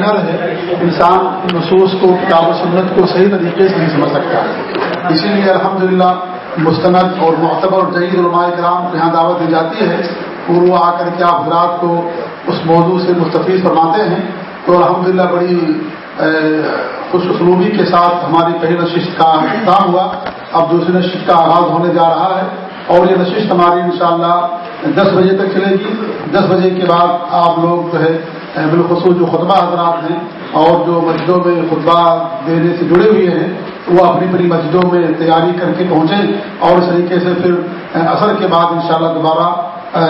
Minor ہے، انسان نصوص کو، کتاب و سنت کو صحیح طریقے سے نہیں سمجھ سکتا۔ ہے اسی لیے الحمدللہ مستند اور معتبر جعید علماء کرام کو یہاں دعوت دی جاتی ہے اور وہ آ کر کے آپ حضرات کو اس موضوع سے مستفیض فرماتے ہیں۔ تو الحمدللہ بڑی خوش اسلوبی کے ساتھ ہماری پہلی نشست کا اختتام ہوا۔ اب دوسری نشست کا آغاز ہونے جا رہا ہے۔ اور یہ نشست ہماری انشاءاللہ دس بجے تک چلے گی۔ دس بجے کے بعد آپ لوگ جو ہے بالخصوص جو خطبہ حضرات ہیں اور جو مسجدوں میں خطبہ دینے سے جڑے ہوئے ہیں، وہ اپنی اپنی مسجدوں میں تیاری کر کے پہنچیں اور اس طریقے سے پھر اثر کے بعد انشاءاللہ دوبارہ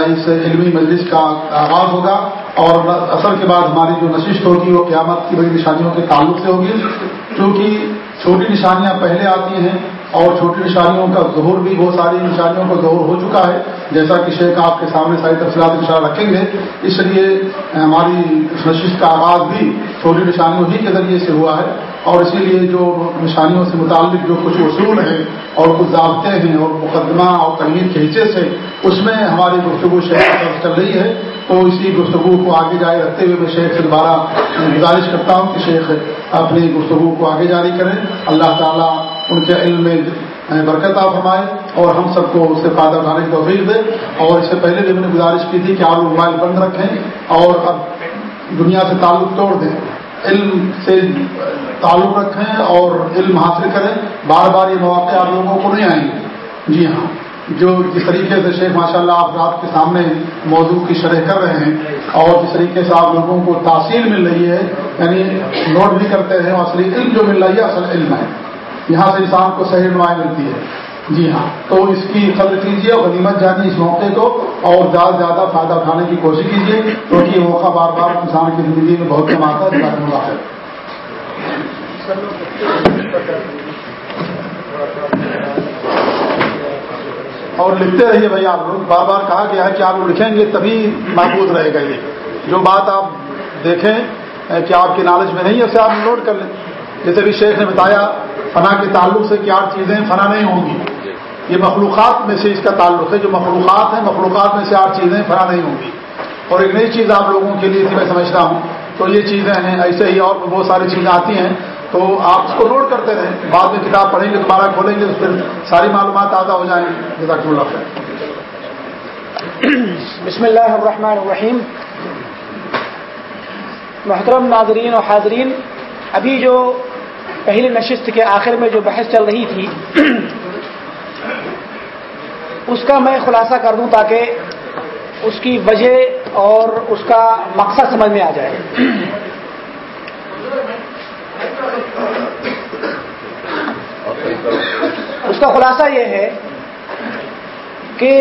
اس علمی مجلس کا آغاز ہوگا اور اثر کے بعد ہماری جو نشست ہوگی، وہ قیامت کی بڑی نشانیوں کے تعلق سے ہوگی۔ کیونکہ چھوٹی نشانیاں پہلے آتی ہیں اور چھوٹی نشانیوں کا ظہور بھی بہت ساری نشانیوں کا ظہور ہو چکا ہے۔ جیسا کہ شیخ آپ کے سامنے ساری تفصیلات نشان رکھیں گے، اس لیے ہماری نشست کا آغاز بھی چھوٹی نشانیوں ہی کے ذریعے سے ہوا ہے۔ اور اسی لیے جو نشانیوں سے متعلق جو کچھ اصول ہیں اور کچھ ضابطے ہیں اور مقدمہ اور تنگین کے حصے سے، اس میں ہماری گفتگو شیخ چل رہی ہے۔ تو اسی گفتگو کو آگے جاری رکھتے ہوئے میں شیخ سے دوبارہ گزارش کرتا ہوں کہ شیخ اپنی گفتگو کو آگے جاری کریں۔ اللہ تعالیٰ ان کے علم میں برکت فرمائے اور ہم سب کو اس سے فائدہ اٹھانے کی توفیق دے۔ اور اس سے پہلے بھی میں نے گزارش کی تھی کہ آپ موبائل بند رکھیں اور اب دنیا سے تعلق توڑ دیں۔ علم سے تعلق رکھیں اور علم حاصل کریں۔ بار بار یہ مواقع آپ لوگوں کو نہیں آئیں۔ گے جی ہاں۔ جو جس طریقے سے شیخ ماشاء اللہ آپ رات کے سامنے موضوع کی شرح کر رہے ہیں اور جس طریقے سے آپ لوگوں کو تاثیر مل رہی ہے یعنی نوٹ بھی کرتے ہیں اصلی علم جو مل رہی ہے اصل علم ہے۔ یہاں سے انسان کو صحیح نمائیں ملتی ہے۔ جی ہاں تو اس کی قدر کیجیے اور غنیمت جانی اس موقع کو اور زیادہ سے زیادہ فائدہ اٹھانے کی کوشش کیجیے کیونکہ یہ موقع بار بار انسان کی زندگی میں بہت کم آتا ہے اور لکھتے رہیے بھائی آپ لوگ۔ بار بار کہا گیا ہے کہ آپ لوگ لکھیں گے تبھی محفوظ رہے گا یہ۔ جو بات آپ دیکھیں کہ آپ کی نالج میں نہیں ہے، اسے آپ نوٹ کر لیں۔ جیسے بھی شیخ نے بتایا فنا کے تعلق سے کیا چیزیں فنا نہیں ہوں گی۔ یہ مخلوقات میں سے اس کا تعلق ہے۔ جو مخلوقات ہیں، مخلوقات میں سے آٹھ چیزیں فنا نہیں ہوں گی۔ اور ایک نئی چیز آپ لوگوں کے لیے تھی، میں سمجھتا ہوں۔ تو یہ چیزیں ہیں، ایسے ہی اور بہت ساری چیزیں آتی ہیں۔ تو آپ اس کو نوٹ کرتے رہیں، بعد میں کتاب پڑھیں گے، دوبارہ کھولیں گے تو پھر ساری معلومات تازہ ہو جائیں گے اللہ بسم اللہ الرحمن الرحیم۔ محترم ناظرین اور حاضرین، ابھی جو پہلی نشست کے آخر میں جو بحث چل رہی تھی، اس کا میں خلاصہ کر دوں تاکہ اس کی وجہ اور اس کا مقصد سمجھ میں آ جائے۔ اس کا خلاصہ یہ ہے کہ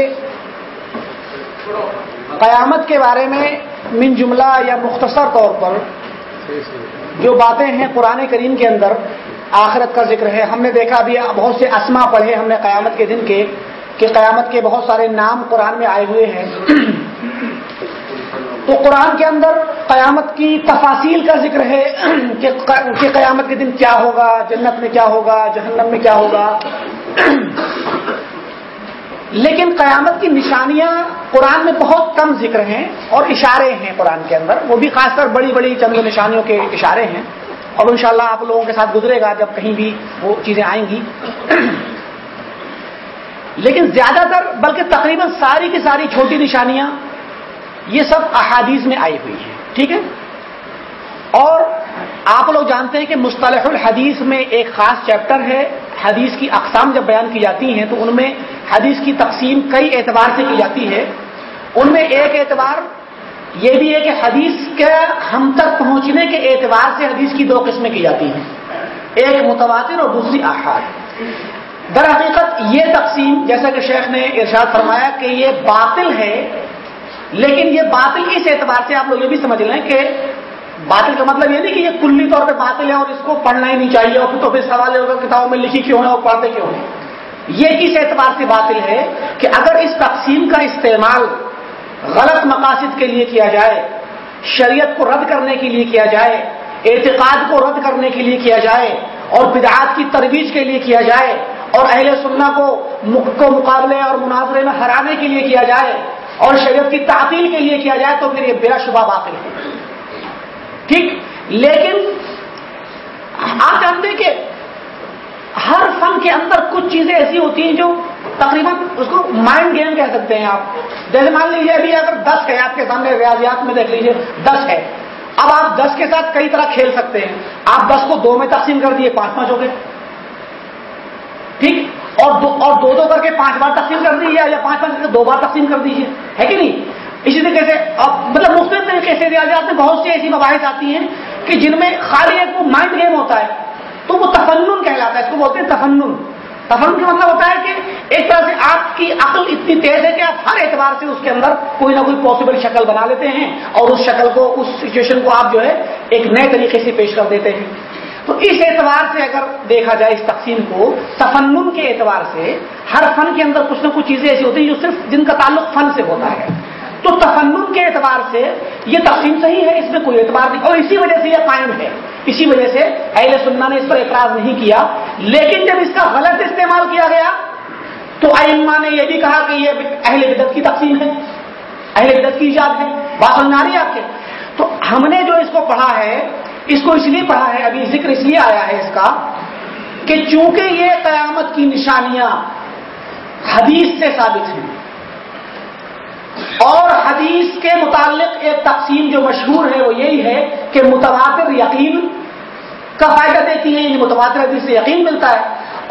قیامت کے بارے میں من جملہ یا مختصر طور پر جو باتیں ہیں قرآن کریم کے اندر آخرت کا ذکر ہے، ہم نے دیکھا ابھی بہت سے اسما پڑھے ہم نے قیامت کے دن کے کہ قیامت کے بہت سارے نام قرآن میں آئے ہوئے ہیں۔ تو قرآن کے اندر قیامت کی تفاصیل کا ذکر ہے کہ قیامت کے دن کیا ہوگا، جنت میں کیا ہوگا، جہنم میں کیا ہوگا۔ لیکن قیامت کی نشانیاں قرآن میں بہت کم ذکر ہیں اور اشارے ہیں قرآن کے اندر۔ وہ بھی خاص کر بڑی بڑی چند نشانیوں کے اشارے ہیں۔ اور انشاءاللہ شاء آپ لوگوں کے ساتھ گزرے گا جب کہیں بھی وہ چیزیں آئیں گی۔ لیکن زیادہ تر، بلکہ تقریباً ساری کی ساری چھوٹی نشانیاں یہ سب احادیث میں آئی ہوئی ہیں، ٹھیک ہے؟ اور آپ لوگ جانتے ہیں کہ مصطلح الحدیث میں ایک خاص چیپٹر ہے، حدیث کی اقسام جب بیان کی جاتی ہیں تو ان میں حدیث کی تقسیم کئی اعتبار سے کی جاتی ہے۔ ان میں ایک اعتبار یہ بھی ہے کہ حدیث کے ہم تک پہنچنے کے اعتبار سے حدیث کی دو قسمیں کی جاتی ہیں، ایک متواتر اور دوسری آحاد۔ در حقیقت یہ تقسیم جیسا کہ شیخ نے ارشاد فرمایا کہ یہ باطل ہے لیکن یہ باطل اس اعتبار سے آپ لوگ یہ بھی سمجھ لیں کہ باطل کا مطلب یہ نہیں کہ یہ کلی طور پہ باطل ہے اور اس کو پڑھنا ہی نہیں چاہیے اور تو پھر سوال ہوگا کتابوں میں لکھی کیوں ہے اور پڑھتے کیوں ہیں؟ یہ کس اعتبار سے باطل ہے کہ اگر اس تقسیم کا استعمال غلط مقاصد کے لیے کیا جائے، شریعت کو رد کرنے کے لیے کیا جائے، اعتقاد کو رد کرنے کے لیے کیا جائے اور بدعات کی ترویج کے لیے کیا جائے اور اہل سننا کو مقابلے اور مناظرے میں ہرانے کے لیے کیا جائے اور شریعت کی تعطیل کے لیے کیا جائے تو پھر یہ بلا شبہ باطل ہے۔ ٹھیک؟ لیکن آپ جانتے ہیں کہ ہر فن کے اندر کچھ چیزیں ایسی ہوتی ہیں جو تقریباً اس کو مائنڈ گیم کہہ سکتے ہیں آپ۔ جیسے مان لیجیے ابھی اگر دس ہے، آپ کے سامنے ریاضیات میں دیکھ لیجیے دس ہے۔ اب آپ دس کے ساتھ کئی طرح کھیل سکتے ہیں۔ آپ دس کو دو میں تقسیم کر دیے، پانچ پانچ ہو گئے۔ ٹھیک؟ اور دو اور دو دو کر کے پانچ بار تقسیم کر دیجیے یا پانچ پانچ کر کے دو بار تقسیم کر دیجیے۔ ہے کہ نہیں؟ اسی طریقے سے اب مطلب مختلف طریقے سے ریاضیات میں بہت سی ایسی مباحث آتی ہیں کہ جن میں خالی ایک وہ مائنڈ گیم ہوتا ہے۔ تو وہ تفنن کہلاتا ہے، اس کو بولتے ہیں تفنن۔ تفنن کا مطلب ہوتا ہے کہ ایک طرح سے آپ کی عقل اتنی تیز ہے کہ آپ ہر اعتبار سے اس کے اندر کوئی نہ کوئی پاسبل شکل بنا لیتے ہیں اور اس شکل کو، اس سچویشن کو آپ جو ہے ایک نئے طریقے سے پیش کر دیتے ہیں۔ تو اس اعتبار سے اگر دیکھا جائے اس تقسیم کو، تفنن کے اعتبار سے ہر فن کے اندر کچھ نہ کچھ چیزیں ایسی ہوتی ہیں جو صرف جن کا تعلق فن سے ہوتا ہے۔ تو تفنن کے اعتبار سے یہ تقسیم صحیح ہے، اس میں کوئی اعتبار نہیں، اور اسی وجہ سے یہ قائم ہے۔ اسی وجہ سے اہل سننا نے اس پر اعتراض نہیں کیا۔ لیکن جب اس کا غلط استعمال کیا گیا، تو ائمہ نے یہ بھی کہا کہ یہ اہل بدت کی تقسیم ہے، اہل بدت کی ایجاد ہے۔ بات سمجھا رہی ہے آپ کے؟ تو ہم نے جو اس کو پڑھا ہے اس کو اس لیے پڑھا ہے، ابھی ذکر اس لیے آیا ہے اس کا کہ چونکہ یہ قیامت کی نشانیاں حدیث سے ثابت ہیں اور حدیث کے متعلق ایک تقسیم جو مشہور ہے وہ یہی ہے کہ متواتر یقین کا فائدہ دیتی ہے یعنی متواتر حدیث سے یقین ملتا ہے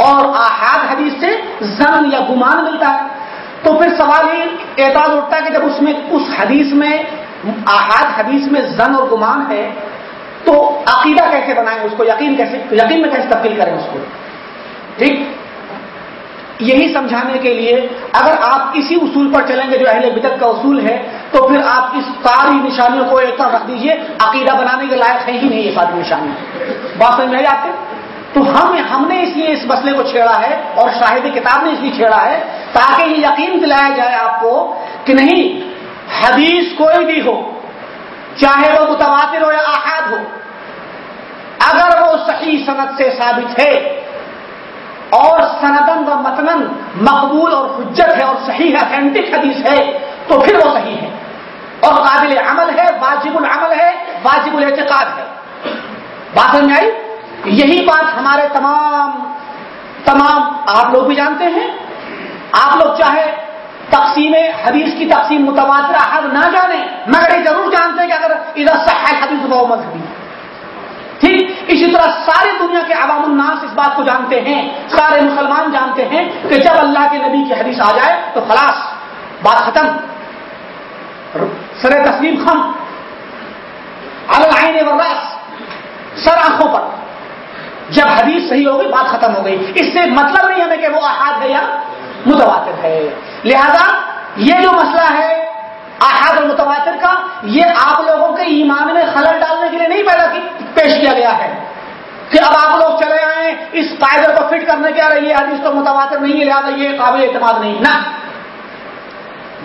اور احاد حدیث سے زن یا گمان ملتا ہے۔ تو پھر سوال یہ اعتراض اٹھتا ہے کہ جب اس میں، اس حدیث میں احاد حدیث میں زن اور گمان ہے تو عقیدہ کیسے بنائیں اس کو؟ یقین کیسے یقین میں کیسے تبدیل کریں اس کو؟ ٹھیک؟ یہی سمجھانے کے لیے اگر آپ اسی اصول پر چلیں گے جو اہل بدت کا اصول ہے، تو پھر آپ اس ساری نشانیوں کو ایک طرف رکھ دیجیے۔ عقیدہ بنانے کے لائق ہے ہی نہیں یہ ساری نشانیاں۔ بات سمجھ میں آتے تو ہم ہم نے اس لیے اس مسئلے کو چھیڑا ہے اور شاہد کتاب نے اس لیے چھیڑا ہے تاکہ یہ یقین دلایا جائے آپ کو کہ نہیں، حدیث کوئی بھی ہو، چاہے وہ متواتر ہو یا آحاد ہو اگر وہ صحیح صنعت سے ثابت ہے اور سندن و متنن مقبول اور حجت ہے اور صحیح ہے اتھینٹک حدیث ہے، تو پھر وہ صحیح ہے۔ اور قابل عمل ہے، واجب العمل ہے، واجب الاعتقاد ہے۔ بات سمجھ آئی؟ یہی بات ہمارے تمام تمام آپ لوگ بھی جانتے ہیں۔ آپ لوگ چاہے تقسیم حدیث کی تقسیم متواتر حد نہ جانے مگر یہ ضرور جانتے ہیں کہ اگر ادھر صحیح حدیث محمد حدیث ٹھیک اسی طرح ساری دنیا کے عوام الناس اس بات کو جانتے ہیں، سارے مسلمان جانتے ہیں کہ جب اللہ کے نبی کی حدیث آ جائے تو خلاص، بات ختم۔ سر تسلیم خم۔ العین وراس سر آنکھوں پر۔ جب حدیث صحیح ہو گئی، بات ختم ہو گئی۔ اس سے مطلب نہیں ہمیں کہ وہ احاد ہے یا متواتر ہے۔ لہذا یہ جو مسئلہ ہے احاد متواتر کا یہ آپ لوگوں کے ایمان میں خلل ڈالنے کے لیے نہیں پیدا کی پیش کیا گیا ہے۔ کہ اب آپ لوگ چلے آئے اس قاعدے کو فٹ کرنے کے لیے حدیث تو متواتر نہیں ہے لہٰذا یہ قابل اعتماد نہیں۔ نہ۔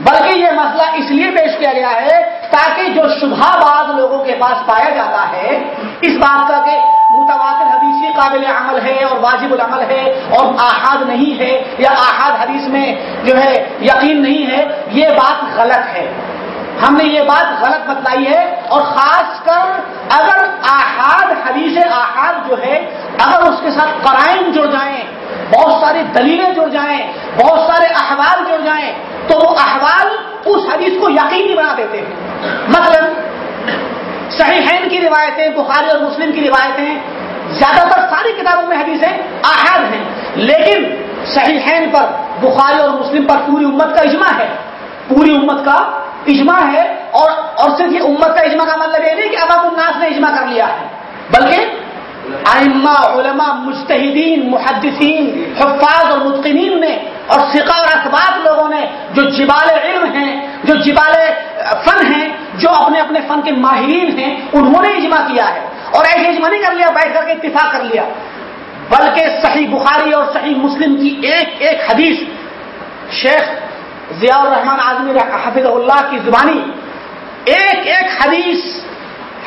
بلکہ یہ مسئلہ اس لیے پیش کیا گیا ہے تاکہ جو شبہ باز لوگوں کے پاس پایا جاتا ہے، اس بات کا کہ متواتر حدیث ہی قابل عمل ہے اور واجب العمل ہے اور احاد نہیں ہے یا احاد حدیث میں جو ہے یقین نہیں ہے، یہ بات غلط ہے۔ ہم نے یہ بات غلط بتلائی ہے اور خاص کر اگر احاد حدیث احاد جو ہے، اگر اس کے ساتھ قرائن جڑ جائیں، بہت ساری دلیلیں جڑ جائیں، بہت سارے احوال جڑ جائیں، تو وہ احوال اس حدیث کو یقینی بنا دیتے ہیں۔ مثلا، صحیحین کی روایتیں، بخاری اور مسلم کی روایتیں، زیادہ تر ساری کتابوں میں حدیثیں احاد ہیں۔ لیکن صحیحین پر، بخاری اور مسلم پر پوری امت کا اجماع ہے۔ پوری امت کا اجماع ہے اور اور صرف یہ امت کا اجماع کا مطلب یہ نہیں کہ عوام الناس نے اجماع کر لیا ہے، بلکہ ائمہ، علماء، مجتہدین، محدثین، حفاظ اور متقنین نے اور فقہ اور اخبار لوگوں نے جو جبال علم ہیں، جو جبال فن ہیں، جو اپنے اپنے فن کے ماہرین ہیں، انہوں نے اجماع کیا ہے۔ اور ایسے اجماع نہیں کر لیا، بیٹھ کر کے اتفاق کر لیا۔ بلکہ صحیح بخاری اور صحیح مسلم کی ایک ایک حدیث شیخ ضیاء الرحمان آزمی حافظ اللہ کی زبانی ایک ایک حدیث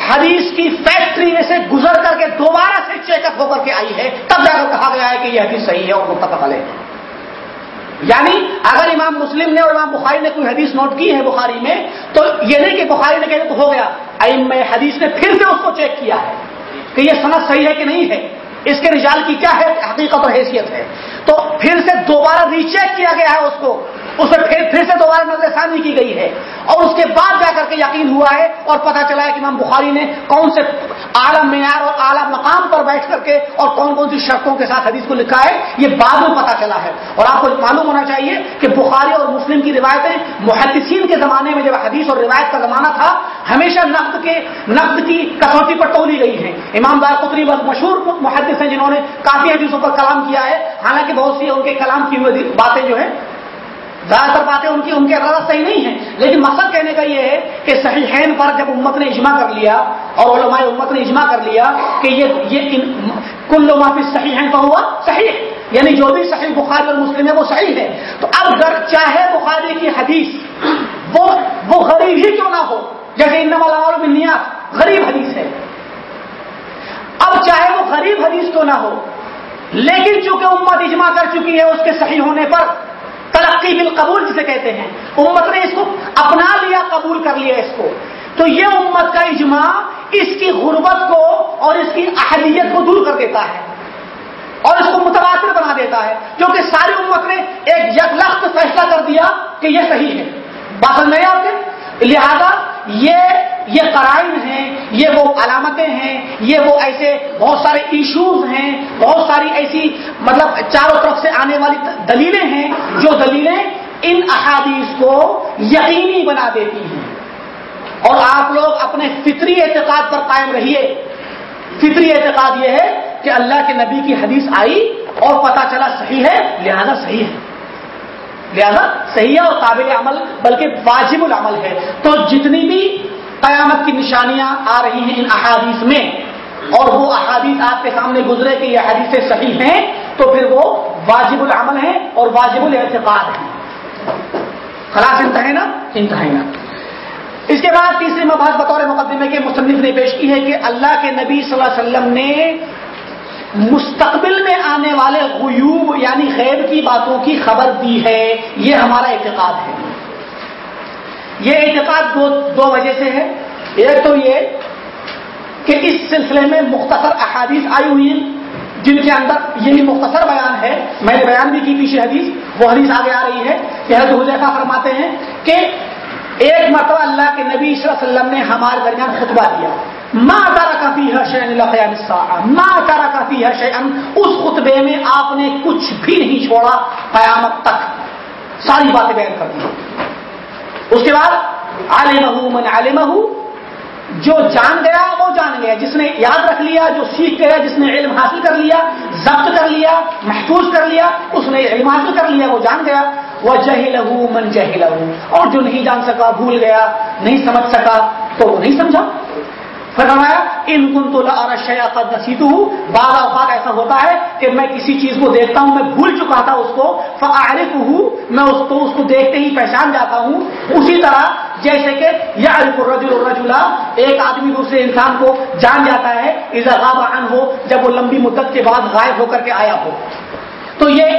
حدیث کی فیکٹری میں سے گزر کر کے دوبارہ سے چیک اپ ہو کر کے آئی ہے۔ تب جا کر کہا گیا ہے کہ یہ حدیث صحیح ہے اور متفق علیہ۔ یعنی اگر امام مسلم نے اور امام بخاری نے کوئی حدیث نوٹ کی ہے بخاری میں، تو یہ نہیں کہ بخاری نے کہے تو ہو گیا۔ ام حدیث نے پھر سے اس کو چیک کیا ہے کہ یہ سند صحیح ہے کہ نہیں ہے۔ اس کے رجال کی کیا ہے؟ حقیقت اور حیثیت ہے۔ تو پھر سے دوبارہ ریچیک کیا گیا ہے اس کو۔ اس پھر پھر سے دوبارہ نظر ثانی کی گئی ہے۔ اور اس کے بعد جا کر کے یقین ہوا ہے اور پتہ چلا ہے کہ امام بخاری نے کون سے اعلیٰ معیار اور اعلیٰ مقام پر بیٹھ کر کے اور کون کون سی شرطوں کے ساتھ حدیث کو لکھا ہے، یہ بعد میں پتہ چلا ہے۔ اور آپ کو معلوم ہونا چاہیے کہ بخاری اور مسلم کی روایتیں محدثین کے زمانے میں جب حدیث اور روایت کا زمانہ تھا، ہمیشہ نقد کے نقد کی کسوٹی پر تولی گئی ہیں۔ امام دار قطری مشہور محدث ہیں جنہوں نے کافی حدیثوں پر کلام کیا ہے۔ حالانکہ بہت سی ان کے کلام کی باتیں جو ہیں زیادہ تر باتیں ان کی ان کے غلط صحیح نہیں ہے۔ لیکن مقصد کہنے کا یہ ہے کہ صحیحین پر جب امت نے اجماع کر لیا اور علماء امت نے اجماع کر لیا کہ یہ یہ کل لوگ صحیح ہیں تو ہوا صحیح۔ یعنی جو بھی صحیح بخاری اور مسلم ہے، وہ صحیح ہے۔ تو اب اگر چاہے بخاری کی حدیث، وہ وہ غریب ہی کیوں نہ ہو؟ جیسے ان بنیاد غریب حدیث ہے۔ اب چاہے وہ غریب حدیث کیوں نہ ہو، لیکن چونکہ امت اجماع کر چکی ہے، اس کے صحیح ہونے پر ترقی بال قبول جسے کہتے ہیں۔ امت نے اس کو اپنا لیا، قبول کر لیا اس کو۔ تو یہ امت کا اجماع اس کی غربت کو اور اس کی اہلیت کو دور کر دیتا ہے۔ اور اس کو متواتر بنا دیتا ہے۔ کیونکہ ساری امت نے ایک یکلخت فیصلہ کر دیا کہ یہ صحیح ہے۔ بات نہیں آپ کے؟ لہذا یہ یہ قرائن ہیں، یہ وہ علامتیں ہیں، یہ وہ ایسے بہت سارے ایشوز ہیں، بہت ساری ایسی مطلب چاروں طرف سے آنے والی دلیلیں ہیں جو دلیلیں ان احادیث کو یقینی بنا دیتی ہیں۔ اور آپ لوگ اپنے فطری اعتقاد پر قائم رہیے۔ فطری اعتقاد یہ ہے کہ اللہ کے نبی کی حدیث آئی اور پتہ چلا صحیح ہے، لہذا صحیح ہے۔ لہذا صحیح ہے اور قابل عمل، بلکہ واجب العمل ہے۔ تو جتنی بھی قیامت کی نشانیاں آ رہی ہیں ان احادیث میں۔ اور وہ احادیث آپ کے سامنے گزرے کہ یہ حدیثیں صحیح ہیں، تو پھر وہ واجب العمل ہیں اور واجب الاعتقاد ہیں۔ خلاص انتہائی انتہائی اس کے بعد تیسری مباحث بطور مقدمے کے مصنف نے پیش کی ہے کہ اللہ کے نبی صلی اللہ علیہ وسلم نے مستقبل میں آنے والے غیوب یعنی غیب کی باتوں کی خبر دی ہے۔ یہ ہمارا اعتقاد ہے۔ یہ اعتقاد دو دو وجہ سے ہے۔ ایک تو یہ کہ اس سلسلے میں مختصر احادیث آئی ہوئی ہیں، جن کے اندر یہ بھی مختصر بیان ہے۔ میں نے بیان بھی کی پیچھے حدیث، وہ حدیث آگے آ رہی ہے کہ حضرت حضیفہ فرماتے ہیں کہ ایک مرتبہ اللہ کے نبی صلی اللہ علیہ وسلم نے ہمارے درمیان خطبہ دیا۔ ماں تارا کافی ہے شیئن ماں تارا کافی ہے شیئن اس خطبے میں آپ نے کچھ بھی نہیں چھوڑا قیامت تک۔ ساری باتیں بیان کر دی۔ اس کے بعد عالم من عالم جو جان گیا وہ جان گیا، جس نے یاد رکھ لیا، جو سیکھ گیا، جس نے علم حاصل کر لیا، ضبط کر لیا، محفوظ کر لیا، اس نے علم حاصل کر لیا، وہ جان گیا۔ وہ جہل من جہل اور جو نہیں جان سکا، بھول گیا، نہیں سمجھ سکا، تو وہ نہیں سمجھا۔ فرمایا، ان کن تو قد نصیت ہوں بعض اوقات ایسا ہوتا ہے کہ میں کسی چیز کو دیکھتا ہوں، میں بھول چکا تھا اس کو فعارف ہوں میں اس کو اس کو دیکھتے ہی پہچان جاتا ہوں. اسی طرح جیسے کہ یا الرجل الرجلا ایک آدمی دوسرے انسان کو جان جاتا ہے غاب عن ہو جب وہ لمبی مدت کے بعد غائب ہو کر کے آیا ہو. تو یہ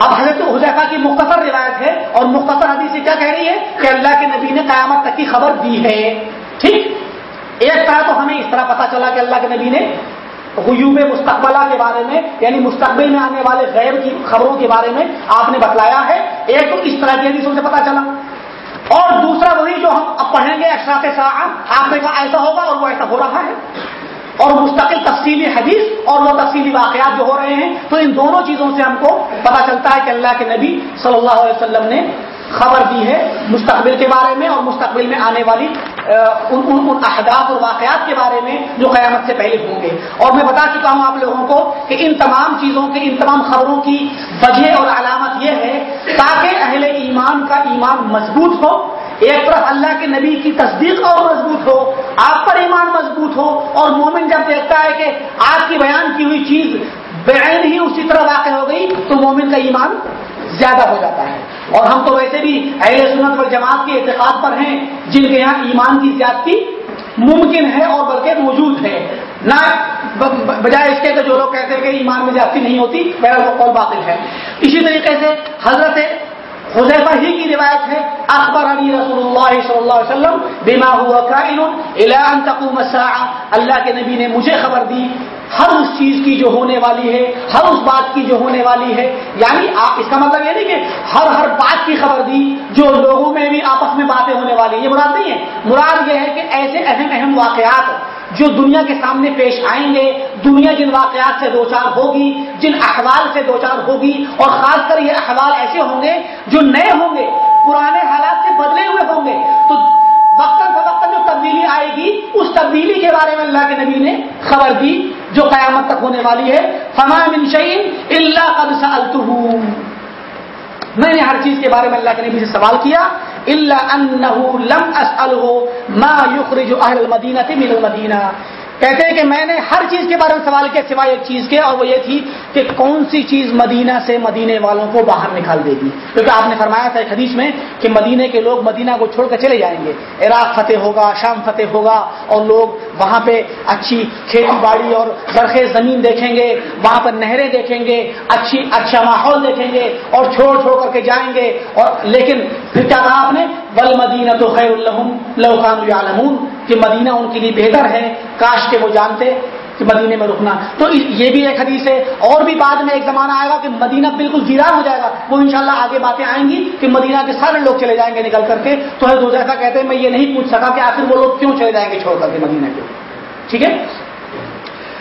اب حضرت حضیفہ کی مختصر روایت ہے اور مختصر حدیث سے کیا کہہ رہی ہے کہ اللہ کے نبی نے قیامت تک کی خبر دی ہے. ٹھیک؟ ایک طرح تو ہمیں اس طرح پتا چلا کہ اللہ کے نبی نے غیوب مستقبلہ کے بارے میں یعنی مستقبل میں آنے والے غیر کی خبروں کے بارے میں آپ نے بتلایا ہے۔ ایک تو اس طرح کی حدیثوں سے پتا چلا۔ اور دوسرا وہی جو ہم اب پڑھیں گے اشراف آپ نے کہا ایسا ہوگا اور وہ ایسا ہو رہا ہے۔ اور مستقل تفصیلی حدیث اور وہ تفصیلی واقعات جو ہو رہے ہیں، تو ان دونوں چیزوں سے ہم کو پتا چلتا ہے کہ اللہ کے نبی صلی اللہ علیہ وسلم نے خبر دی ہے مستقبل کے بارے میں اور مستقبل میں آنے والی ان ان, ان احداف اور واقعات کے بارے میں جو قیامت سے پہلے ہوں گے۔ اور میں بتا چکا ہوں آپ لوگوں کو کہ ان تمام چیزوں کے ان تمام خبروں کی وجہ اور علامت یہ ہے تاکہ اہل ایمان کا ایمان مضبوط ہو ایک طرف اللہ کے نبی کی تصدیق اور مضبوط ہو آپ پر ایمان مضبوط ہو اور مومن جب دیکھتا ہے کہ آپ کی بیان کی ہوئی چیز بین ہی اسی طرح واقع ہو گئی تو مومن کا ایمان زیادہ ہو جاتا ہے۔ اور ہم تو ویسے بھی اہل سنت اور جماعت کے اعتقاد پر ہیں، جن کے یہاں ایمان کی زیادتی ممکن ہے اور بلکہ موجود ہے۔ نہ بجائے اس کے کہ جو لوگ کہتے ہیں کہ ایمان میں زیادتی نہیں ہوتی میرا وہ قول باطل ہے۔ اسی طریقے سے حضرت حضیفہ ہی کی روایت ہے اکبر علی رسول اللہ صلی اللہ علیہ وسلم بیما ہوا کائن ان تقوم الساعه اللہ کے نبی نے مجھے خبر دی، ہر اس چیز کی جو ہونے والی ہے، ہر اس بات کی جو ہونے والی ہے یعنی آپ اس کا مطلب یہ نہیں کہ ہر ہر بات کی خبر دی، جو لوگوں میں بھی آپس میں باتیں ہونے والی یہ مراد نہیں ہے۔ مراد یہ ہے کہ ایسے اہم اہم واقعات جو دنیا کے سامنے پیش آئیں گے، دنیا جن واقعات سے دو چار ہوگی، جن احوال سے دو چار ہوگی، اور خاص کر یہ احوال ایسے ہوں گے جو نئے ہوں گے، پرانے حالات سے بدلے ہوئے ہوں گے۔ تو وقتاً فوقتاً جو تبدیلی آئے گی، اس تبدیلی کے بارے میں اللہ کے نبی نے خبر دی جو قیامت تک ہونے والی ہے۔ فما من شعین اللہ قد سألتہ میں نے ہر چیز کے بارے میں اللہ کے نبی سے سوال کیا اللہ انہ لم اسألہ ما یخرج اہل المدینہ من المدینہ کہتے ہیں کہ میں نے ہر چیز کے بارے میں سوال کیا، سوائے ایک چیز کے، اور وہ یہ تھی کہ کون سی چیز مدینہ سے مدینے والوں کو باہر نکال دے گی؟ کیونکہ آپ نے فرمایا تھا ایک حدیث میں کہ مدینے کے لوگ مدینہ کو چھوڑ کر چلے جائیں گے۔ عراق فتح ہوگا، شام فتح ہوگا، اور لوگ وہاں پہ اچھی کھیتی باڑی اور برخیز زمین دیکھیں گے، وہاں پر نہریں دیکھیں گے، اچھی اچھا ماحول دیکھیں گے، اور چھوڑ چھوڑ کر کے جائیں گے۔ اور لیکن پھر کیا کہا آپ نے؟ بل مدینہ تو خیر الحم لوکان عالمون کہ مدینہ ان کے لیے بہتر ہے، کاش کے وہ جانتے کہ مدینے میں رکنا۔ تو یہ بھی ایک حدیث ہے۔ اور بھی بعد میں ایک زمانہ آئے گا کہ مدینہ بالکل ویران ہو جائے گا۔ وہ انشاءاللہ آگے باتیں آئیں گی کہ مدینہ کے سارے لوگ چلے جائیں گے نکل کر کے۔ تو ہے دوسرا ایسا کہتے ہیں، میں یہ نہیں پوچھ سکا کہ آخر وہ لوگ کیوں چلے جائیں گے چھوڑ کر کے مدینہ کے ٹھیک ہے؟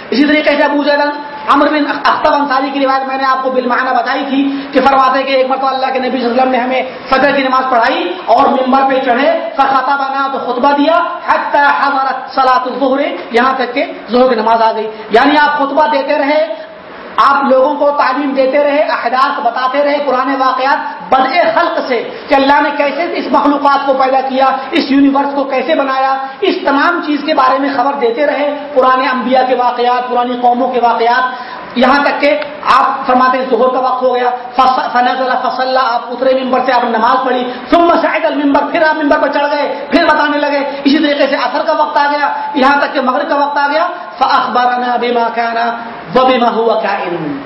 اسی طریقے سے ابو زیدن امر بن اختر انصاری کی روایت میں نے آپ کو بالمعنی بتائی تھی کہ فرماتے کہ ایک مرتبہ اللہ کے نبی صلی اللہ علیہ وسلم نے ہمیں فجر کی نماز پڑھائی اور ممبر پہ چڑھے فخطا بنا تو خطبہ دیا، حتی حضرت سلاۃ الظہر، یہاں تک کہ ظہر کی نماز آ گئی۔ یعنی آپ خطبہ دیتے رہے آپ لوگوں کو تعلیم دیتے رہے احداث بتاتے رہے پرانے واقعات بد خلق سے کہ اللہ نے کیسے اس مخلوقات کو پیدا کیا، اس یونیورس کو کیسے بنایا، اس تمام چیز کے بارے میں خبر دیتے رہے پرانے انبیاء کے واقعات پرانی قوموں کے واقعات۔ یہاں تک کہ آپ فرماتے ہیں ظہر کا وقت ہو گیا فنز اللہ فصل آپ اترے ممبر سے آپ نے نماز پڑھی، ثم مساعد المبر پھر آپ ممبر پر چڑھ گئے، پھر بتانے لگے، اسی طریقے سے اثر کا وقت آ گیا، یہاں تک کہ مغرب کا وقت آ گیا فاخبرنا بما كان وبما هو كائن.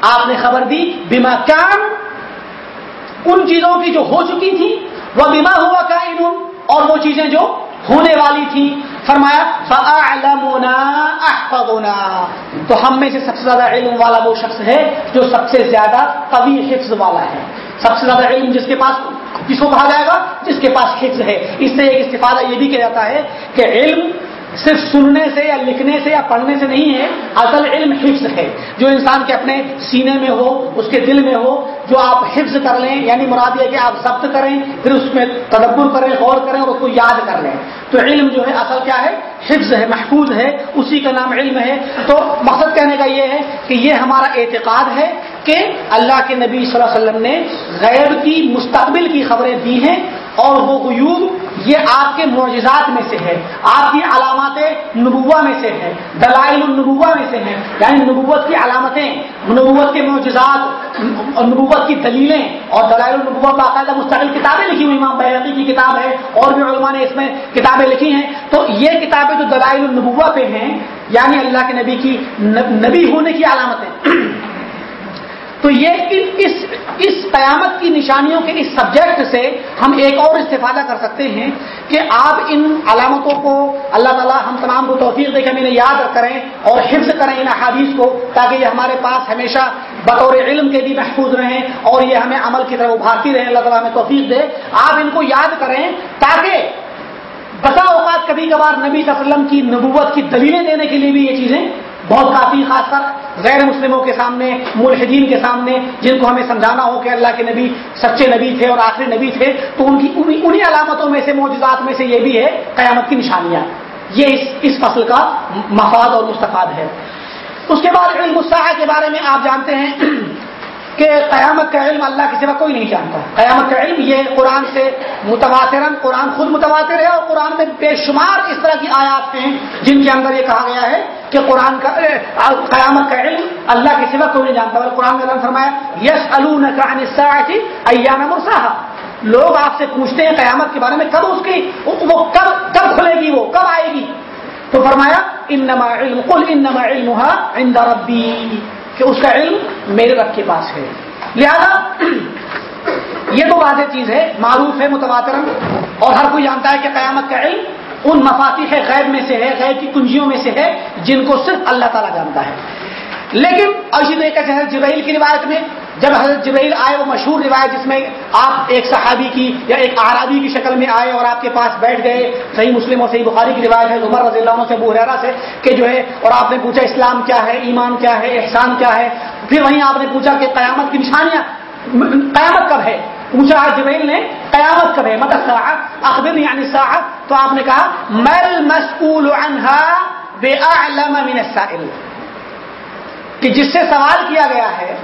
آپ نے خبر دی بما كان، ان چیزوں کی جو ہو چکی تھی وہ بیما ہوا کائن اور وہ چیزیں جو ہونے والی تھی۔ فرمایا، فَأَعْلَمُنَا أَحْفَظُنَا۔ تو ہم میں سے سب سے زیادہ علم والا وہ شخص ہے جو سب سے زیادہ قوی حفظ والا ہے۔ سب سے زیادہ علم جس کے پاس کس کو کہا جائے گا، جس کے پاس حفظ ہے۔ اس سے ایک استفادہ یہ بھی کیا جاتا ہے کہ علم صرف سننے سے یا لکھنے سے یا پڑھنے سے نہیں ہے، اصل علم حفظ ہے۔ جو انسان کے اپنے سینے میں ہو، اس کے دل میں ہو، جو آپ حفظ کر لیں یعنی مراد یہ کہ آپ ضبط کریں، پھر اس میں تدبر کریں، غور کریں اور اس کو یاد کر لیں۔ تو علم جو ہے، اصل کیا ہے؟ حفظ ہے، محفوظ ہے، اسی کا نام علم ہے۔ تو مقصد کہنے کا یہ ہے کہ یہ ہمارا اعتقاد ہے کہ اللہ کے نبی صلی اللہ علیہ وسلم نے غیر کی مستقبل کی خبریں دی ہیں اور وہ غیوب یہ آپ کے معجزات میں سے ہے، آپ کی علامات نبوا میں سے ہے، دلائل النبوا میں سے ہیں۔ یعنی نبوت کی علامتیں، نبوت کے معجزات نبوت کی دلیلیں اور دلائل النبوا باقاعدہ مستقل کتابیں لکھی ہوئی امام بیعقی کی کتاب ہے، اور بھی علماء نے اس میں کتابیں لکھی ہیں۔ تو یہ کتابیں جو دلائل النبوا پہ ہیں یعنی اللہ کے نبی کی، نبی ہونے کی علامتیں۔ تو یہ اس اس قیامت کی نشانیوں کے اس سبجیکٹ سے ہم ایک اور استفادہ کر سکتے ہیں کہ آپ ان علامتوں کو اللہ تعالیٰ ہم تمام کو توفیق دے کے ہمیں یاد کریں اور حفظ کریں ان احادیث کو تاکہ یہ ہمارے پاس ہمیشہ بطور علم کے بھی محفوظ رہیں اور یہ ہمیں عمل کی طرف ابھارتی رہیں۔ اللہ تعالیٰ ہمیں توفیق دے۔ آپ ان کو یاد کریں تاکہ بسا اوقات کبھی کبھار نبی صلی اللہ علیہ وسلم کی نبوت کی دلیلیں دینے کے لیے بھی یہ چیزیں بہت کافی، خاص کر غیر مسلموں کے سامنے، ملحدین کے سامنے، جن کو ہمیں سمجھانا ہو کہ اللہ کے نبی سچے نبی تھے اور آخری نبی تھے، تو ان کی انہیں علامتوں میں سے موجودات میں سے یہ بھی ہے قیامت کی نشانیاں۔ یہ اس اس فصل کا مفاد اور مستفاد ہے۔ اس کے بعد علم الساحہ کے بارے میں آپ جانتے ہیں۔ کہ قیامت کا علم اللہ کے سوا کوئی نہیں جانتا۔ قیامت کا علم یہ قرآن سے متواتر قرآن خود متواتر ہے اور قرآن میں بے شمار اس طرح کی آیات ہیں جن کے اندر یہ کہا گیا ہے کہ قرآن کا قیامت کا علم اللہ کے سوا کوئی نہیں جانتا۔ اور قرآن کا فرمایا یس ایام مرساہ لوگ آپ سے پوچھتے ہیں قیامت کے بارے میں، کب اس کی وہ کب کب کھلے گی وہ؟ کب آئے گی؟ تو فرمایا، انما علم قل انما علمها عند ربی. کہ اس کا علم میرے رب کے پاس ہے۔ لہذا یہ تو واضح چیز ہے، معروف ہے متواترم اور ہر کوئی جانتا ہے کہ قیامت کا علم ان مفاتیح غیب میں سے ہے، غیب کی کنجیوں میں سے ہے، جن کو صرف اللہ تعالیٰ جانتا ہے۔ لیکن اسی طریقے سے حضرت جبرائیل کی روایت میں، جب حضرت جبرائیل آئے، وہ مشہور روایت جس میں آپ ایک صحابی کی یا ایک آرابی کی شکل میں آئے اور آپ کے پاس بیٹھ گئے۔ صحیح مسلم اور صحیح بخاری کی روایت ہے عمر رضی اللہ عنہ سے بحرا سے کہ جو ہے، اور آپ نے پوچھا اسلام کیا ہے، ایمان کیا ہے، احسان کیا ہے؟ پھر وہیں آپ نے پوچھا کہ قیامت کی نشانیاں، قیامت کب ہے؟ پوچھا جبریل نے، قیامت کب ہے؟ مطلب اخبر یعنی صاحب تو آپ نے کہا مل مسکول بے من السائل؟ کہ جس سے سوال کیا گیا ہے،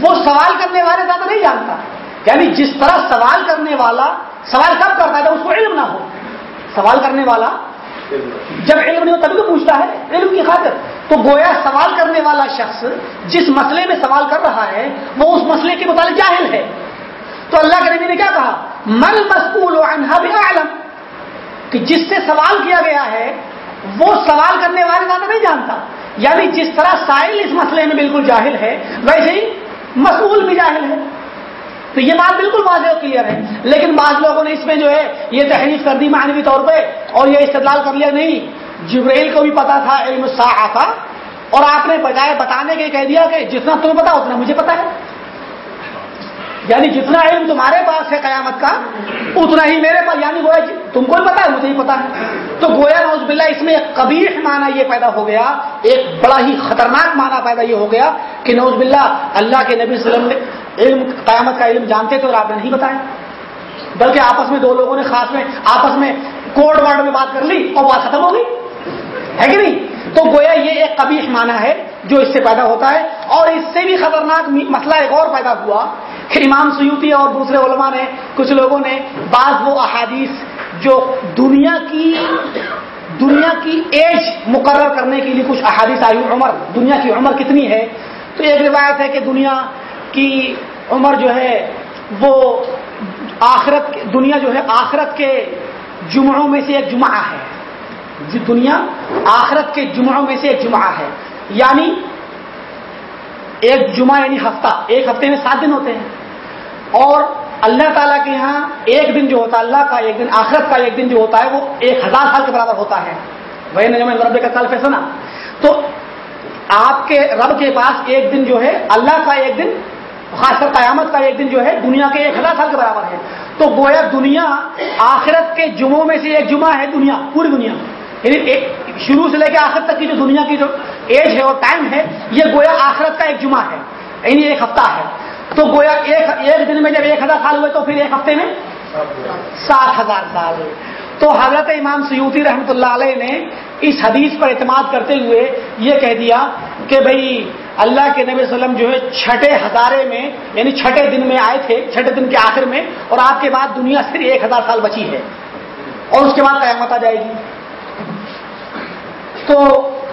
وہ سوال کرنے والے زیادہ نہیں جانتا۔ یعنی جس طرح سوال کرنے والا سوال کب کرتا ہے اس کو علم نہ ہو۔ سوال کرنے والا جب علم نہیں ہو تبھی تو پوچھتا ہے، علم کی خاطر۔ تو گویا سوال کرنے والا شخص جس مسئلے میں سوال کر رہا ہے، وہ اس مسئلے کے متعلق جاہل ہے۔ تو اللہ کے نبی نے کیا کہا؟ مل مسکول عالم کہ جس سے سوال کیا گیا ہے، وہ سوال کرنے والے زیادہ نہیں جانتا۔ یعنی جس طرح سائل اس مسئلے میں بالکل جاہل ہے، ویسے ہی مسئول بھی جاہل ہے۔ تو یہ بات بالکل واضح اور کلیئر ہے۔ لیکن بعض لوگوں نے اس میں جو ہے، یہ تحریف کر دی معنوی طور پہ اور یہ استدلال کر لیا، نہیں۔ جبریل کو بھی پتا تھا علم تھا۔ اور آپ نے بجائے بتانے کے کہہ دیا کہ جتنا تمہیں پتا، اتنا مجھے پتا ہے۔ یعنی جتنا علم تمہارے پاس ہے قیامت کا، اتنا ہی میرے پاس یعنی گویا جی، تم کو پتا؟ ہے مجھے ہی پتا۔ ہے تو گویا نوز باللہ، اس میں ایک قبیح معنی یہ پیدا ہو گیا، ایک بڑا ہی خطرناک معنی پیدا یہ ہو گیا کہ نوز باللہ، اللہ کے نبی صلی اللہ علیہ وسلم نے علم، قیامت کا علم جانتے تھے اور آپ نے نہیں بتایا۔ بلکہ آپس میں دو لوگوں نے خاص میں، آپس میں کوڈ ورڈ میں بات کر لی اور بات ختم ہو گئی۔ ہے کہ نہیں؟ تو گویا یہ ایک قبیح معنی ہے جو اس سے پیدا ہوتا ہے اور اس سے بھی خطرناک مسئلہ ایک اور پیدا ہوا کہ امام سیوتی اور دوسرے علماء نے، کچھ لوگوں نے بعض وہ احادیث جو دنیا کی دنیا کی ایج مقرر کرنے کے لیے کچھ احادیث آئی، عمر، دنیا کی عمر کتنی ہے؟ تو ایک روایت ہے کہ دنیا کی عمر جو ہے، وہ آخرت دنیا جو ہے آخرت کے جمعوں میں سے ایک جمعہ ہے۔ جی دنیا آخرت کے جمعوں میں سے ایک جمعہ ہے۔ یعنی ایک جمعہ یعنی ہفتہ۔ ایک ہفتے میں سات دن ہوتے ہیں۔ اور اللہ تعالیٰ کے یہاں ایک دن جو ہوتا ہے، اللہ کا ایک دن، آخرت کا ایک دن جو ہوتا ہے، وہ ایک ہزار سال کے برابر ہوتا ہے۔ وہی نجم رب کا کل فیصلہ۔ تو آپ کے رب کے پاس ایک دن جو ہے، اللہ کا ایک دن، خاص کر قیامت کا ایک دن جو ہے، دنیا کے ایک ہزار سال کے برابر ہے۔ تو گویا دنیا آخرت کے جمعوں میں سے ایک جمعہ ہے دنیا، پوری دنیا۔ یعنی شروع سے لے کے آخر تک کی جو دنیا کی جو ایج ہے اور ٹائم ہے، یہ گویا آخرت کا ایک جمعہ ہے۔ یعنی ایک ہفتہ ہے۔ تو گویا ایک ایک دن میں جب ایک ہزار سال ہوئے تو پھر ایک ہفتے میں سات ہزار سال تو حضرت امام سیوتی رحمۃ اللہ علیہ نے اس حدیث پر اعتماد کرتے ہوئے یہ کہہ دیا کہ بھائی اللہ کے نبی وسلم جو ہے چھٹے ہزارے میں یعنی چھٹے دن میں آئے تھے، چھٹے دن کے آخر میں، اور آپ کے بعد دنیا صرف ایک ہزار سال بچی ہے۔ اور اس کے بعد قیامت آ جائے گی۔ تو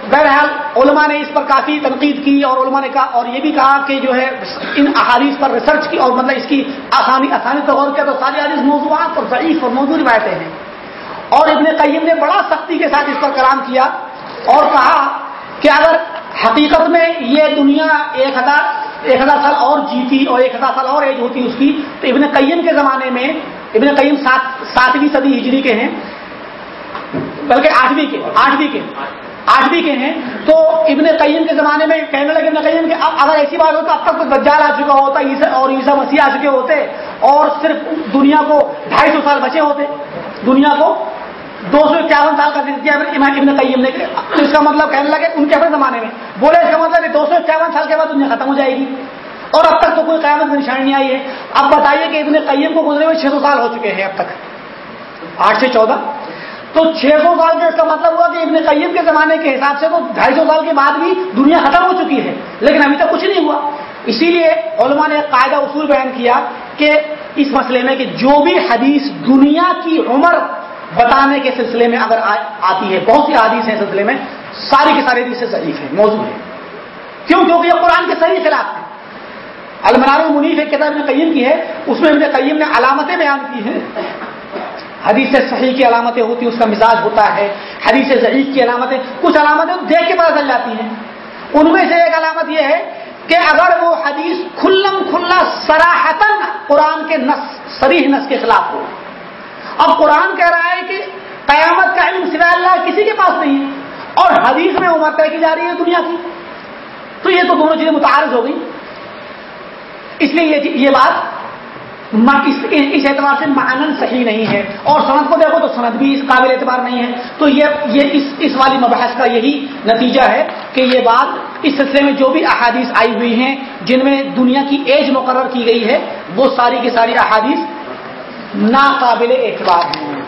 بہرحال علماء نے اس پر کافی تنقید کی اور علماء نے کہا اور یہ بھی کہا کہ جو ہے ان احادیث پر ریسرچ کی اور مطلب اس کی آسانی آسانی تو غور کیا تو ساری حادث موضوعات اور ضعیف اور موضوع روایتیں ہیں۔ اور ابن قیم نے بڑا سختی کے ساتھ اس پر کلام کیا اور کہا کہ اگر حقیقت میں یہ دنیا ایک ہزار ایک ہزار سال اور جیتی اور ایک ہزار سال اور ایج ہوتی اس کی، تو ابن قیم کے زمانے میں ابن قیم سات ساتویں صدی ہجری کے ہیں، بلکہ آٹھویں کے آٹھویں کے۔ آٹھویں کے ہیں تو ابن قیم کے زمانے میں کہنے لگے ابن قیم کہ اگر ایسی بات ہو تو اب تک تو دجال آ چکا ہوتا، عیسا اور عیسا مسیح آ چکے ہوتے اور صرف دنیا کو ڈھائی سو سال بچے ہوتے، دنیا کو دو سو اکیاون سال کا دیا ابن قیم نے اس کا مطلب کہنے لگے ان کے اپنے زمانے میں۔ بولے اس کا مطلب دو سو اکیاون سال کے بعد دنیا ختم ہو جائے گی اور اب تک تو کوئی قیامت نشانی نہیں آئی ہے۔ اب بتائیے کہ ابن قیم کو گزرے ہوئے چھ سو سال ہو چکے ہیں اب تک۔ آٹھ سے چودہ۔ تو چھ سو سال کا اس کا مطلب ہوا کہ ابن قیم کے زمانے کے حساب سے تو ڈھائی سو سال کے بعد بھی دنیا ختم ہو چکی ہے، لیکن ابھی تک کچھ نہیں ہوا۔ اسی لیے علماء نے ایک قاعدہ اصول بیان کیا کہ اس مسئلے میں کہ جو بھی حدیث دنیا کی عمر بتانے کے سلسلے میں اگر آتی ہے، بہت سی حدیث ہیں سلسلے میں، ساری کی ساری حدیث ضعیف ہے موضوع ہے کیوں؟ کیونکہ یہ قرآن کے صحیح خلاف ہے المنار المنیف ایک کتاب ابن قیم کی ہے، اس میں ابن قیم نے علامتیں بیان کی ہیں۔ حدیث صحیح کی علامتیں ہوتی ہیں، اس کا مزاج ہوتا ہے۔ حدیث ضعیف کی علامتیں، کچھ علامتیں دیکھ کے پتہ چل جاتی ہیں۔ ان میں سے ایک علامت یہ ہے کہ اگر وہ حدیث کھلم کھلا سراہتن قرآن کے نس سریح نس کے خلاف ہو۔ اب قرآن کہہ رہا ہے کہ قیامت کا علم سوا اللہ کسی کے پاس نہیں ہے۔ اور حدیث میں عمر طے کی جا رہی ہے دنیا کی۔ تو یہ تو دونوں چیزیں متعارض ہو گئی اس لیے یہ بات اس اعتبار سے معنن صحیح نہیں ہے اور سند کو دیکھو تو سند بھی اس قابل اعتبار نہیں ہے تو یہ یہ اس اس والی مباحث کا یہی نتیجہ ہے کہ یہ بات اس سلسلے میں جو بھی احادیث آئی ہوئی ہیں جن میں دنیا کی ایج مقرر کی گئی ہے وہ ساری کی ساری احادیث ناقابل اعتبار ہیں۔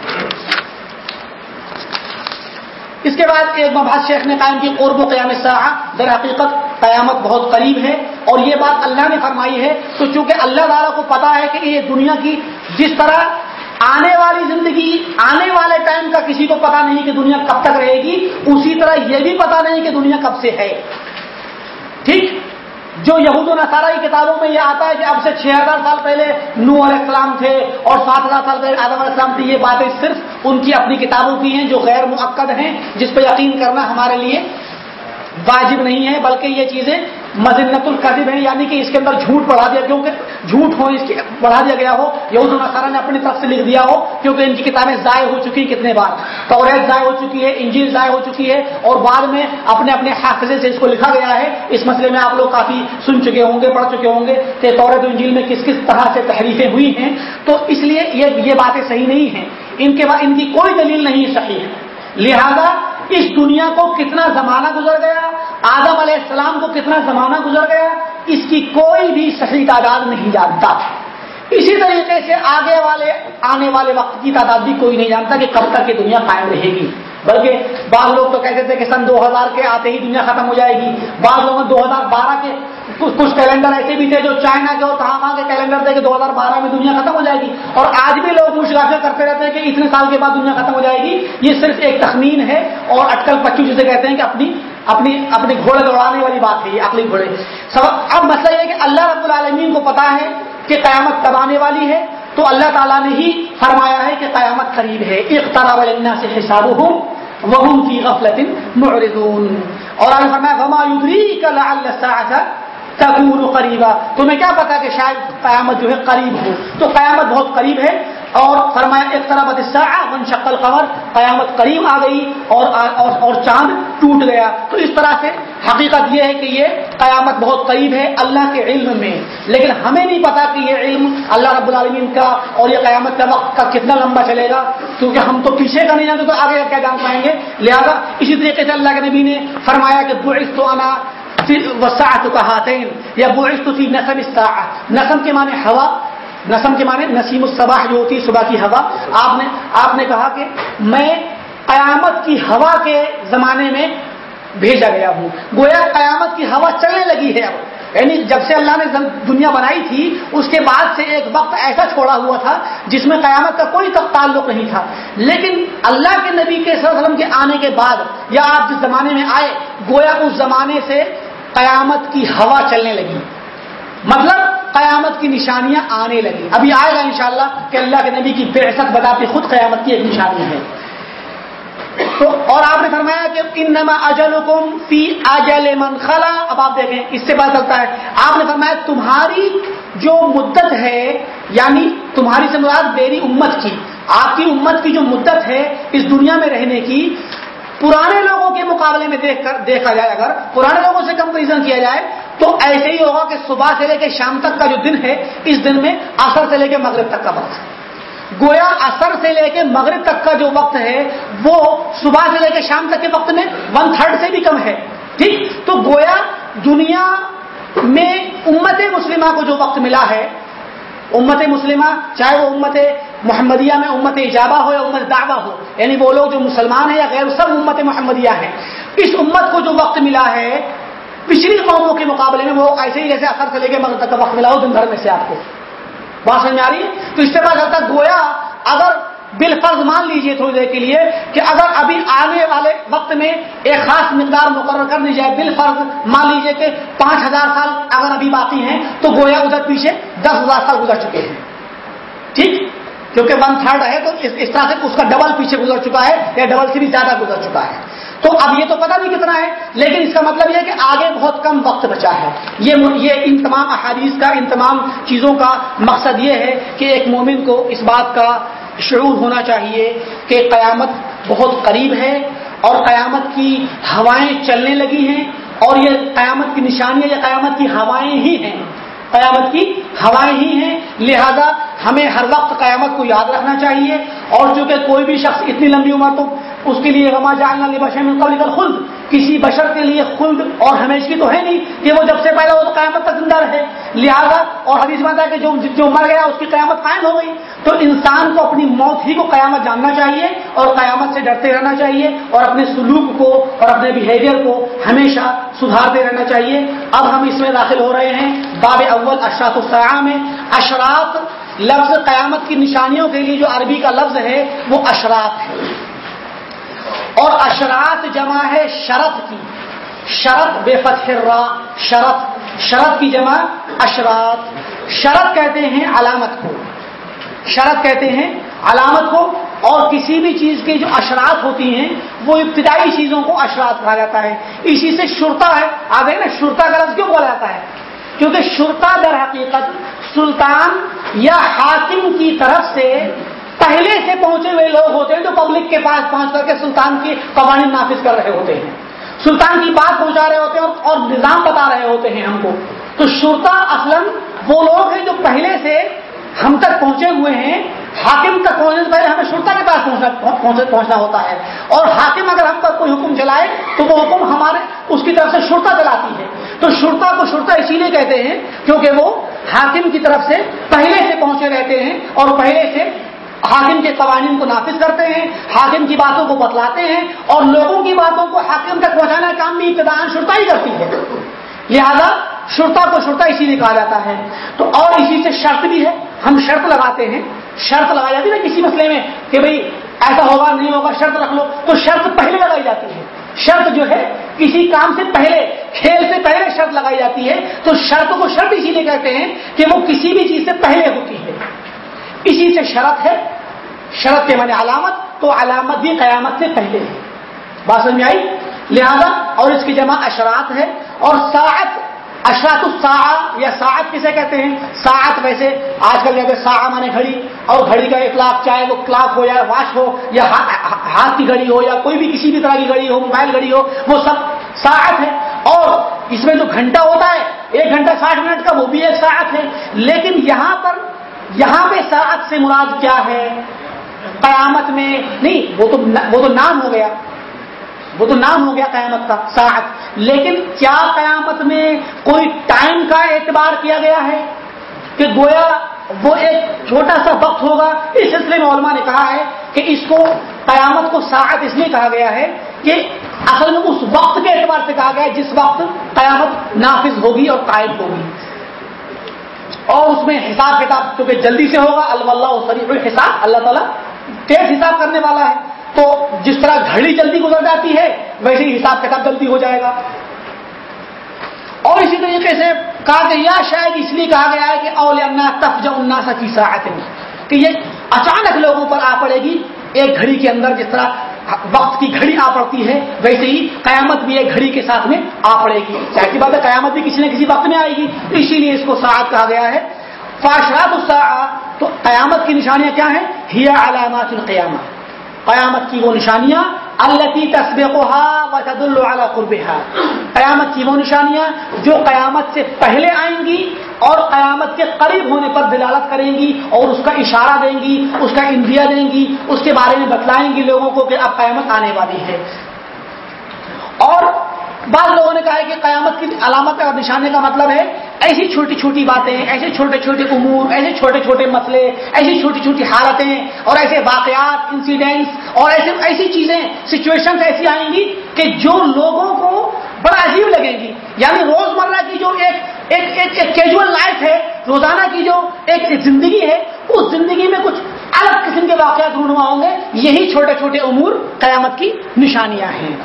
اس کے بعد ایک مباحث شیخ نے قائم کی، قرب و قیام در حقیقت قیامت بہت قریب ہے۔ اور یہ بات اللہ نے فرمائی ہے۔ تو چونکہ اللہ تعالیٰ کو پتا ہے کہ یہ دنیا کی جس طرح آنے والی زندگی، آنے والے ٹائم کا کسی کو پتا نہیں کہ دنیا کب تک رہے گی، اسی طرح یہ بھی پتا نہیں کہ دنیا کب سے ہے۔ ٹھیک؟ جو یہود و نصارہ کی کتابوں میں یہ آتا ہے کہ اب سے چھ ہزار سال پہلے نو علیہ السلام تھے اور سات ہزار سال پہلے آدم علیہ السلام تھے یہ باتیں صرف ان کی اپنی کتابوں کی ہیں جو غیر معقد ہیں، جس پہ یقین کرنا ہمارے لیے واجب نہیں ہے، بلکہ یہ چیزیں مزنت القدب ہیں یعنی کہ اس کے اندر جھوٹ بڑھا دیا، کیونکہ جھوٹ ہو، اس کے بڑھا دیا گیا ہو یہود نصارہ نے اپنی طرف سے لکھ دیا ہو، کیونکہ ان کی کتابیں ضائع ہو چکی کتنے بار۔ توریت ضائع ہو چکی ہے، انجیل ضائع ہو چکی ہے، اور بعد میں اپنے اپنے حافظے سے اس کو لکھا گیا ہے۔ اس مسئلے میں آپ لوگ کافی سن چکے ہوں گے، پڑھ چکے ہوں گے کہ توریت انجیل میں کس کس طرح سے تحریفیں ہوئی ہیں۔ تو اس لیے یہ باتیں صحیح نہیں ہیں۔ ان کے بعد ان کی کوئی دلیل نہیں صحیح ہے۔ لہذا اس دنیا کو کتنا زمانہ گزر گیا؟ آدم علیہ السلام کو کتنا زمانہ گزر گیا؟ اس کی کوئی بھی صحیح تعداد نہیں جانتا۔ اسی طریقے سے آگے والے، آنے والے وقت کی تعداد بھی کوئی نہیں جانتا کہ کب تک یہ دنیا قائم رہے گی۔ بلکہ بعض لوگ تو کہتے تھے کہ سن دو ہزار کے آتے ہی دنیا ختم ہو جائے گی۔ بعض لوگوں دو ہزار بارہ کے کچھ کیلنڈر ایسے بھی تھے جو چائنا کے اور کہاں کہاں کے کیلنڈر تھے کہ دو ہزار بارہ میں دنیا ختم ہو جائے گی۔ اور آج بھی لوگ مشغافیاں کرتے رہتے ہیں کہ اتنے سال کے بعد دنیا ختم ہو جائے گی۔ یہ صرف ایک تخمین ہے اور اٹکل پچو جسے کہتے ہیں کہ اپنی اپنی اپنے گھوڑے دوڑانے والی بات ہے، یہ اپنی گھوڑے۔ سب اب مسئلہ یہ کہ اللہ رب العالمین کو پتا ہے کہ قیامت کب آنے والی ہے۔ تو اللہ تعالیٰ نے ہی فرمایا ہے کہ قیامت قریب ہے۔ ایک طرح سے حساب ہوں وہ کی غفلت معرضون اور فرمایا، وما يدريك لعل الساعه تكون قریبا تمہیں کیا پتا کہ شاید قیامت جو ہے قریب ہو۔ تو قیامت بہت قریب ہے۔ اور فرمایا ایک طرح ون شکل قمر قیامت قریب آ گئی اور اور, اور چاند ٹوٹ گیا۔ تو اس طرح سے حقیقت یہ ہے کہ یہ قیامت بہت قریب ہے اللہ کے علم میں۔ لیکن ہمیں نہیں پتا کہ یہ علم اللہ رب العالمین کا اور یہ قیامت کا وقت کا کتنا لمبا چلے گا۔ کیونکہ ہم تو پیچھے کا نہیں جانتے تو آگے کیا جان پائیں گے۔ لہذا اسی طریقے سے اللہ کے نبی نے فرمایا کہ تو آنا وسعت کا ہاتین، یا بعث تو تھی نسم نسم کے معنی ہوا، نسم کے معنی نسیم الصباح جو ہوتی صبح کی ہوا. آپ نے آپ نے کہا کہ میں قیامت کی ہوا کے زمانے میں بھیجا گیا ہوں۔ گویا قیامت کی ہوا چلنے لگی ہے اب۔ یعنی جب سے اللہ نے دنیا بنائی تھی، اس کے بعد سے ایک وقت ایسا چھوڑا ہوا تھا جس میں قیامت کا کوئی تعلق نہیں تھا۔ لیکن اللہ کے نبی کے وسلم کے آنے کے بعد، یا آپ جس زمانے میں آئے، گویا اس زمانے سے قیامت کی ہوا چلنے لگی۔ مطلب قیامت کی نشانیاں آنے لگی۔ ابھی آئے گا انشاءاللہ کہ اللہ کے نبی کی بے بتاتی خود قیامت کی ایک نشانی ہے۔ تو اور آپ نے فرمایا کہ انما اجلکم فی اجل من خلا۔ اب آپ دیکھیں اس سے پتا چلتا ہے۔ آپ نے فرمایا تمہاری جو مدت ہے یعنی تمہاری سے مراد میری امت کی، آپ کی امت کی جو مدت ہے اس دنیا میں رہنے کی پرانے لوگوں کے مقابلے میں دیکھ کر دیکھا جائے اگر پرانے لوگوں سے کمپریزن کیا جائے، تو ایسے ہی ہوگا کہ صبح سے لے کے شام تک کا جو دن ہے، اس دن میں اثر سے لے کے مغرب تک کا وقت ہے۔ گویا اثر سے لے کے مغرب تک کا جو وقت ہے، وہ صبح سے لے کے شام تک کے وقت میں ون تھرڈ سے بھی کم ہے۔ ٹھیک؟ تو گویا دنیا میں امت مسلمہ کو جو وقت ملا ہے امت مسلمہ، چاہے وہ امت محمدیہ میں امت ایجابہ ہو یا امت دعویٰ ہو یعنی وہ لوگ جو مسلمان ہیں یا غیر، سب امت محمدیہ ہیں۔ اس امت کو جو وقت ملا ہے، پچھلی قوموں کے مقابلے میں وہ ایسے ہی جیسے اثر سے لے کے مگر تک کا وقت ملا ہو دن بھر میں سے آپ کو۔ بات سمجھ آ رہی ہے؟ تو اس سے بعد چلتا گویا اگر بال فرض مان لیجیے تھوڑی دیر کے لیے کہ اگر ابھی آنے والے وقت میں ایک خاص مقدار مقرر کر دی جائے بال فرض مان لیجیے کہ پانچ ہزار سال اگر ابھی باقی ہیں تو گویا ادھر پیچھے دس ہزار سال گزر چکے ہیں۔ ٹھیک؟ کیونکہ ون تھرڈ ہے تو اس طرح سے اس کا ڈبل پیچھے گزر چکا ہے یا ڈبل سے بھی زیادہ گزر چکا ہے۔ تو اب یہ تو پتہ نہیں کتنا ہے، لیکن اس کا مطلب یہ ہے کہ آگے بہت کم وقت بچا ہے۔ یہ یہ ان تمام احادیث کا، ان تمام چیزوں کا مقصد یہ ہے کہ ایک مومن کو اس بات کا شعور ہونا چاہیے کہ قیامت بہت قریب ہے اور قیامت کی ہوائیں چلنے لگی ہیں اور یہ قیامت کی نشانیاں یا قیامت کی ہوائیں ہی ہیں۔ قیامت کی ہوائیں ہی ہیں۔ لہذا ہمیں ہر وقت قیامت کو یاد رکھنا چاہیے اور چونکہ کوئی بھی شخص اتنی لمبی عمر تو اس کے لیے رما جاننا بشر میں قبل خلد کسی بشر کے لیے خلد اور ہمیشہ تو ہے نہیں کہ وہ جب سے پہلے وہ تو قیامت تک زندہ رہے۔ لہذا اور حدیث بات ہے کہ جو جو مر گیا اس کی قیامت قائم ہو گئی۔ تو انسان کو اپنی موت ہی کو قیامت جاننا چاہیے اور قیامت سے ڈرتے رہنا چاہیے اور اپنے سلوک کو اور اپنے بیہیویئر کو ہمیشہ سدھارتے رہنا چاہیے۔ اب ہم اس میں داخل ہو رہے ہیں۔ باب اول اشراط السیاح میں اشراط لفظ قیامت کی نشانیوں کے لیے جو عربی کا لفظ ہے، وہ اشراط ہے۔ اور اشرات جمع ہے شرط کی۔ شرط بے فتح را شرط شرط کی جمع اشرات شرط کہتے ہیں علامت کو۔ شرط کہتے ہیں علامت کو۔ اور کسی بھی چیز کے جو اشرات ہوتی ہیں، وہ ابتدائی چیزوں کو اشرات کہا جاتا ہے۔ اسی سے شرتا ہے، آگے نا شرتا کا لفظ کیوں بولا جاتا ہے؟ کیونکہ شرتا در حقیقت سلطان یا حاکم کی طرف سے پہلے سے پہنچے ہوئے لوگ ہوتے ہیں جو پبلک کے پاس پہنچ کر کے سلطان کی قوانین نافذ کر رہے ہوتے ہیں۔ سلطان کی بات پہنچا رہے ہوتے ہیں اور نظام بتا رہے ہوتے ہیں ہم کو۔ تو شرتا اصل وہ لوگ ہیں جو پہلے سے ہم تک پہنچے ہوئے ہیں۔ حاکم تک پہنچنے سے پہلے ہمیں شرتا کے پاس پہنچنا پہنچنا ہوتا ہے۔ اور حاکم اگر ہم پر کوئی حکم چلائے تو وہ حکم ہمارے اس کی طرف سے شرتا چلاتی ہے۔ تو شرتا کو شرتا اسی لیے کہتے ہیں کیونکہ وہ حاکم کی طرف سے پہلے سے پہنچے رہتے ہیں اور پہلے سے حاکم کے قوانین کو نافذ کرتے ہیں، حاکم کی باتوں کو بتلاتے ہیں اور لوگوں کی باتوں کو حاکم تک پہنچانے کا کام بھی ابتدا شرتا ہی کرتی ہے۔ لہذا شرتا کو شرتا اسی لیے کہا جاتا ہے۔ تو اور اسی سے شرط بھی ہے۔ ہم شرط لگاتے ہیں۔ شرط لگائی جاتی ہے نا کسی مسئلے میں کہ بھئی ایسا ہوگا، نہیں ہوگا، شرط رکھ لو۔ تو شرط پہلے لگائی جاتی ہے۔ شرط جو ہے کسی کام سے پہلے، کھیل سے پہلے شرط لگائی جاتی ہے۔ تو شرط کو شرط اسی لیے کہتے ہیں کہ وہ کسی بھی چیز سے پہلے ہوتی ہے۔ اسی سے شرط ہے، شرط کے معنی علامت، تو علامت بھی قیامت سے پہلے ہے۔ بات سمجھ میں آئی؟ لہذا اور اس کی جمع اشرات ہے اور ساعت اشرات الساعہ یا ساعت کسے کہتے ہیں؟ ساعت ویسے آج کل جیسے سا مانے گھڑی، اور گھڑی کا اطلاق چاہے وہ کلاک ہو یا واش ہو، یا ہاتھ کی گھڑی ہو یا کوئی بھی کسی بھی طرح کی گھڑی ہو، موبائل گھڑی ہو، وہ سب ساعت ہے۔ اور اس میں جو گھنٹہ ہوتا ہے، ایک گھنٹہ ساٹھ منٹ کا، وہ بھی ایک ساعت ہے۔ لیکن یہاں پر، یہاں پہ ساعت سے مراد کیا ہے؟ قیامت میں، نہیں، وہ تو وہ تو نام ہو گیا۔ وہ تو نام ہو گیا قیامت کا، ساعت۔ لیکن کیا قیامت میں کوئی ٹائم کا اعتبار کیا گیا ہے؟ کہ گویا وہ ایک چھوٹا سا وقت ہوگا۔ اس سلسلے میں علماء نے کہا ہے کہ اس کو قیامت کو ساعت اس لیے کہا گیا ہے کہ اصل میں اس وقت کے اعتبار سے کہا گیا ہے جس وقت قیامت نافذ ہوگی اور قائم ہوگی۔ اور اس میں حساب کتاب کیونکہ جلدی سے ہوگا اللہ شریف الحساب، اللہ تعالیٰ تیز حساب کرنے والا ہے۔ تو جس طرح گھڑی جلدی گزر جاتی ہے، ویسے ہی حساب کتاب جلدی ہو جائے گا۔ اور اسی طریقے سے کہا کہ یا شاید اس لیے کہا گیا ہے کہ اول تف جا سا کی ساعت، کہ یہ اچانک لوگوں پر آ پڑے گی، ایک گھڑی کے اندر جس طرح وقت کی گھڑی آ پڑتی ہے، ویسے ہی قیامت بھی ایک گھڑی کے ساتھ میں آ پڑے گی۔ چاہے کی بات ہے، قیامت بھی کسی نہ کسی وقت میں آئے گی اسی لیے اس کو ساعت کہا گیا ہے۔ فاشرات تو قیامت کی نشانیاں کیا ہیں؟ ہیا علامات القیامت قیامت کی وہ نشانیاں اللہ کی تصبیق قربہ قیامت کی وہ نشانیاں جو قیامت سے پہلے آئیں گی اور قیامت کے قریب ہونے پر دلالت کریں گی اور اس کا اشارہ دیں گی، اس کا اندیا دیں گی، اس کے بارے میں بتلائیں گی لوگوں کو کہ اب قیامت آنے والی ہے۔ اور بعض لوگوں نے کہا ہے کہ قیامت کی علامت اور نشانے کا مطلب ہے ایسی چھوٹی چھوٹی باتیں ایسے چھوٹے چھوٹے امور ایسے چھوٹے چھوٹے مسئلے ایسی چھوٹی چھوٹی حالتیں اور ایسے واقعات انسیڈنٹس اور ایسے ایسی چیزیں سچویشن ایسی آئیں گی کہ جو لوگوں کو بڑا عجیب لگیں گی۔ یعنی روز مرہ کی جو ایک ایک ایک, ایک کیجول لائف ہے روزانہ کی جو ایک زندگی ہے اس زندگی میں کچھ الگ قسم کے واقعات رونما ہوں گے۔ یہی چھوٹے چھوٹے امور قیامت کی نشانیاں ہیں۔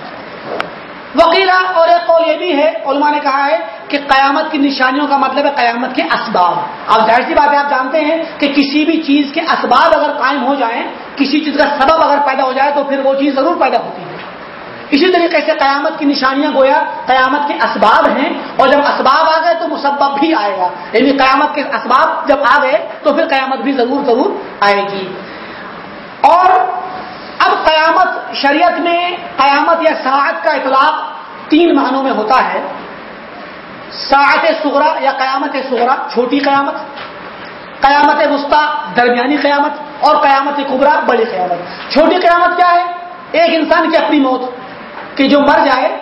وکیلا اور ایک قول یہ بھی ہے، علماء نے کہا ہے کہ قیامت کی نشانیوں کا مطلب ہے قیامت کے اسباب۔ اب ظاہر سی بات ہے، آپ جانتے ہیں کہ کسی بھی چیز کے اسباب اگر قائم ہو جائیں، کسی چیز کا سبب اگر پیدا ہو جائے تو پھر وہ چیز ضرور پیدا ہوتی ہے۔ اسی طریقے سے قیامت کی نشانیاں گویا قیامت کے اسباب ہیں اور جب اسباب آ گئے تو مسبب بھی آئے گا۔ یعنی قیامت کے اسباب جب آ گئے تو پھر قیامت بھی ضرور ضرور آئے گی۔ اور اب قیامت شریعت میں قیامت یا ساعت کا اطلاق تین معنوں میں ہوتا ہے۔ ساعت سغرا یا قیامت سغرا چھوٹی قیامت قیامت وسطی درمیانی قیامت اور قیامت کبرا بڑی قیامت۔ چھوٹی قیامت کیا ہے؟ ایک انسان کی اپنی موت کہ جو مر جائے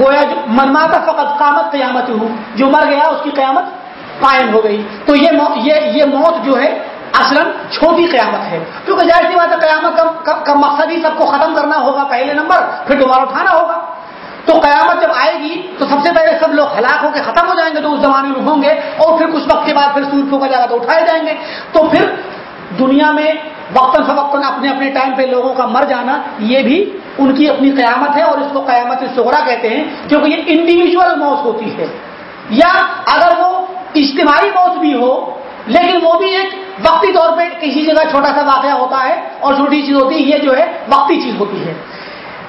گویا جو منما کا فقط قامت قیامت ہوں جو مر گیا اس کی قیامت قائم ہو گئی۔ تو یہ یہ, یہ موت جو ہے اصل چھوٹی قیامت ہے۔ کیونکہ ظاہر سی بات ہے، قیامت کا مقصد ہی سب کو ختم کرنا ہوگا، پہلے نمبر، پھر دوبارہ اٹھانا ہوگا۔ تو قیامت جب آئے گی، تو سب سے پہلے سب لوگ ہلاک ہو کے ختم ہو جائیں گے جو اس زمانے میں ہوں گے، اور پھر کچھ وقت کے بعد پھر سور پھونکا جائے گا تو اٹھائے جائیں گے۔ تو پھر دنیا میں وقتاً فوقتاً اپنے اپنے ٹائم پہ لوگوں کا مر جانا، یہ بھی ان کی اپنی قیامت ہے، اور اس کو قیامت سغرا کہتے ہیں، کیونکہ یہ انڈیویجل موت ہوتی ہے۔ یا اگر وہ اجتماعی موت بھی ہو لیکن وہ بھی ایک وقتی طور پہ کسی جگہ چھوٹا سا واقعہ ہوتا ہے اور چھوٹی چیز ہوتی ہے، یہ جو ہے وقتی چیز ہوتی ہے۔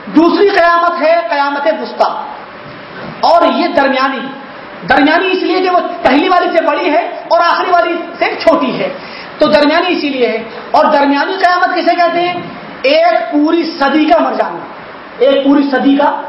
دوسری قیامت ہے قیامت وسطی۔ اور یہ درمیانی درمیانی اس لیے کہ وہ پہلی والی سے بڑی ہے اور آخری والی سے چھوٹی ہے۔ تو درمیانی اسی لیے ہے۔ اور درمیانی قیامت کسے کہتے ہیں؟ ایک پوری صدی کا مر جانا ایک پوری صدی کا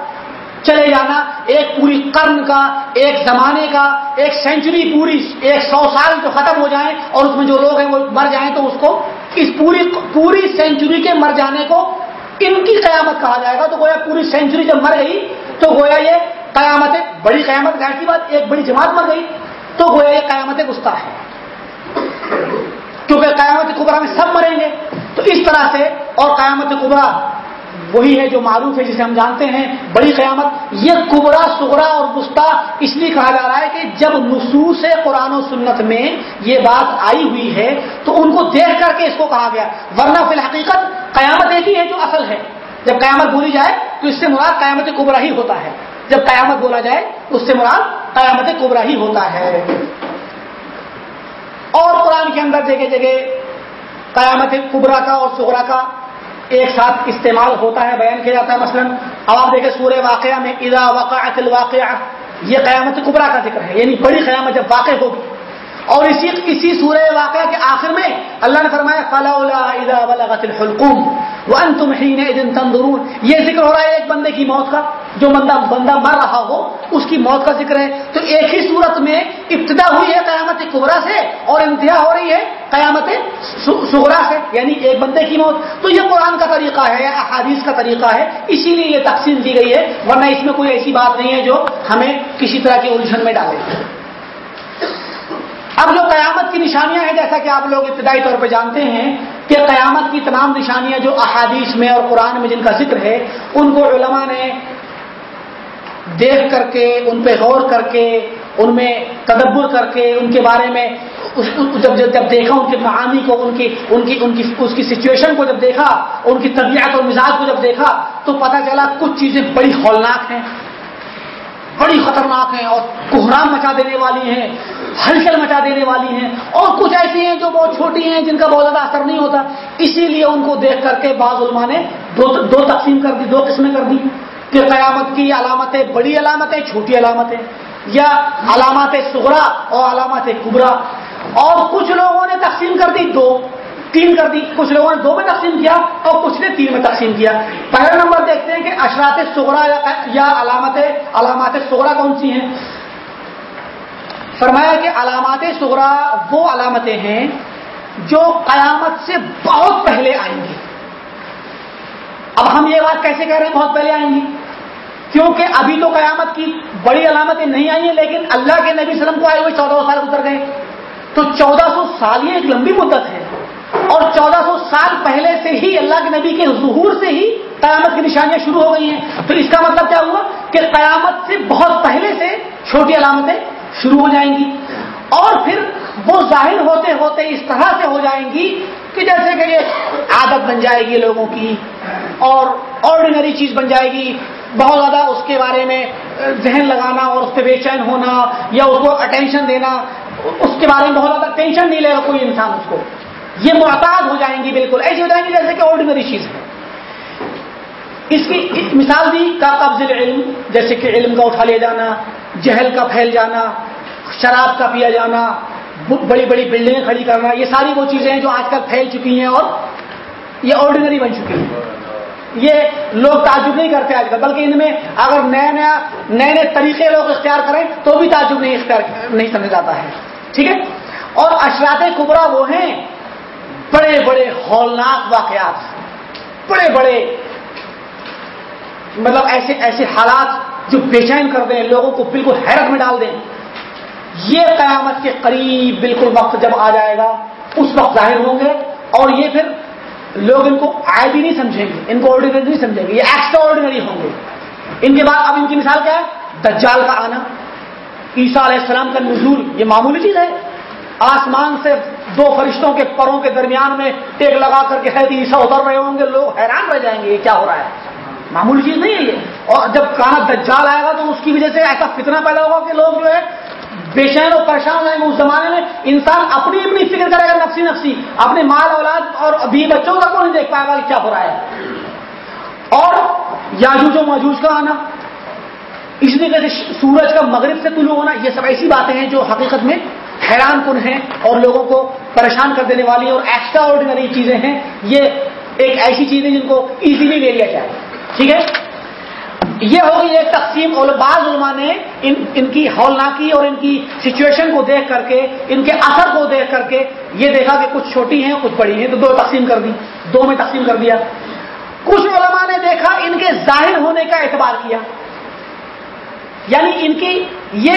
چلے جانا ایک پوری قرن کا، ایک زمانے کا، ایک سینچری پوری، ایک سو سال جو ختم ہو جائیں اور اس میں جو لوگ ہیں وہ مر جائیں تو اس کو اس پوری پوری سینچری کے مر جانے کو ان کی قیامت کہا جائے گا۔ تو گویا پوری سینچری جب مر گئی تو گویا یہ قیامت بڑی قیامت، ظاہر کی بات، ایک بڑی جماعت مر گئی۔ تو گویا یہ قیامت گستا ہے۔ کیونکہ قیامت کبرا میں سب مریں گے۔ تو اس طرح سے اور قیامت کبرا وہی ہے جو معروف ہے جسے ہم جانتے ہیں، بڑی قیامت۔ یہ کبرا سغرا اور گستا اس لیے کہا جا رہا ہے کہ جب نصوص قرآن و سنت میں یہ بات آئی ہوئی ہے، تو ان کو دیکھ کر کے اس کو کہا گیا۔ ورنہ فی الحقیقت قیامت ایک ہی ہے جو اصل ہے۔ جب قیامت بولی جائے، تو اس سے مراد قیامت کبرا ہی ہوتا ہے۔ جب قیامت بولا جائے، اس سے مراد قیامت کبرا ہی ہوتا ہے۔ اور قرآن کے اندر جگہ جگہ قیامت کبرا کا اور سغرا کا ایک ساتھ استعمال ہوتا ہے، بیان کیا جاتا ہے۔ مثلا، اب آپ دیکھیں سورہ واقعہ میں ادا وقعت الواقعہ، یہ قیامت کبرا کا ذکر ہے یعنی بڑی قیامت جب واقع ہوگی۔ اور اسی اسی سورہ واقعہ کے آخر میں اللہ نے فرمایا تم تندرون یہ ذکر ہو رہا ہے ایک بندے کی موت کا، جو بندہ بندہ مر رہا ہو، اس کی موت کا ذکر ہے۔ تو ایک ہی صورت میں ابتدا ہوئی ہے قیامت کبرا سے اور انتہا ہو رہی ہے قیامت سغرا سے یعنی ایک بندے کی موت۔ تو یہ قرآن کا طریقہ ہے احادیث کا طریقہ ہے۔ اسی لیے یہ تقسیم کی گئی ہے۔ ورنہ اس میں کوئی ایسی بات نہیں ہے جو ہمیں کسی طرح کی الجھن میں ڈالے۔ اب جو قیامت کی نشانیاں ہیں، جیسا کہ آپ لوگ ابتدائی طور پہ جانتے ہیں کہ قیامت کی تمام نشانیاں جو احادیث میں اور قرآن میں جن کا ذکر ہے، ان کو علماء نے دیکھ کر کے، ان پہ غور کر کے، ان میں تدبر کر کے، ان کے بارے میں جب جب دیکھا، ان کے معانی کو، ان کی ان کی ان کی اس کی سچویشن کو جب دیکھا، ان کی طبیعت اور مزاج کو جب دیکھا، تو پتہ چلا کچھ چیزیں بڑی ہولناک ہیں، بڑی خطرناک ہیں اور کوہرام مچا دینے والی ہیں۔ ہلچل مچا دینے والی ہیں اور کچھ ایسی ہیں جو بہت چھوٹی ہیں جن کا بہت زیادہ اثر نہیں ہوتا۔ اسی لیے ان کو دیکھ کر کے بعض علماء نے دو دو تقسیم کر دی، دو قسمیں کر دی کہ قیامت کی علامتیں بڑی علامتیں، چھوٹی علامتیں، یا علامات سغرا اور علامات کبرا۔ اور کچھ لوگوں نے تقسیم کر دی، دو، تین کر دی۔ کچھ لوگوں نے دو میں تقسیم کیا اور کچھ نے تین میں تقسیم کیا۔ پہلا نمبر دیکھتے ہیں کہ اشرات سغرا یا علامت علامات سغرا کون سی ہیں؟ فرمایا کہ علامات سغرا وہ علامتیں ہیں جو قیامت سے بہت پہلے آئیں گی۔ اب ہم یہ بات کیسے کہہ رہے ہیں بہت پہلے آئیں گی؟ کیونکہ ابھی تو قیامت کی بڑی علامتیں نہیں آئی ہیں، لیکن اللہ کے نبی وسلم کو آئے ہوئے چودہ سال گزر گئے۔ تو چودہ سو سال یہ ایک لمبی مدت ہے۔ اور چودہ سو سال پہلے سے ہی اللہ کے نبی کے ظہور سے ہی قیامت کی نشانیاں شروع ہو گئی ہیں۔ پھر اس کا مطلب کیا ہوا؟ کہ قیامت سے بہت پہلے سے چھوٹی علامتیں شروع ہو جائیں گی۔ اور پھر وہ ظاہر ہوتے ہوتے اس طرح سے ہو جائیں گی کہ جیسے کہ یہ عادت بن جائے گی لوگوں کی اور آرڈینری چیز بن جائے گی۔ بہت زیادہ اس کے بارے میں ذہن لگانا اور اس پہ بے چین ہونا یا اس کو اٹینشن دینا، اس کے بارے میں بہت زیادہ ٹینشن نہیں لے گا کوئی انسان اس کو۔ یہ معتاد ہو جائیں گی بالکل، ایسی ہو جائیں گی جیسے کہ آرڈینری چیز ہے۔ اس کی مثال دی کا قبض علم جیسے کہ علم کا اٹھا لے جانا جہل کا پھیل جانا، شراب کا پیا جانا، بڑی بڑی بلڈنگیں کھڑی کرنا، یہ ساری وہ چیزیں ہیں جو آج کل پھیل چکی ہیں اور یہ آرڈینری بن چکی ہیں۔ یہ لوگ تعجب نہیں کرتے آج کل، بلکہ ان میں اگر نیا نیا، نئے نئے طریقے لوگ اختیار کریں تو بھی تعجب نہیں اختیار، نہیں سمجھ جاتا ہے۔ ٹھیک ہے؟ اور اشرات کبرا وہ ہیں، بڑے بڑے ہولناک واقعات، بڑے بڑے مطلب ایسے ایسے حالات جو بے چین کر دیں، لوگوں کو بالکل حیرت میں ڈال دیں۔ یہ قیامت کے قریب بالکل وقت جب آ جائے گا، اس وقت ظاہر ہوں گے۔ اور یہ پھر لوگ ان کو عادی نہیں سمجھیں گے، ان کو آرڈینری نہیں سمجھیں گے، یہ ایکسٹرا آرڈینری ہوں گے۔ ان کے بعد اب ان کی مثال کیا ہے؟ دجال کا آنا۔ عیسیٰ علیہ السلام کا نزول، یہ معمولی چیز ہے۔ آسمان سے دو فرشتوں کے پروں کے درمیان میں ٹیک لگا کر کے حید عیسیٰ اتر رہے ہوں گے، لوگ حیران رہ جائیں گے، یہ کیا ہو رہا ہے؟ معمولی چیز نہیں ہے یہ۔ اور جب کانا دجال آئے گا تو اس کی وجہ سے ایسا فتنہ پیدا ہوگا کہ لوگ جو ہے بے چین اور پریشان ہو جائیں گے اس زمانے میں۔ انسان اپنی اپنی فکر کرے گا نفسی نفسی۔ اپنے مال اولاد اور ابھی بچوں کا کو نہیں دیکھ پائے گا کہ کیا ہو رہا ہے۔ اور یاجوج و ماجوج کا آنا۔ اس لیے کہ سورج کا مغرب سے طلوع ہونا، یہ سب ایسی باتیں ہیں جو حقیقت میں حیران کن ہیں اور لوگوں کو پریشان کر دینے والی اور ایکسٹرا آرڈینری چیزیں ہیں۔ یہ ایک ایسی چیز ہے جن کو ایزیلی لے لیا جائے۔ ٹھیک ہے؟ یہ ہوگی ایک تقسیم اور بعض علماء نے ان ان کی ہولناکی اور ان کی سچویشن کو دیکھ کر کے، ان کے اثر کو دیکھ کر کے یہ دیکھا کہ کچھ چھوٹی ہیں، کچھ بڑی ہیں، تو دو تقسیم کر دی۔ دو میں تقسیم کر دیا۔ کچھ علماء نے دیکھا ان کے ظاہر ہونے کا اعتبار کیا۔ یعنی ان کی یہ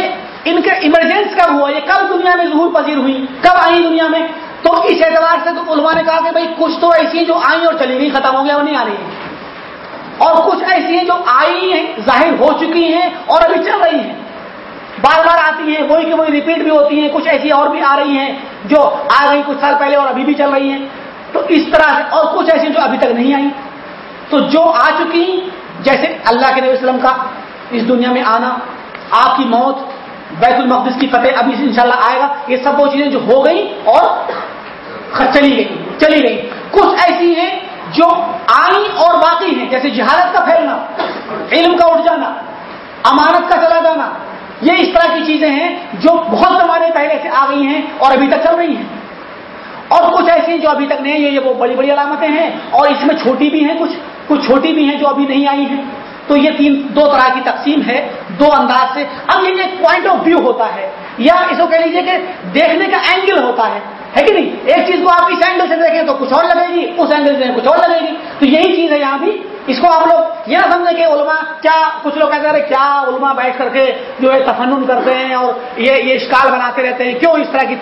ان کے ایمرجنس کب ہوا؟ یہ کب دنیا میں ظہور پذیر ہوئی؟ کب آئی دنیا میں؟ تو اس اعتبار سے تو علماء نے کہا کہ بھائی کچھ تو ایسی جو آئیں اور چلی گئی ختم ہو گیا اور نہیں آ رہی۔ ہیں اور کچھ ایسی ہیں جو آئی ہیں، ظاہر ہو چکی ہیں اور ابھی چل رہی ہیں۔ بار بار آتی ہیں، وہی کہ وہی ریپیٹ بھی ہوتی ہیں، کچھ ایسی اور بھی آ رہی ہیں جو آ گئی کچھ سال پہلے اور ابھی بھی چل رہی ہیں۔ تو اس طرح سے اور کچھ ایسی جو ابھی تک نہیں آئی۔ تو جو آ چکی، جیسے اللہ کے نبی وسلم کا اس دنیا میں آنا، آپ کی موت، بیت المقدس کی فتح ابھی ان آئے گا۔ یہ سب وہ چیزیں جو ہو گئی اور چلی گئی چلی گئی۔ کچھ ایسی ہیں جو آئی اور باقی ہیں، جیسے جہالت کا پھیلنا، علم کا اٹھ جانا، امانت کا چلا جانا، یہ اس طرح کی چیزیں ہیں جو بہت زمانے پہلے سے آ گئی ہیں اور ابھی تک چل رہی ہیں۔ اور کچھ ایسی ہیں جو ابھی تک نہیں یہ وہ بڑی بڑی علامتیں ہیں اور اس میں چھوٹی بھی ہیں کچھ کچھ چھوٹی بھی ہیں جو ابھی نہیں آئی ہیں۔ تو یہ تین، دو طرح کی تقسیم ہے، دو انداز سے۔ اب یہ ایک پوائنٹ آف ویو ہوتا ہے، یا اس کو کہہ لیجیے کہ دیکھنے کا اینگل ہوتا ہے۔ ہے کہ نہیں؟ ایک چیز کو آپ اس اینگل سے دیکھیں تو کچھ اور لگے گی، اس اینگل سے کچھ اور لگے گی۔ تو یہی چیز ہے یہاں بھی۔ اس کو آپ لوگ یہ نہ سمجھیں کہ علماء کیا کچھ لوگ کہتے ہیں کیا علماء بیٹھ کر کے جو ہے تفنن کرتے ہیں اور یہ یہ اسکال بناتے رہتے ہیں؟ کیوں اس طرح کی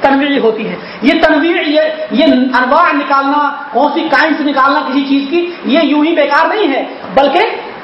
تنویر ہوتی ہے؟ یہ تنویر یہ یہ انواع نکالنا، کون سی کائنس نکالنا کسی چیز کی، یہ یوں ہی بیکار نہیں ہے۔ بلکہ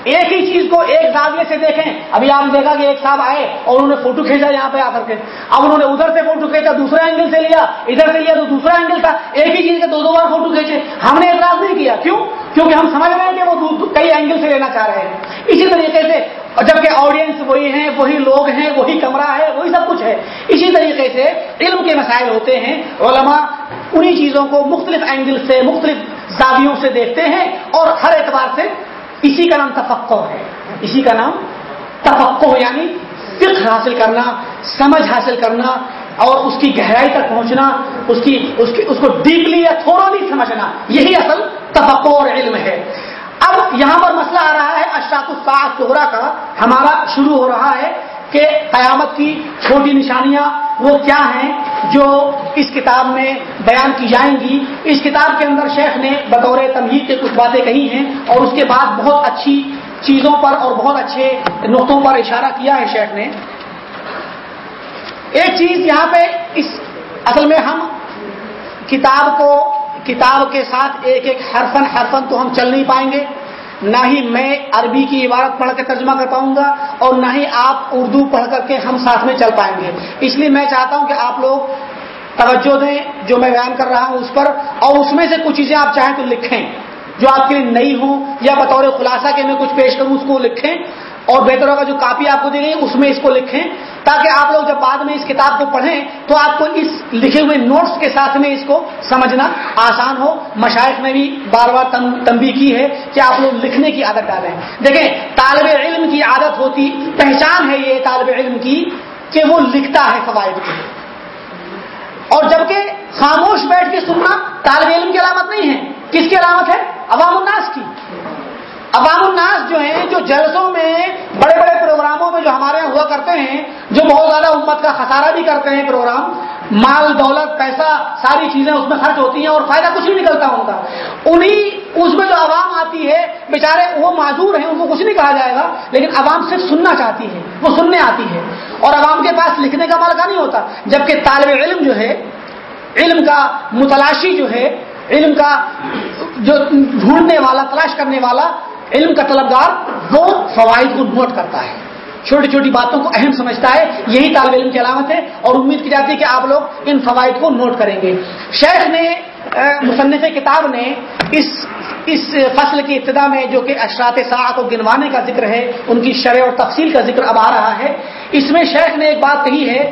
ایک ہی چیز کو ایک زاویے سے دیکھیں۔ ابھی آپ نے دیکھا کہ ایک صاحب آئے اور انہوں نے فوٹو کھینچا یہاں پہ آ کر کے۔ اب انہوں نے ادھر سے فوٹو کھینچا، دوسرا اینگل سے لیا، ادھر سے لیا تو دوسرا اینگل تھا۔ ایک ہی چیز کے دو دو بار فوٹو کھینچے۔ ہم نے اعتراض نہیں کیا۔ کیوں؟ کیونکہ ہم سمجھ رہے ہیں کہ وہ کئی اینگل سے لینا چاہ رہے ہیں۔ اسی طریقے سے جبکہ آڈینس وہی ہیں، وہی لوگ ہیں، وہی کمرہ ہے، وہی سب کچھ ہے۔ اسی طریقے سے علم کے مسائل ہوتے ہیں۔ علماء انہی چیزوں کو مختلف اینگل سے، مختلف زاویوں سے دیکھتے ہیں اور ہر اعتبار سے اسی کا نام تفقع ہے۔ اسی کا نام تفقع یعنی فقہ حاصل کرنا، سمجھ حاصل کرنا اور اس کی گہرائی تک پہنچنا، اس کی اس کی، اس کو ڈیپلی یا تھوڑا بھی سمجھنا، یہی اصل تفقع اور علم ہے۔ اب یہاں پر مسئلہ آ رہا ہے اشاق الفاظ کا، ہمارا شروع ہو رہا ہے۔ کہ قیامت کی چھوٹی نشانیاں وہ کیا ہیں جو اس کتاب میں بیان کی جائیں گی۔ اس کتاب کے اندر شیخ نے بطور تمہید کے کچھ باتیں کہی ہیں اور اس کے بعد بہت اچھی چیزوں پر اور بہت اچھے نقطوں پر اشارہ کیا ہے شیخ نے۔ ایک چیز یہاں پہ اس اصل میں ہم کتاب کو، کتاب کے ساتھ ایک ایک حرفن حرفن تو ہم چل نہیں پائیں گے۔ نہ ہی میں عربی کی عبارت پڑھ کے ترجمہ کر پاؤں گا اور نہ ہی آپ اردو پڑھ کر کے ہم ساتھ میں چل پائیں گے۔ اس لیے میں چاہتا ہوں کہ آپ لوگ توجہ دیں جو میں بیان کر رہا ہوں اس پر اور اس میں سے کچھ چیزیں آپ چاہیں تو لکھیں۔ جو آپ کے لیے نئی ہوں یا بطور خلاصہ کے میں کچھ پیش کروں اس کو لکھیں۔ اور بہتر ہوگا جو کاپی آپ کو دی گئی اس میں اس کو لکھیں تاکہ آپ لوگ جب بعد میں اس کتاب کو پڑھیں تو آپ کو اس لکھے ہوئے نوٹس کے ساتھ میں اس کو سمجھنا آسان ہو۔ مشائق نے بھی بار بار تنبی کی ہے کہ آپ لوگ لکھنے کی عادت ڈالیں۔ دیکھیں، طالب علم کی عادت ہوتی، پہچان ہے یہ طالب علم کی کہ وہ لکھتا ہے فوائد کی اور جبکہ خاموش بیٹھ کے سننا طالب علم کی علامت نہیں ہے۔ کس کی علامت ہے؟ عوام الناس کی۔ عوام الناس جو ہیں، جو جلسوں میں بڑے بڑے پروگراموں میں جو ہمارے یہاں ہوا کرتے ہیں، جو بہت زیادہ امت کا خسارہ بھی کرتے ہیں پروگرام، مال، دولت، پیسہ، ساری چیزیں اس میں خرچ ہوتی ہیں اور فائدہ کچھ نہیں نکلتا ان کا۔ انہیں اس میں جو عوام آتی ہے، بیچارے وہ معذور ہیں، ان کو کچھ نہیں کہا جائے گا، لیکن عوام صرف سننا چاہتی ہے، وہ سننے آتی ہے۔ اور عوام کے پاس لکھنے کا مالکہ نہیں ہوتا، جبکہ طالب علم جو ہے، علم کا متلاشی جو ہے، علم کا جو ڈھونڈنے والا، تلاش کرنے والا علم کا طلبگار وہ فوائد کو نوٹ کرتا ہے۔ چھوٹی چھوٹی باتوں کو اہم سمجھتا ہے، یہی طالب علم کی علامت ہے اور امید کی جاتی ہے کہ آپ لوگ ان فوائد کو نوٹ کریں گے۔ شیخ نے مصنف کتاب نے اس اس فصل کی ابتدا میں جو کہ اشرات سا کو گنوانے کا ذکر ہے، ان کی شرح اور تفصیل کا ذکر اب آ رہا ہے۔ اس میں شیخ نے ایک بات کہی ہے،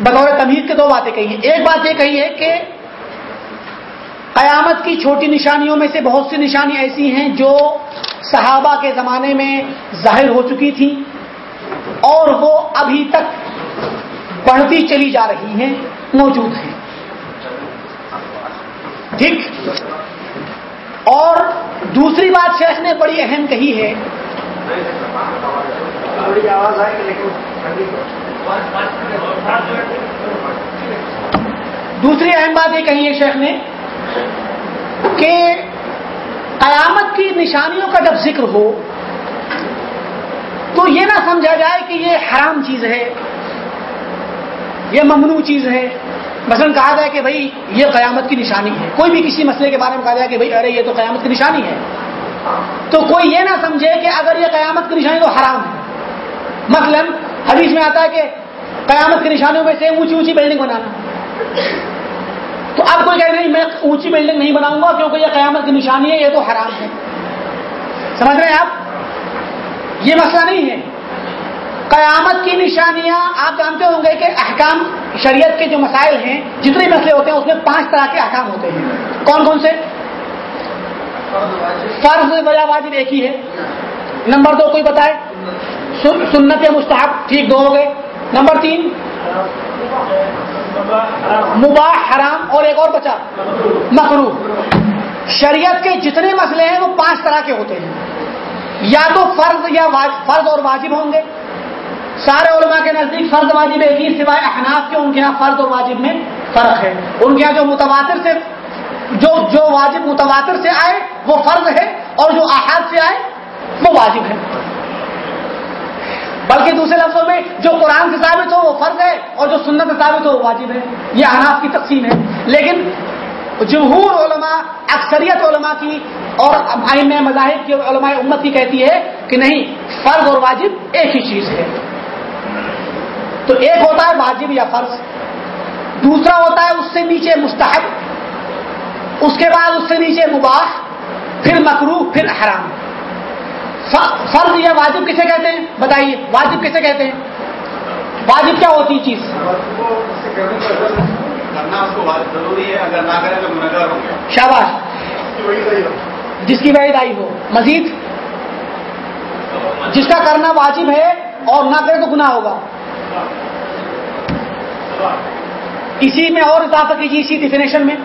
بطور تمیز کے دو باتیں کہی ہیں۔ ایک بات یہ کہی ہے کہ قیامت کی چھوٹی نشانیوں میں سے بہت سی نشانی ایسی ہیں جو صحابہ کے زمانے میں ظاہر ہو چکی تھی اور وہ ابھی تک بڑھتی چلی جا رہی ہیں، موجود ہیں۔ ٹھیک؟ اور دوسری بات شیخ نے بڑی اہم کہی ہے۔ دوسری اہم بات یہ کہی ہے شیخ نے کہ قیامت کی نشانیوں کا جب ذکر ہو، تو یہ نہ سمجھا جائے کہ یہ حرام چیز ہے، یہ ممنوع چیز ہے۔ مثلا کہا جائے کہ بھائی یہ قیامت کی نشانی ہے۔ کوئی بھی کسی مسئلے کے بارے میں کہا جائے کہ بھائی ارے یہ تو قیامت کی نشانی ہے۔ تو کوئی یہ نہ سمجھے کہ اگر یہ قیامت کی نشانی تو حرام ہے۔ مثلا حدیث میں آتا ہے کہ قیامت کی نشانیوں میں سے اونچی اونچی بلڈنگ بنانا۔ تو اب کوئی کہہ نہیں، میں اونچی بلڈنگ نہیں بناؤں گا کیونکہ یہ قیامت کی نشانی ہے، یہ تو حرام ہے۔ سمجھ رہے ہیں آپ؟ یہ مسئلہ نہیں ہے۔ قیامت کی نشانیاں آپ جانتے ہوں گے کہ احکام شریعت کے جو مسائل ہیں، جتنے مسئلے ہوتے ہیں، اس میں پانچ طرح کے احکام ہوتے ہیں۔ کون کون سے؟ فرض وجہ واجب ایک ہی ہے۔ نمبر دو، کوئی بتائے؟ سنت یا مستحب، ٹھیک، دو ہو گئے۔ نمبر تین؟ مباح حرام اور ایک اور بچا مخرو شریعت کے جتنے مسئلے ہیں وہ پانچ طرح کے ہوتے ہیں۔ یا تو فرض یا فرض اور واجب ہوں گے۔ سارے علماء کے نزدیک فرض واجب ایک ہی، سوائے احناف کے، ان کے یہاں فرض اور واجب میں فرق ہے۔ ان کے یہاں جو متواتر سے، جو جو واجب متواتر سے آئے، وہ فرض ہے اور جو احاد سے آئے، وہ واجب ہے۔ بلکہ دوسرے لفظوں میں جو قرآن سے ثابت ہو وہ فرض ہے اور جو سنت سے ثابت ہو وہ واجب ہے۔ یہ احناف کی تقسیم ہے۔ لیکن جمہور علماء، اکثریت علماء کی اور آئین مذاہب کی علماء امت کی کہتی ہے کہ نہیں، فرض اور واجب ایک ہی چیز ہے۔ تو ایک ہوتا ہے واجب یا فرض، دوسرا ہوتا ہے اس سے نیچے مستحب، اس کے بعد اس سے نیچے مباح، پھر مکرو پھر حرام فرض یا واجب کسے کہتے ہیں؟ بتائیے، واجب کسے کہتے ہیں؟ واجب کیا ہوتی چیز؟ شاباش، جس کی وحید آئی ہو، مزید؟ جس کا کرنا واجب ہے اور نہ کرے تو گناہ ہوگا۔ اسی میں اور اضافہ کیجیے اسی ڈیفینیشن میں۔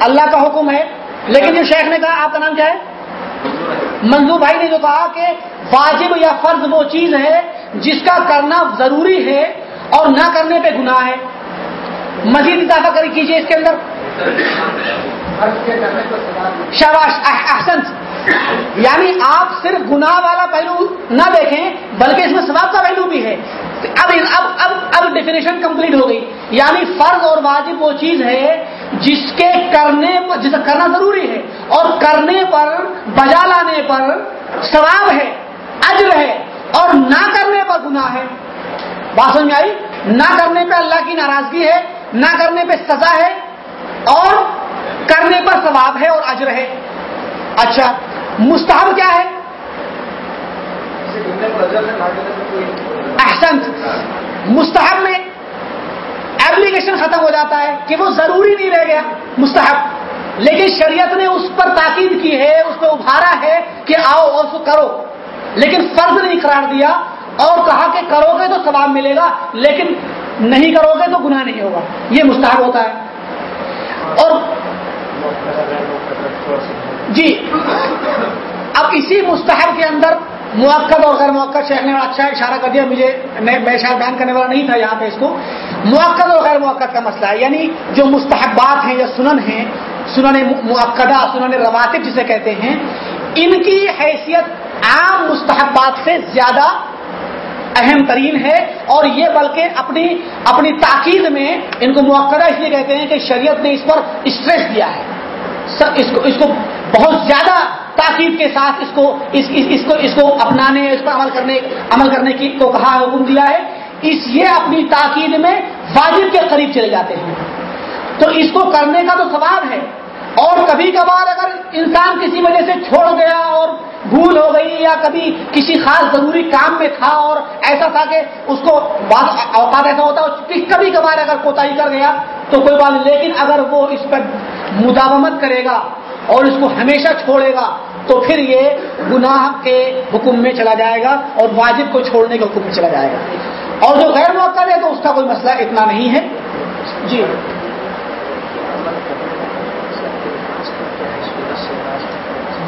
اللہ کا حکم ہے۔ لیکن جو شیخ نے کہا، آپ کا نام کیا ہے؟ منظور بھائی نے جو کہا کہ واجب یا فرض وہ چیز ہے جس کا کرنا ضروری ہے اور نہ کرنے پہ گناہ ہے۔ مزید اضافہ کر کیجیے اس کے اندر۔ شاباش احسن یعنی آپ صرف گناہ والا پہلو نہ دیکھیں، بلکہ اس میں ثواب کا پہلو بھی ہے۔ اب اب اب اب ڈیفینیشن کمپلیٹ ہو گئی۔ یعنی فرض اور واجب وہ چیز ہے جس کے کرنے جسے کرنا ضروری ہے اور کرنے پر بجا لانے پر ثواب ہے اجر ہے اور نہ کرنے پر گناہ ہے۔ بات سمجھ میں آئی؟ نہ کرنے پہ اللہ کی ناراضگی ہے نہ کرنے پہ سزا ہے اور کرنے پر ثواب ہے اور اجر ہے۔ اچھا مستحب کیا ہے؟ احسن۔ مستحب میں ایپلیکیشن ختم ہو جاتا ہے کہ وہ ضروری نہیں رہ گیا، مستحب۔ لیکن شریعت نے اس پر تاکید کی ہے، اس پہ ابھارا ہے کہ آؤ اور اس کو کرو۔ لیکن فرض نہیں قرار دیا اور کہا کہ کرو گے تو ثواب ملے گا، لیکن نہیں کرو گے تو گناہ نہیں ہوگا۔ یہ مستحب ہوتا ہے۔ اور جی اب اسی مستحب کے اندر موقع اور غیر موقع شیخ نے اچھا اشارہ کر دیا، مجھے میں شاید بیان کرنے والا نہیں تھا یہاں پہ اس کو۔ موقع اور غیر موقع کا مسئلہ ہے یعنی جو مستحبات ہیں یا سنن ہیں، سنن موقع سنن رواتب جسے کہتے ہیں، ان کی حیثیت عام مستحبات سے زیادہ اہم ترین ہے اور یہ بلکہ اپنی اپنی تاکید میں ان کو موقع اس لیے کہتے ہیں کہ شریعت نے اس پر اسٹریس دیا ہے۔ اس کو اس کو بہت زیادہ تاکید کے ساتھ اس کو اس, اس, اس کو اس کو اپنانے اس پر عمل کرنے عمل کرنے کی کو کہا حکم دیا ہے۔ اس یہ اپنی تاکید میں واجب کے قریب چلے جاتے ہیں۔ تو اس کو کرنے کا تو ثواب ہے۔ اور کبھی کبھار اگر انسان کسی وجہ سے چھوڑ گیا اور بھول ہو گئی یا کبھی کسی خاص ضروری کام میں تھا اور ایسا تھا کہ اس کو اوقات ایسا ہوتا ہے کبھی کبھار اگر کوتا کر گیا تو کوئی بات نہیں، لیکن اگر وہ اس پر مداومت کرے گا اور اس کو ہمیشہ چھوڑے گا تو پھر یہ گناہ کے حکم میں چلا جائے گا اور واجب کو چھوڑنے کے حکم میں چلا جائے گا۔ اور جو غیر موقع ہے تو اس کا کوئی مسئلہ اتنا نہیں ہے۔ جی۔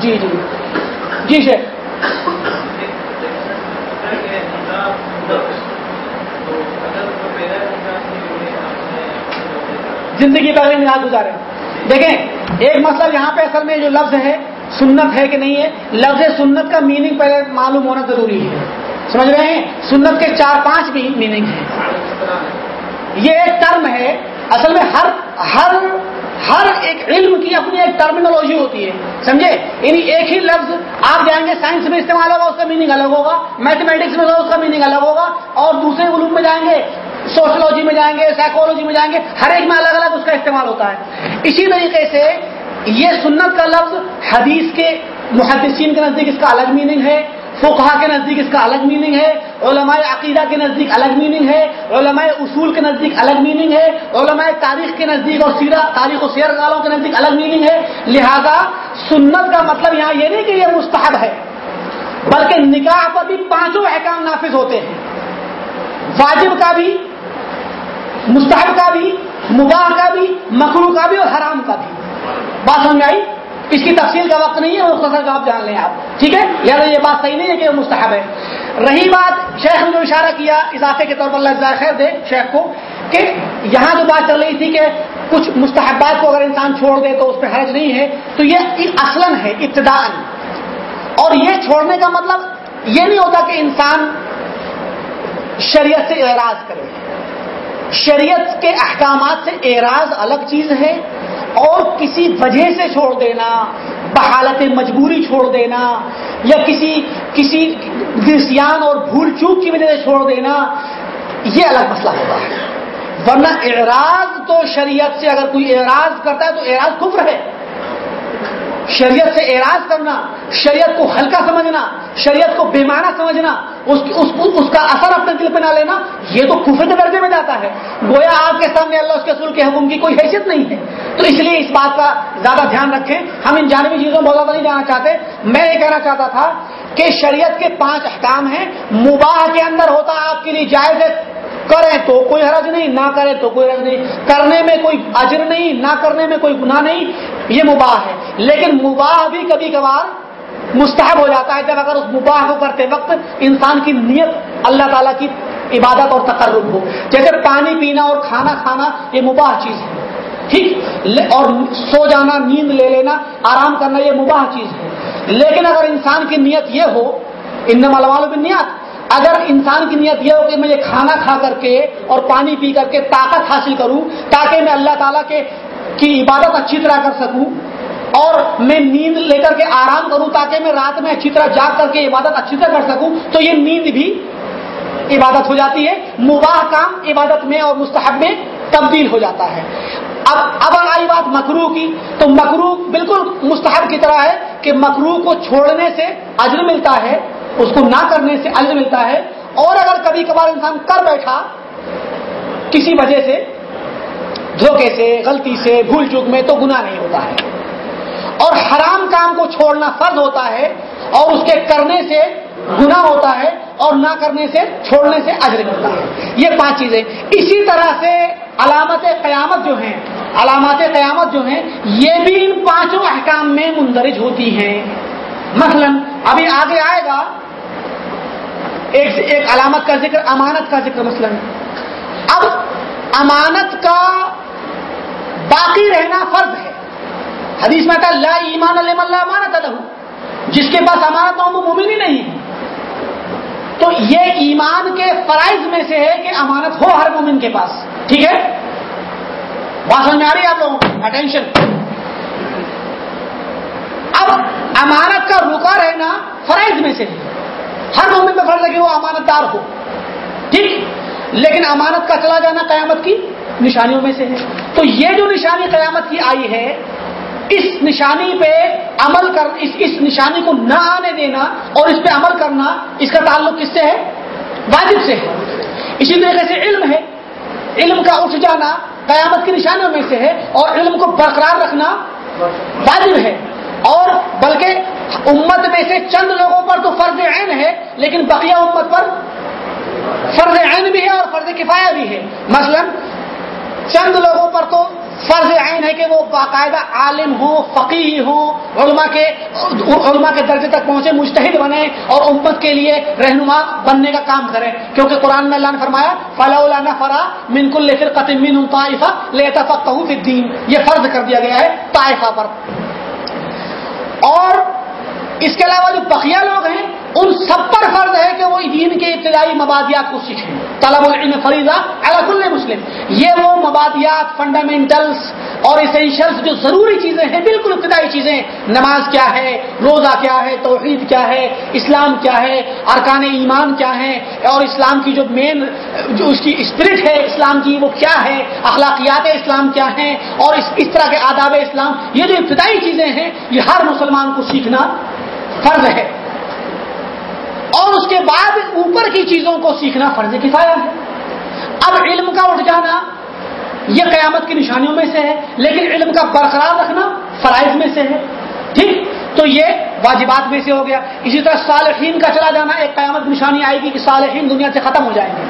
جی جی۔ جی شیخ۔ زندگی پہلے نیا گزارے۔ دیکھیں، ایک مطلب یہاں پہ اصل میں جو لفظ ہے، سنت ہے کہ نہیں ہے، لفظ سنت کا میننگ پہلے معلوم ہونا ضروری ہے۔ سمجھ رہے ہیں؟ سنت کے چار پانچ بھی میننگ ہیں۔ یہ ایک ٹرم ہے، اصل میں ہر ہر ہر ایک علم کی اپنی ایک ٹرمینالوجی ہوتی ہے۔ سمجھے؟ یعنی ایک ہی لفظ آپ جائیں گے سائنس میں استعمال ہوگا، اس کا میننگ الگ ہوگا۔ میتھمیٹکس میں اس کا میننگ الگ ہوگا۔ اور دوسرے علوم میں جائیں گے سوشلوجی میں جائیں گے سائیکولوجی میں جائیں گے، ہر ایک میں الگ الگ اس کا استعمال ہوتا ہے۔ اسی طریقے سے یہ سنت کا لفظ حدیث کے محدثین کے نزدیک اس کا الگ میننگ ہے۔ فقہ کے نزدیک اس کا الگ میننگ ہے، علماء عقیدہ کے نزدیک الگ میننگ ہے، علماء اصول کے نزدیک الگ میننگ ہے، علماء تاریخ کے نزدیک اور سیرا تاریخ و سیر والوں کے نزدیک الگ میننگ ہے۔ لہذا سنت کا مطلب یہاں یہ نہیں کہ یہ مستحب ہے، بلکہ نکاح پر بھی پانچوں احکام نافذ ہوتے ہیں۔ واجب کا بھی، مستحب کا بھی، مباح کا بھی مکرو کا بھی اور حرام کا بھی۔ بات سمجھ آئی؟ اس کی تفصیل کا وقت نہیں ہے، مختصر کا آپ جان لیں آپ۔ ٹھیک ہے؟ یعنی یہ بات صحیح نہیں ہے کہ وہ مستحب ہے۔ رہی بات شیخ نے جو اشارہ کیا، اضافے کے طور پر اللہ خیر دے شیخ کو کہ یہاں جو بات چل رہی تھی کہ کچھ مستحبات کو اگر انسان چھوڑ دے تو اس پہ حرج نہیں ہے، تو یہ اصلاً ہے ابتدا اور یہ چھوڑنے کا مطلب یہ نہیں ہوتا کہ انسان شریعت سے اعراض کرے۔ شریعت کے احکامات سے اعراض الگ چیز ہے اور کسی وجہ سے چھوڑ دینا، بحالت مجبوری چھوڑ دینا، یا کسی کسی گرسیان اور بھول چوک کی وجہ سے چھوڑ دینا، یہ الگ مسئلہ ہوتا ہے ورنہ اعراض تو شریعت سے اگر کوئی اعراض کرتا ہے تو اعراض کفر ہے۔ شریعت سے اعراض کرنا شریعت کو ہلکا سمجھنا شریعت کو بیمانہ سمجھنا اس, اس, اس کا اثر اپنے دل پہ نہ لینا یہ تو کفر کے درجے میں جاتا ہے۔ گویا آپ کے سامنے اللہ اس کے اصول کے حکم کی کوئی حیثیت نہیں ہے۔ تو اس لیے اس بات کا زیادہ دھیان رکھیں۔ ہم ان جانبی چیزوں بہت زیادہ نہیں جانا چاہتے۔ میں یہ کہنا چاہتا تھا کہ شریعت کے پانچ احکام ہیں۔ مباح کے اندر ہوتا آپ کے لیے جائز ہے۔ کریں تو کوئی حرج نہیں، نہ کریں تو کوئی حرج نہیں۔ کرنے میں کوئی اجر نہیں، نہ کرنے میں کوئی گناہ نہیں، یہ مباح ہے۔ لیکن مباح بھی کبھی کبھار مستحب ہو جاتا ہے۔ جب اگر اس مباح کو کرتے وقت انسان کی نیت اللہ تعالیٰ کی عبادت اور تقرب ہو۔ جیسے پانی پینا اور کھانا کھانا یہ مباح چیز ہے۔ ٹھیک؟ اور سو جانا، نیند لے لینا، آرام کرنا یہ مباح چیز ہے۔ لیکن اگر انسان کی نیت یہ ہو ان ملوالوں کی نیت اگر انسان کی نیت یہ ہو کہ میں یہ کھانا کھا کر کے اور پانی پی کر کے طاقت حاصل کروں، تاکہ میں اللہ تعالیٰ کے کی عبادت اچھی طرح کر سکوں اور میں نیند لے کر کے آرام کروں، تاکہ میں رات میں اچھی طرح جاگ کر کے عبادت اچھی طرح کر سکوں، تو یہ نیند بھی عبادت ہو جاتی ہے۔ مباح کام عبادت میں اور مستحب میں تبدیل ہو جاتا ہے۔ اب اب آئی بات مکرو کی، تو مکرو بالکل مستحب کی طرح ہے کہ مکرو کو چھوڑنے سے اجر ملتا ہے۔ اس کو نہ کرنے سے اجر ملتا ہے اور اگر کبھی کبھار انسان کر بیٹھا کسی وجہ سے، دھوکے سے، غلطی سے، بھول چوک میں، تو گناہ نہیں ہوتا ہے۔ اور حرام کام کو چھوڑنا فرض ہوتا ہے اور اس کے کرنے سے گناہ ہوتا ہے اور نہ کرنے سے، چھوڑنے سے اجر ملتا ہے۔ یہ پانچ چیزیں۔ اسی طرح سے علامت قیامت جو ہیں علامات قیامت جو ہیں، یہ بھی ان پانچوں احکام میں مندرج ہوتی ہیں۔ مثلا، ابھی آگے آئے گا ایک ایک علامت کا ذکر، امانت کا ذکر مثلا۔ اب امانت کا باقی رہنا فرض ہے۔ حدیث میں کہا لا ایمان علم اللہ امانت الح جس کے پاس امانت ہو وہ مومن ہی نہیں۔ ہے تو یہ ایمان کے فرائض میں سے ہے کہ امانت ہو ہر مومن کے پاس۔ ٹھیک ہے؟ بات سمجھ آ رہی ہے آپ لوگوں اٹینشن اب امانت کا رکا رہنا فرائض میں سے ہے۔ ہر مومن میں فرض ہے کہ وہ امانت دار ہو۔ ٹھیک؟ لیکن امانت کا چلا جانا قیامت کی نشانیوں میں سے ہے۔ تو یہ جو نشانی قیامت کی آئی ہے، اس نشانی پہ عمل کر، اس اس نشانی کو نہ آنے دینا اور اس پہ عمل کرنا، اس کا تعلق کس سے ہے؟ واجب سے ہے۔ اسی طریقے سے علم ہے۔ علم کا اٹھ جانا قیامت کی نشانیوں میں سے ہے اور علم کو برقرار رکھنا واجب ہے۔ اور بلکہ امت میں سے چند لوگوں پر تو فرض عین ہے، لیکن بقیہ امت پر فرض عین بھی ہے اور فرض کفایہ بھی ہے۔ مثلا، چند لوگوں پر تو فرض عین ہے کہ وہ باقاعدہ عالم ہوں فقی ہوں، علماء کے علماء کے درجے تک پہنچے مشتحد بنے اور امت کے لیے رہنما بننے کا کام کرے کیونکہ قرآن میں اللہ نے فرمایا فلاح فرا منکل من طائفہ لیتا فقہ الدین یہ فرض کر دیا گیا ہے، طائفہ پر۔ اور اس کے علاوہ جو پخیا لوگ ہیں ان سب پر فرض ہے کہ وہ دین کے ابتدائی مبادیات کو سیکھیں۔ طلب العلم فریضہ کل مسلم۔ یہ وہ مبادیات فنڈامنٹلس اور اسینشلس جو ضروری چیزیں ہیں، بالکل ابتدائی چیزیں۔ نماز کیا ہے، روزہ کیا ہے، توحید کیا ہے، اسلام کیا ہے، ارکان ایمان کیا ہے اور اسلام کی جو مین جو اس کی اسپرٹ ہے اسلام کی، وہ کیا ہے؟ اخلاقیات اسلام کیا ہیں؟ اور اس اس طرح کے آداب اسلام۔ یہ جو ابتدائی چیزیں ہیں، یہ ہر مسلمان کو سیکھنا فرض ہے۔ اور اس کے بعد اوپر کی چیزوں کو سیکھنا فرض کفایا ہے۔ اب علم کا اٹھ جانا یہ قیامت کی نشانیوں میں سے ہے، لیکن علم کا برقرار رکھنا فرائض میں سے ہے۔ ٹھیک؟ تو یہ واجبات میں سے ہو گیا۔ اسی طرح صالحین کا چلا جانا، ایک قیامت نشانی آئے گی کہ صالحین دنیا سے ختم ہو جائیں گے۔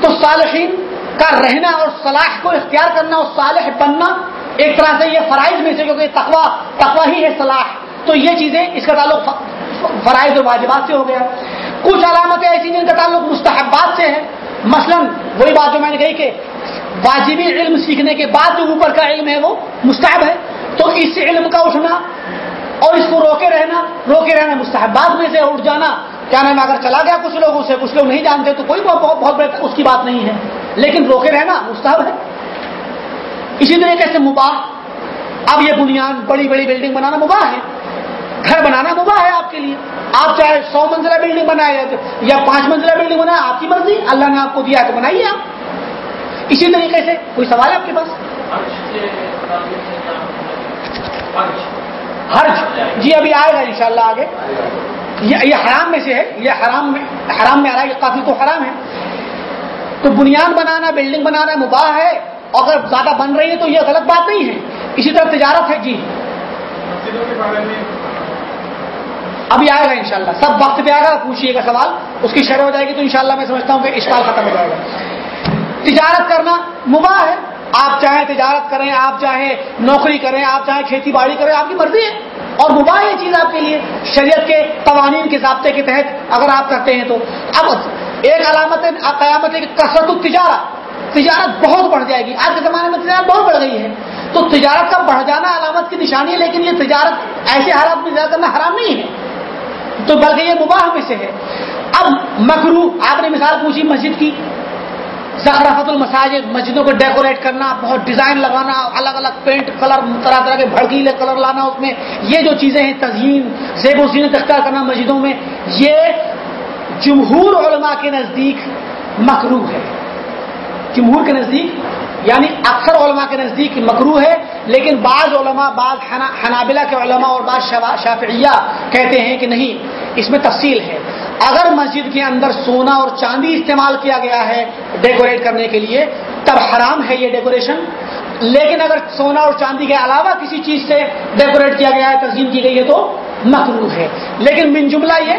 تو صالحین کا رہنا اور صلاح کو اختیار کرنا اور صالح بننا ایک طرح سے یہ فرائض میں سے، کیونکہ تقوا تقوا ہی ہے صلاح۔ تو یہ چیزیں اس کا تعلق فرائض و واجبات سے ہو گیا۔ کچھ علامتیں ایسی جن کا تعلق مستحبات سے ہے۔ مثلا وہی بات جو میں نے کہی کہ واجبی علم سیکھنے کے بعد جو اوپر کا علم ہے وہ مستحب ہے۔ تو اس علم کا اٹھنا اور اس کو روکے رہنا روکے رہنا مستحبات میں سے اٹھ جانا۔ کیا نام اگر چلا گیا کچھ لوگوں سے، کچھ لوگ نہیں جانتے، تو کوئی بہت بہت بہت اس کی بات نہیں ہے۔ لیکن روکے رہنا مستحب ہے۔ اسی طریقے سے مباح۔ اب یہ بنیاد بڑی بڑی بلڈنگ بنانا مباح ہے۔ گھر بنانا مباح ہے آپ کے لیے۔ آپ چاہے سو منزلہ بلڈنگ بنائے یا پانچ منزلہ بلڈنگ بنائے، آپ کی مرضی، اللہ نے آپ کو دیا تو بنائیے آپ۔ اسی طریقے سے کوئی سوال ہے آپ کے پاس؟ حرج جی ابھی آئے گا انشاءاللہ آگے۔ یہ حرام میں سے ہے، یہ حرام میں حرام میں آ رہا ہے کافی تو حرام ہے۔ تو بنیاد بنانا، بلڈنگ بنانا مباح ہے۔ اگر زیادہ بن رہی ہے تو یہ غلط بات نہیں ہے۔ اسی طرح تجارت ہے جی۔ ابھی آئے گا انشاءاللہ۔ سب وقت پہ آئے گا پوچھیے گا سوال۔ اس کی شرح ہو جائے گی تو انشاءاللہ میں سمجھتا ہوں کہ اشکال ختم ہو جائے گا۔ تجارت کرنا مباح ہے۔ آپ چاہیں تجارت کریں، آپ چاہیں نوکری کریں، آپ چاہیں کھیتی باڑی کریں، آپ کی مرضی ہے۔ اور مباح یہ چیز آپ کے لیے شریعت کے قوانین کے ضابطے کے تحت اگر آپ کرتے ہیں تو۔ اب ایک علامت قیامت ہے کہ کثرت التجارت تجارت بہت بڑھ جائے گی۔ آج کے زمانے میں تجارت بہت بڑھ گئی ہے۔ تو تجارت کا بڑھ جانا علامت کی نشانی ہے، لیکن یہ تجارت ایسے حالات میں زیادہ کرنا حرام نہیں ہے۔ تو بلکہ یہ مباح میں سے ہے۔ اب مکرو آپ نے مثال پوچھی مسجد کی۔ زخرافت المساجد، مسجدوں کو ڈیکوریٹ کرنا، بہت ڈیزائن لگانا، الگ الگ پینٹ، کلر، طرح طرح کے بھڑکیلے کلر لانا اس میں۔ یہ جو چیزیں ہیں تزئین زیب و زینت اختیار کرنا مسجدوں میں، یہ جمہور علماء کے نزدیک مکرو ہے۔ جمہور کے نزدیک یعنی اکثر علماء کے نزدیک مکرو ہے، لیکن بعض علماء، بعض حنابلہ کے علماء اور بعض شافعیہ کہتے ہیں کہ نہیں، اس میں تفصیل ہے۔ اگر مسجد کے اندر سونا اور چاندی استعمال کیا گیا ہے ڈیکوریٹ کرنے کے لیے، تب حرام ہے یہ ڈیکوریشن۔ لیکن اگر سونا اور چاندی کے علاوہ کسی چیز سے ڈیکوریٹ کیا گیا ہے، تنظیم کی گئی ہے تو مکرو ہے۔ لیکن من جملہ یہ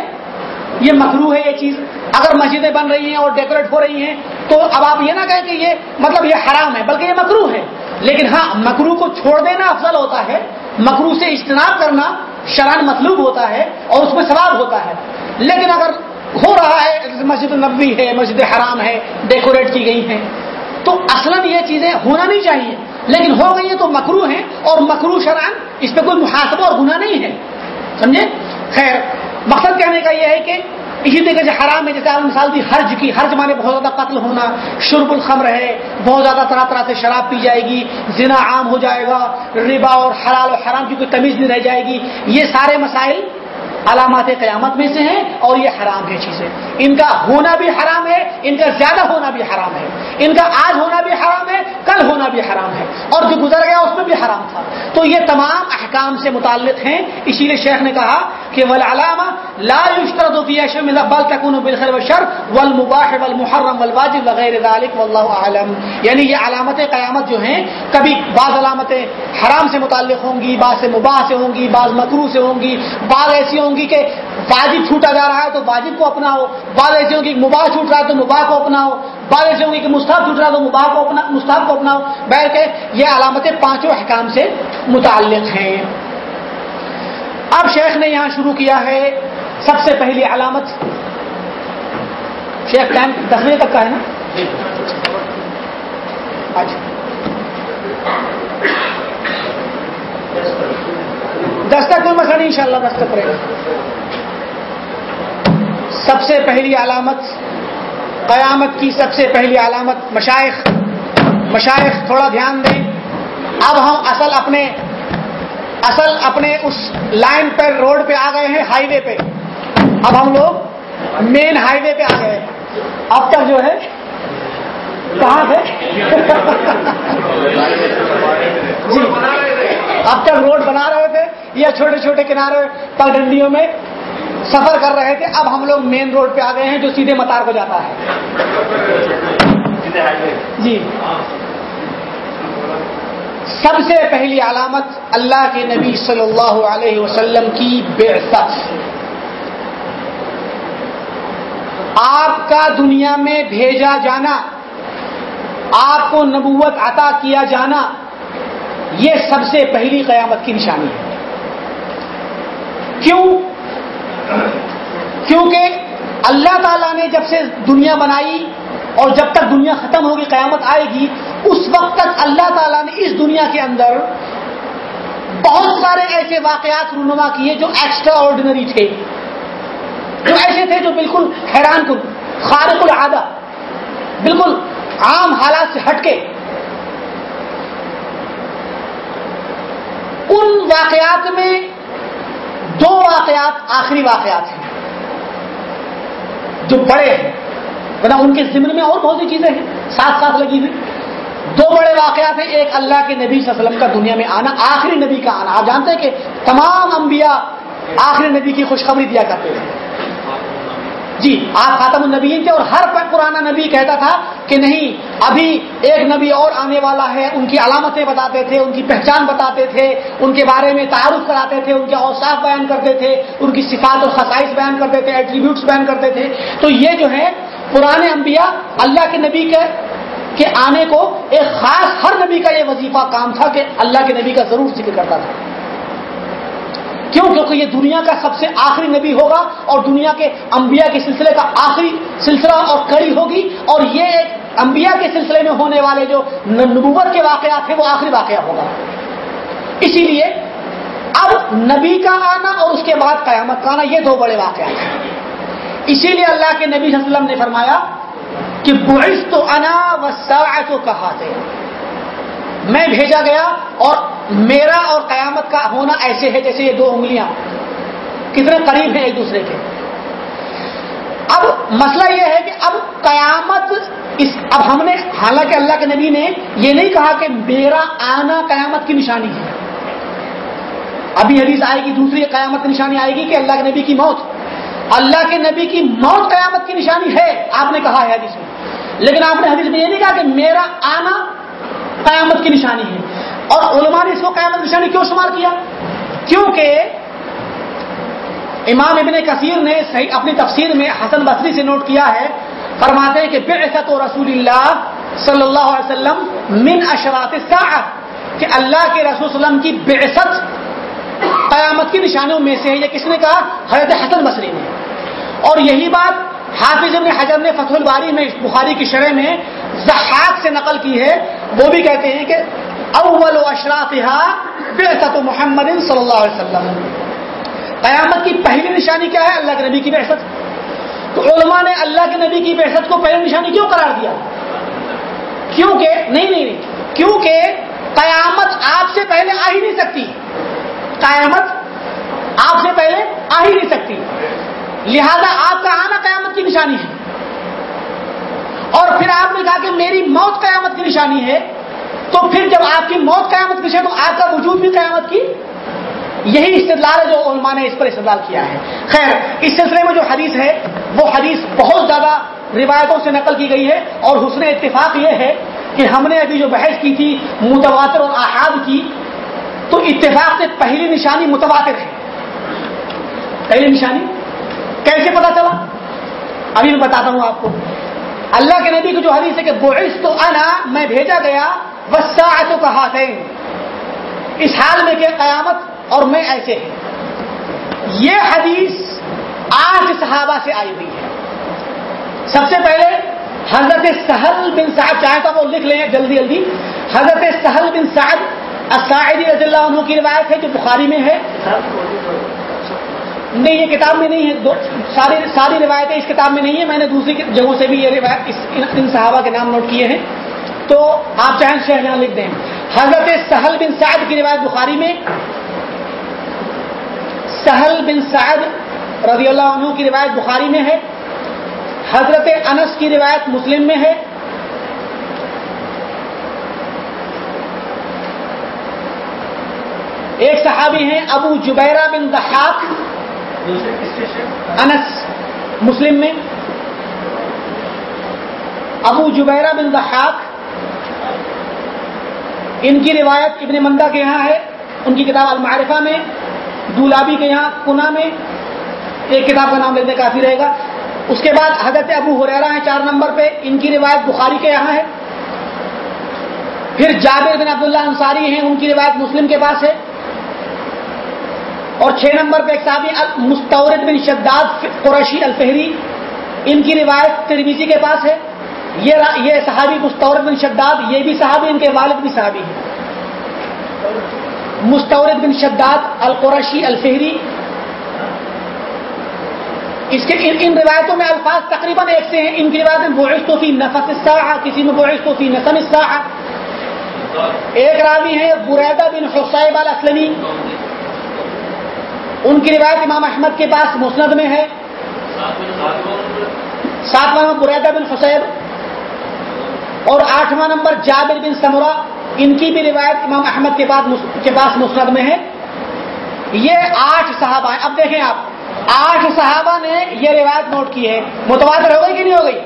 یہ مکرو ہے یہ چیز۔ اگر مسجدیں بن رہی ہیں اور ڈیکوریٹ ہو رہی ہیں، تو اب آپ یہ نہ کہیں کہ یہ مطلب یہ حرام ہے، بلکہ یہ مکرو ہے۔ لیکن ہاں مکرو کو چھوڑ دینا افضل ہوتا ہے مکرو سے اجتناب کرنا شران مطلوب ہوتا ہے اور اس میں ثواب ہوتا ہے۔ لیکن اگر ہو رہا ہے، مسجد النبی ہے، مسجد حرام ہے ڈیکوریٹ کی گئی ہیں، تو اصلا یہ چیزیں ہونا نہیں چاہیے۔ لیکن ہو گئی ہیں تو مکرو ہیں اور مکرو شران اس پہ کوئی محاسبہ اور گناہ نہیں ہے۔ سمجھے؟ خیر مقصد کہنے کا یہ ہے کہ اسی طریقے سے حرام ہے، جیسے آپ مثال دی حرج کی۔ حرج مانے بہت زیادہ قتل ہونا، شرب الخمر ہے، بہت زیادہ طرح طرح سے شراب پی جائے گی، زنا عام ہو جائے گا، ربا اور حلال اور حرام کی کوئی تمیز نہیں رہ جائے گی۔ یہ سارے مسائل علامات قیامت میں سے ہیں اور یہ حرام ہے چیزیں۔ ان کا ہونا بھی حرام ہے، ان کا زیادہ ہونا بھی حرام ہے۔ ان کا آج ہونا بھی حرام ہے، کل ہونا بھی حرام ہے۔ اور جو گزر گیا اس میں بھی حرام تھا۔ تو یہ تمام احکام سے متعلق ہیں۔ اسی لیے شیخ نے کہا کہ ول علامہ لا يشترط في بل تكون والمباح والمحرم والواجب وغير ذلك والله اعلم۔ یعنی یہ علامتیں قیامت جو ہیں، کبھی بعض علامتیں حرام سے متعلق ہوں گی، بعض سے مباح سے ہوں گی، بعض مکرو سے ہوں گی، بعض ایسی ہوں ہوں گی کہ واجب چھوٹا جا رہا ہے تو واجب کو اپناؤ، بعض ایسی ہوں گی مباح چھوٹ رہا ہے تو مباح کو اپناؤ، بعض ایسی ہوں گی کہ مستحب چھوٹ رہا ہے تو مباح کو اپنا مستحب کو اپناؤ۔ بہر کے یہ علامتیں پانچوں احکام سے متعلق ہیں۔ اب شیخ نے یہاں شروع کیا ہے۔ سب سے پہلی علامت شیخ ٹائم دس بجے تک کا ہے نا؟ اچھا۔ دس تک کوئی مسئلہ نہیں ان شاء اللہ گا سب سے پہلی علامت، قیامت کی سب سے پہلی علامت مشائق مشائق تھوڑا دھیان دیں۔ اب ہم اصل اپنے اصل اپنے اس لائن پر روڈ پہ آ گئے ہیں، ہائی وے پہ۔ اب ہم لوگ مین ہائی وے پہ آ گئے اب تک جو ہے، کہاں تھے؟ جی۔ اب تک روڈ بنا رہے تھے یا چھوٹے چھوٹے کنارے پگڈنڈیوں میں سفر کر رہے تھے، اب ہم لوگ مین روڈ پہ آ گئے ہیں جو سیدھے متار کو جاتا ہے۔ جی۔ سب سے پہلی علامت اللہ کے نبی صلی اللہ علیہ وسلم کی بے آپ کا دنیا میں بھیجا جانا، آپ کو نبوت عطا کیا جانا یہ سب سے پہلی قیامت کی نشانی ہے۔ کیوں؟ کیونکہ اللہ تعالیٰ نے جب سے دنیا بنائی اور جب تک دنیا ختم ہوگی، قیامت آئے گی، اس وقت تک اللہ تعالیٰ نے اس دنیا کے اندر بہت سارے ایسے واقعات رونما کیے جو ایکسٹرا آرڈینری تھے۔ جو ایسے تھے جو بالکل حیران کن، خارق العادہ، بالکل عام حالات سے ہٹ کے۔ ان واقعات میں دو واقعات آخری واقعات ہیں جو بڑے ہیں۔ ورنہ ان کے ذمن میں اور بہت سی چیزیں ہیں، ساتھ ساتھ لگی ہوئی۔ دو بڑے واقعات ہیں، ایک اللہ کے نبی صلی اللہ علیہ وسلم کا دنیا میں آنا، آخری نبی کا آنا۔ آپ جانتے ہیں کہ تمام انبیاء آخری نبی کی خوشخبری دیا کرتے تھے۔ جی آپ خاتم النبیین تھے اور ہر پرانا نبی کہتا تھا کہ نہیں، ابھی ایک نبی اور آنے والا ہے، ان کی علامتیں بتاتے تھے، ان کی پہچان بتاتے تھے، ان کے بارے میں تعارف کراتے تھے، ان کے اوساف بیان کرتے تھے، ان کی صفات اور خصائص بیان کرتے تھے ایٹریبیوٹس بیان کرتے تھے۔ تو یہ جو ہے پرانے انبیاء، اللہ کے نبی کے کے آنے کو ایک خاص ہر نبی کا یہ وظیفہ کام تھا کہ اللہ کے نبی کا ضرور ذکر کرتا تھا۔ کیوں؟ کیونکہ یہ دنیا کا سب سے آخری نبی ہوگا اور دنیا کے انبیاء کے سلسلے کا آخری سلسلہ اور کڑی ہوگی اور یہ انبیاء کے سلسلے میں ہونے والے جو نبوت کے واقعات ہیں، وہ آخری واقعہ ہوگا۔ اسی لیے اب نبی کا آنا اور اس کے بعد قیامت کا آنا، یہ دو بڑے واقعات ہیں۔ اسی لیے اللہ کے نبی صلی اللہ علیہ وسلم نے فرمایا کہ بعث تو انا و تو کہا تھے میں بھیجا گیا اور میرا اور قیامت کا ہونا ایسے ہے جیسے یہ دو انگلیاں کتنے قریب ہیں ایک دوسرے کے۔ اب مسئلہ یہ ہے کہ اب قیامت اس اب ہم نے حالانکہ اللہ کے نبی نے یہ نہیں کہا کہ میرا آنا قیامت کی نشانی ہے۔ ابھی حدیث آئے گی، دوسری قیامت کی نشانی آئے گی کہ اللہ کے نبی کی موت۔ اللہ کے نبی کی موت قیامت کی نشانی ہے، آپ نے کہا ہے حدیث میں۔ لیکن آپ نے حدیث میں یہ نہیں کہا کہ میرا آنا قیامت کی نشانی ہے۔ اور علماء نے اس کو قیامت نشانی کیوں شمار کیا؟ کیونکہ امام ابن کثیر نے صحیح اپنی تفسیر میں حسن بصری سے نوٹ کیا ہے، فرماتے ہیں کہ بعثت و رسول اللہ صلی اللہ علیہ وسلم من اشرات کہ اللہ کے رسول وسلم کی بعثت قیامت کی نشانیوں میں سے ہے۔ یہ کس نے کہا؟ حضرت حسن بصری نے۔ اور یہی بات حافظ ابن حجر نے فتح الباری میں بخاری کی شرح میں زحاق سے نقل کی ہے۔ وہ بھی کہتے ہیں کہ اول و اشراف بعثت محمد صلی اللہ علیہ وسلم۔ قیامت کی پہلی نشانی کیا ہے؟ اللہ کے نبی کی بحثت تو علماء نے اللہ کے نبی کی بحثت کو پہلی نشانی کیوں قرار دیا؟ کیونکہ نہیں نہیں نہیں، کیونکہ قیامت آپ سے پہلے آ ہی نہیں سکتی۔ قیامت آپ سے پہلے آ ہی نہیں سکتی۔ لہذا آپ کا آنا قیامت کی نشانی ہے۔ اور پھر آپ نے کہا کہ میری موت قیامت کی نشانی ہے۔ تو پھر جب آپ کی موت قیامت کی نشانی تو آپ کا وجود بھی قیامت کی یہی استدلال ہے جو علماء نے اس پر استدلال کیا ہے۔ خیر، اس سلسلے میں جو حدیث ہے، وہ حدیث بہت زیادہ روایتوں سے نقل کی گئی ہے اور حسن اتفاق یہ ہے کہ ہم نے ابھی جو بحث کی تھی متواتر اور احاد کی، تو اتفاق سے پہلی نشانی متواتر ہے۔ پہلی نشانی؟ کیسے پتا چلا؟ ابھی میں بتاتا ہوں آپ کو۔ اللہ کے نبی کی جو حدیث ہے کہ بوئس تو انا، میں بھیجا گیا بس تو کہا اس حال میں کہ قیامت اور میں ایسے ہیں۔ یہ حدیث آج صحابہ سے آئی ہوئی ہے۔ سب سے پہلے حضرت سہل بن صاحب چاہے تو وہ لکھ لیں جلدی جلدی۔ حضرت سہل بن صاحب اسائدی رضی اللہ عنہ کی روایت ہے، جو بخاری میں ہے۔ نہیں، یہ کتاب میں نہیں ہے. ساری ساری روایتیں اس کتاب میں نہیں ہے میں نے دوسری جگہوں سے بھی یہ روایت ان صحابہ کے نام نوٹ کیے ہیں. تو آپ چاہیں شہر یہاں لکھ دیں. حضرت سہل بن سعد کی روایت بخاری میں. سہل بن سعد رضی اللہ عنہ کی روایت بخاری میں ہے. حضرت انس کی روایت مسلم میں ہے. ایک صحابی ہیں ابو جبیرہ بن دحاق انس، مسلم میں۔ ابو جبیرہ بن دحاق ان کی روایت ابن مندہ کے یہاں ہے۔ ان کی کتاب المعرفہ میں، دولابی کے یہاں کنا میں۔ ایک کتاب کا نام لینے کافی رہے گا۔ اس کے بعد حضرت ابو حریرا ہے چار نمبر پہ۔ ان کی روایت بخاری کے یہاں ہے۔ پھر جابر بن عبداللہ انصاری ہیں، ان کی روایت مسلم کے پاس ہے۔ اور چھ نمبر پہ ایک صحابی مستورد بن شداد قریشی الفہری ان کی روایت ترمیزی کے پاس ہے۔ یہ صحابی مستورد بن شداد یہ بھی صحابی ان کے والد بھی صحابی ہیں۔ مستورد بن شداد القرشی الفہری۔ اس کے ان, ان روایتوں میں الفاظ تقریباً ایک سے ہیں۔ ان کی روایت میں بوئس تو فی نفس الساعہ کسی میں بوئس تو فی نسم الساعہ۔ ایک راوی ہے بریدہ بن حسیب الاسلمی۔ ان کی روایت امام احمد کے پاس مسند میں ہے۔ ساتواں نمبر بریدہ بن حسیب اور آٹھواں نمبر جابر بن سمرہ، ان کی بھی روایت امام احمد کے کے پاس مسرد میں ہے۔ یہ آٹھ صحابہ ہیں۔ اب دیکھیں آپ، آٹھ صحابہ نے یہ روایت نوٹ کی ہے۔ متواتر ہو گئی کہ نہیں ہو گئی؟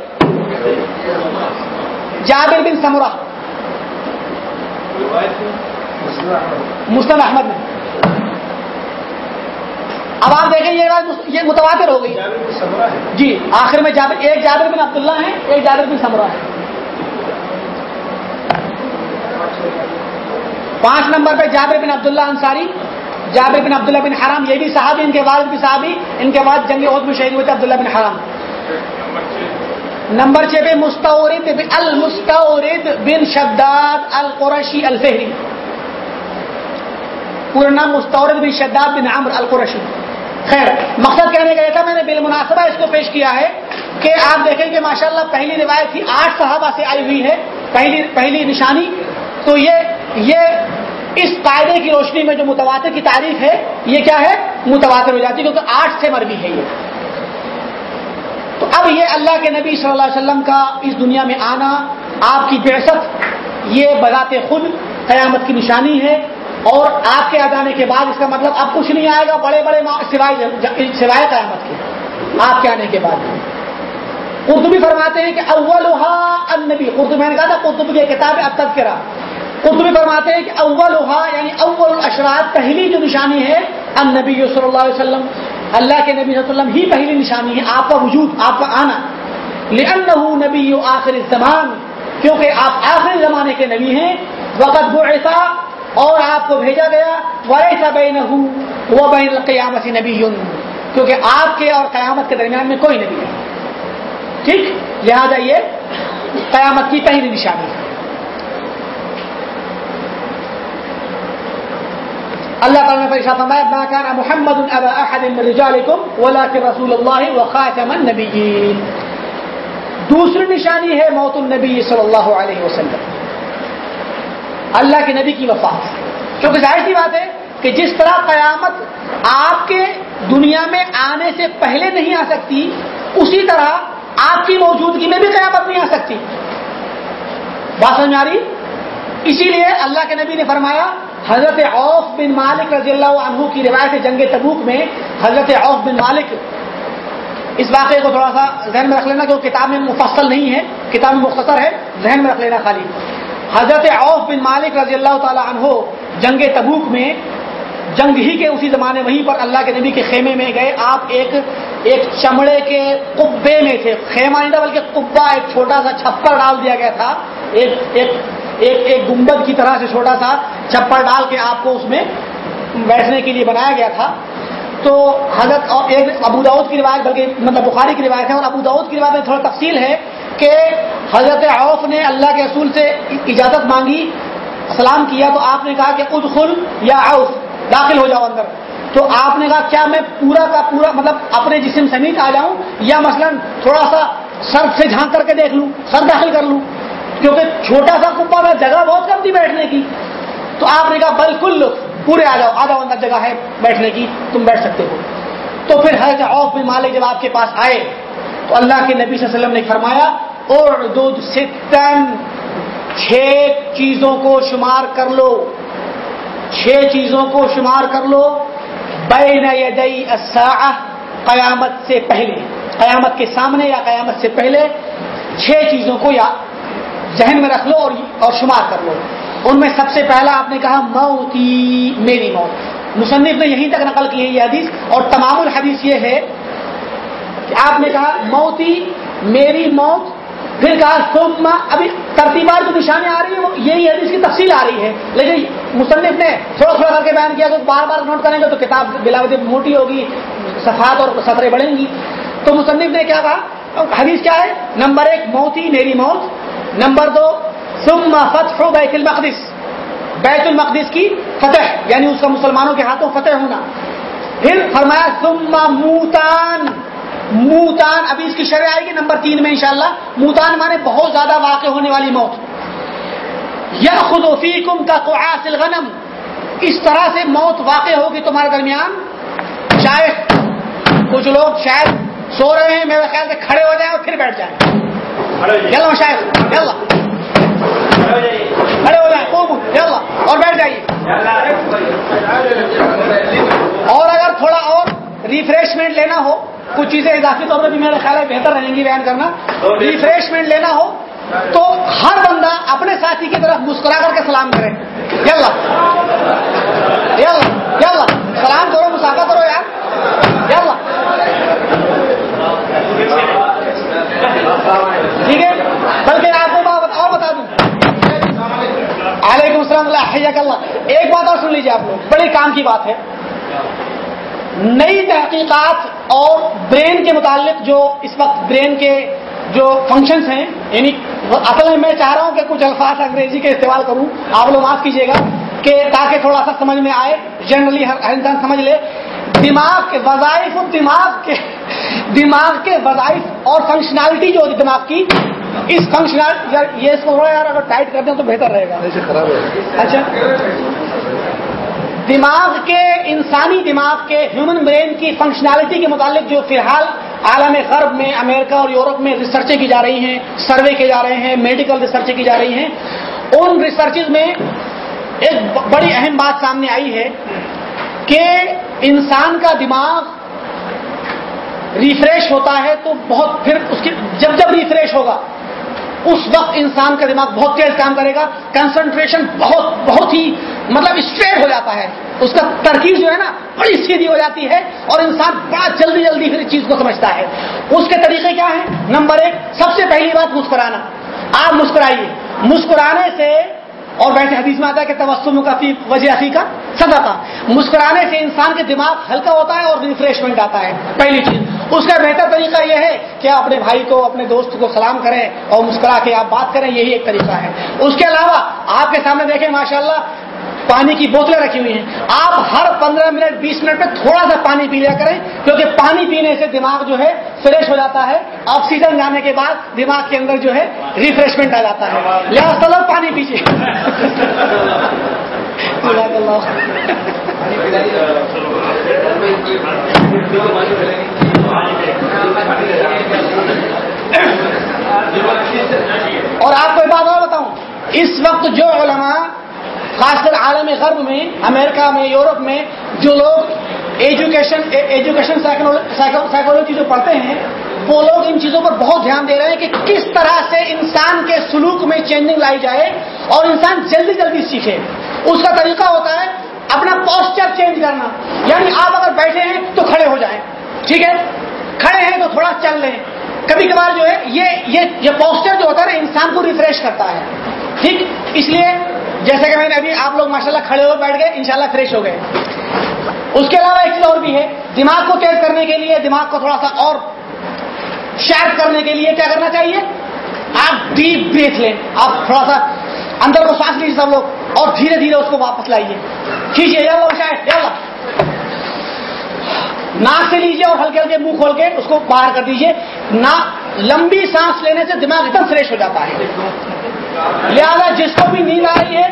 جابر بن سمرہ۔ مسلم احمد میں۔ اب آپ دیکھیں یہ روایت یہ متواتر ہو گئی۔ جی آخر میں جابر ایک جابر بن عبداللہ ہے ایک جابر بن سمرہ ہے پانچ نمبر پہ جابر بن عبداللہ انصاری جابر بن عبداللہ بن حرام یہ بھی صحابی ان کے والد بھی صحابی ان کے بعد جنگی عہد میں شہید ہوئے تھے عبداللہ بن حرام۔ نمبر چھ پہ مستورد المستورد بن شداد القرشی الفہری۔ پورا نام مستورد بن شداد بن عمر القرشی۔ خیر، مقصد کہنے کا یہ تھا، میں نے بالمناسبہ اس کو پیش کیا ہے کہ آپ دیکھیں کہ ماشاءاللہ پہلی روایت تھی آٹھ صحابہ سے آئی ہوئی ہے، پہلی پہلی نشانی۔ تو یہ یہ اس قاعدے کی روشنی میں جو متواتر کی تعریف ہے، یہ کیا ہے؟ متواتر ہو جاتی ہے، کیونکہ آٹھ سے مربی ہے یہ۔ تو اب اب یہ اللہ کے نبی صلی اللہ علیہ وسلم کا اس دنیا میں آنا، آپ کی بحثت یہ بذات خود قیامت کی نشانی ہے۔ اور آپ کے آ کے بعد اس کا مطلب اب کچھ نہیں آئے گا، بڑے بڑے سوائے سوائے قیامت کے۔ آپ کے آنے کے بعد۔ قرطبی فرماتے ہیں کہ اول النبی، قرطبی میں نے کہا تھا قرطبی کی کتاب اب تک کرا قرطبی فرماتے ہیں کہ اول یعنی اول الاشرات پہلی جو نشانی ہے النبی صلی اللہ علیہ وسلم۔ اللہ کے نبی صلی اللہ علیہ وسلم ہی پہلی نشانی ہے، آپ کا وجود، آپ کا آنا۔ لأنه نبی آخر الزمان، کیونکہ آپ آخری زمانے کے نبی ہیں۔ وقت بعثا اور آپ کو بھیجا گیا ورث بینه وبین القیامت نبی کیونکہ آپ کے اور قیامت کے درمیان میں کوئی نبی نہیں ٹھیک؟ لہذا یہ قیامت کی پہلی نشانی ہے۔ اللہ تعالیٰ نے فرمایا، ما كان محمد ابا احد من رجالكم ولكن رسول الله وخاتم النبيين۔ دوسری نشانی ہے موت النبی صلی اللہ علیہ وسلم۔ اللہ کے نبی کی وفات کیونکہ ظاہر سی بات ہے کہ جس طرح قیامت آپ کے دنیا میں آنے سے پہلے نہیں آ سکتی، اسی طرح آپ کی موجودگی میں بھی قیامت نہیں آ سکتی۔ بات سمجھ آ رہی؟ اسی لیے اللہ کے نبی نے فرمایا، حضرت عوف بن مالک رضی اللہ عنہ کی روایت جنگ تبوک میں حضرت عوف بن مالک، اس واقعے کو تھوڑا سا ذہن میں رکھ لینا کہ کتاب میں مفصل نہیں ہے، کتاب میں مختصر ہے، ذہن میں رکھ لینا خالی۔ حضرت عوف بن مالک رضی اللہ تعالی عنہ جنگ تبوک میں، جنگ ہی کے اسی زمانے وہیں پر اللہ کے نبی کے خیمے میں گئے۔ آپ ایک ایک چمڑے کے قبے میں تھے۔ خیمہ نہیں تھا بلکہ قبا ایک چھوٹا سا چھپر ڈال دیا گیا تھا۔ ایک ایک ایک ایک گنبد کی طرح سے چھوٹا سا چھپر ڈال کے آپ کو اس میں بیٹھنے کے لیے بنایا گیا تھا۔ تو حضرت اور ایک ابو داود کی روایت، بلکہ مطلب بخاری کی روایت ہے اور ابو داود کی روایت میں تھوڑا تفصیل ہے۔ کہ حضرت عوف نے اللہ کے رسول سے اجازت مانگی، سلام کیا تو آپ نے کہا کہ ادخل یا عوف، داخل ہو جاؤ اندر۔ تو آپ نے کہا، کیا میں پورا کا پورا مطلب اپنے جسم سمیت آ جاؤں؟ یا مثلا تھوڑا سا سر سے جھانک کر کے دیکھ لوں، سر داخل کر لوں۔ کیونکہ چھوٹا سا کمپا میں جگہ بہت کم تھی بیٹھنے کی۔ تو آپ نے کہا، بالکل پورے آ جاؤ، آدھا اندر جگہ ہے بیٹھنے کی، تم بیٹھ سکتے ہو۔ تو پھر حضرت عوف بن مالک جب آپ کے پاس آئے تو اللہ کے نبی صلی اللہ علیہ وسلم نے فرمایا اور دودھ ستن چھ چیزوں کو شمار کر لو۔ چھ چیزوں کو شمار کر لو۔ بین یدئی الساعہ، قیامت سے پہلے۔ قیامت کے سامنے یا قیامت سے پہلے چھ چیزوں کو یا ذہن میں رکھ لو اور اور شمار کر لو۔ ان میں سب سے پہلا آپ نے کہا، موتی، میری موت۔ مصنف نے یہیں تک نقل کی ہے یہ حدیث اور تمام الحدیث یہ ہے کہ آپ نے کہا موتی میری موت. پھر کہا سوما ابھی ترتیبات جو نشانیں آ رہی ہیں یہی حدیث کی تفصیل آ رہی ہے۔ لیکن مصنف نے تھوڑا تھوڑا کر کے بیان کیا کہ بار بار نوٹ کریں گے تو کتاب بلاوت موٹی ہوگی، صفحات اور سطریں بڑھیں گی۔ تو مصنف نے کیا کہا؟ حدیث کیا ہے؟ نمبر ایک موتی میری موت۔ نمبر دو، ثم فتح بیت المقدس۔ بیت المقدس کی فتح یعنی اس کا مسلمانوں کے ہاتھوں فتح ہونا۔ پھر فرمایا، ثم موتان۔ موتان ابھی اس کی شرح آئے گی نمبر تین میں انشاءاللہ. موتان مانے بہت زیادہ واقع ہونے والی موت. یا خدوفی کم کا قعاس الغنم. اس طرح سے موت واقع ہوگی تمہارے درمیان. شاید کچھ لوگ شاید سو رہے ہیں میرے خیال سے کھڑے ہو جائیں اور پھر بیٹھ جائیں. چلو شاید چلو کھڑے ہو جائیں خوب اور بیٹھ جائیے. اور اگر تھوڑا اور ریفریشمنٹ لینا ہو کچھ چیزیں اضافی طور پر بھی میرا خیال ہے بہتر رہیں گی بیان کرنا۔ ریفریشمنٹ لینا ہو تو ہر بندہ اپنے ساتھی کی طرف مسکرا کر کے سلام کرے۔ یلا یلا یلا سلام کرو مسافہ کرو یار۔ یلا ٹھیک ہے؟ بلکہ آپ کو اور بتا دوں۔ علیکم السلام اللہ حیاک اللہ۔ ایک بات اور سن لیجیے آپ لوگ۔ بڑی کام کی بات ہے۔ نئی تحقیقات اور برین کے متعلق جو اس وقت برین کے جو فنکشنز ہیں یعنی اصل میں چاہ رہا ہوں کہ کچھ الفاظ انگریزی کے استعمال کروں۔ آپ لوگ معاف کیجیے گا کہ تاکہ تھوڑا سا سمجھ میں آئے جنرلی ہر انسان سمجھ لے۔ دماغ کے وظائف دماغ کے دماغ کے وظائف اور فنکشنالٹی جو ہوتی دماغ کی اس فنکشنال یہ اس کو یار اگر ٹائٹ کر دیں تو بہتر رہے گا۔ اچھا۔ دماغ کے انسانی دماغ کے ہیومن برین کی فنکشنالٹی کے متعلق جو فی الحال عالم غرب میں، امریکہ اور یورپ میں ریسرچیں کی جا رہی ہیں سروے کی جا رہے ہیں میڈیکل ریسرچیں کی جا رہی ہیں، ان ریسرچز میں ایک بڑی اہم بات سامنے آئی ہے کہ انسان کا دماغ ریفریش ہوتا ہے تو بہت پھر اس کی، جب جب ریفریش ہوگا اس وقت انسان کا دماغ بہت تیز کام کرے گا کنسنٹریشن بہت بہت ہی مطلب اسٹریٹ ہو جاتا ہے۔ اس کا ترکیب جو ہے نا، بڑی سیدھی ہو جاتی ہے اور انسان بڑا جلدی جلدی پھر چیز کو سمجھتا ہے۔ اس کے طریقے کیا ہیں؟ نمبر ایک، سب سے پہلی بات مسکرانا۔ آپ مسکرائیے۔ مسکرانے سے اور ویسے حدیث میں آتا ہے کہ تبسم کا فی وجہ عقیقہ کا سدا تھا مسکرانے سے انسان کے دماغ ہلکا ہوتا ہے اور ریفریشمنٹ آتا ہے۔ پہلی چیز۔ اس کا بہتر طریقہ یہ ہے کہ آپ اپنے بھائی کو، اپنے دوست کو سلام کریں اور مسکرا کے آپ بات کریں، یہی ایک طریقہ ہے۔ اس کے علاوہ آپ کے سامنے دیکھیں ماشاءاللہ پانی کی بوتلیں رکھی ہوئی ہیں۔ آپ ہر پندرہ منٹ، بیس منٹ میں تھوڑا سا پانی پی لیا کریں، کیونکہ پانی پینے سے دماغ جو ہے فریش ہو جاتا ہے۔ آکسیجن جانے کے بعد دماغ کے اندر جو ہے ریفریشمنٹ آ جاتا ہے۔ لہٰذا چلو پانی پیجیے اور آپ کو ایک بات اور بتاؤں۔ اس وقت جو علماء خاص کر عالم غرب میں، امریکہ میں، یورپ میں، جو لوگ ایجوکیشن ایجوکیشن سائیکولوجی جو پڑھتے ہیں، وہ لوگ ان چیزوں پر بہت دھیان دے رہے ہیں کہ کس طرح سے انسان کے سلوک میں چینجنگ لائی جائے اور انسان جلدی جلدی سیکھے۔ اس کا طریقہ ہوتا ہے اپنا پوسچر چینج کرنا۔ یعنی آپ اگر بیٹھے ہیں تو کھڑے ہو جائیں۔ ٹھیک ہے؟ کھڑے ہیں تو تھوڑا چل لیں۔ کبھی کبھار جو ہے، یہ یہ یہ پوسچر جو ہوتا ہے نا، انسان کو ریفریش کرتا ہے۔ ٹھیک؟ اس لیے جیسے کہ میں نے ابھی آپ لوگ ماشاءاللہ کھڑے ہو بیٹھ گئے، انشاءاللہ فریش ہو گئے۔ اس کے علاوہ ایک چیز اور بھی ہے، دماغ کو تیز کرنے کے لیے، دماغ کو تھوڑا سا اور شارپ کرنے کے لیے کیا کرنا چاہیے؟ آپ ڈیپ بریتھ لیں۔ آپ تھوڑا سا اندر کو سانس لیجیے سب لوگ اور دھیرے دھیرے اس کو واپس لائیے۔ کھینچیے، یا وہ شاید یا ناک سے لیجیے اور ہلکے ہلکے منہ کھول کے اس کو باہر کر دیجیے۔ نہ لمبی سانس لینے سے دماغ ایک دم فریش ہو جاتا ہے۔ لہذا جس کو بھی نیند آ رہی ہے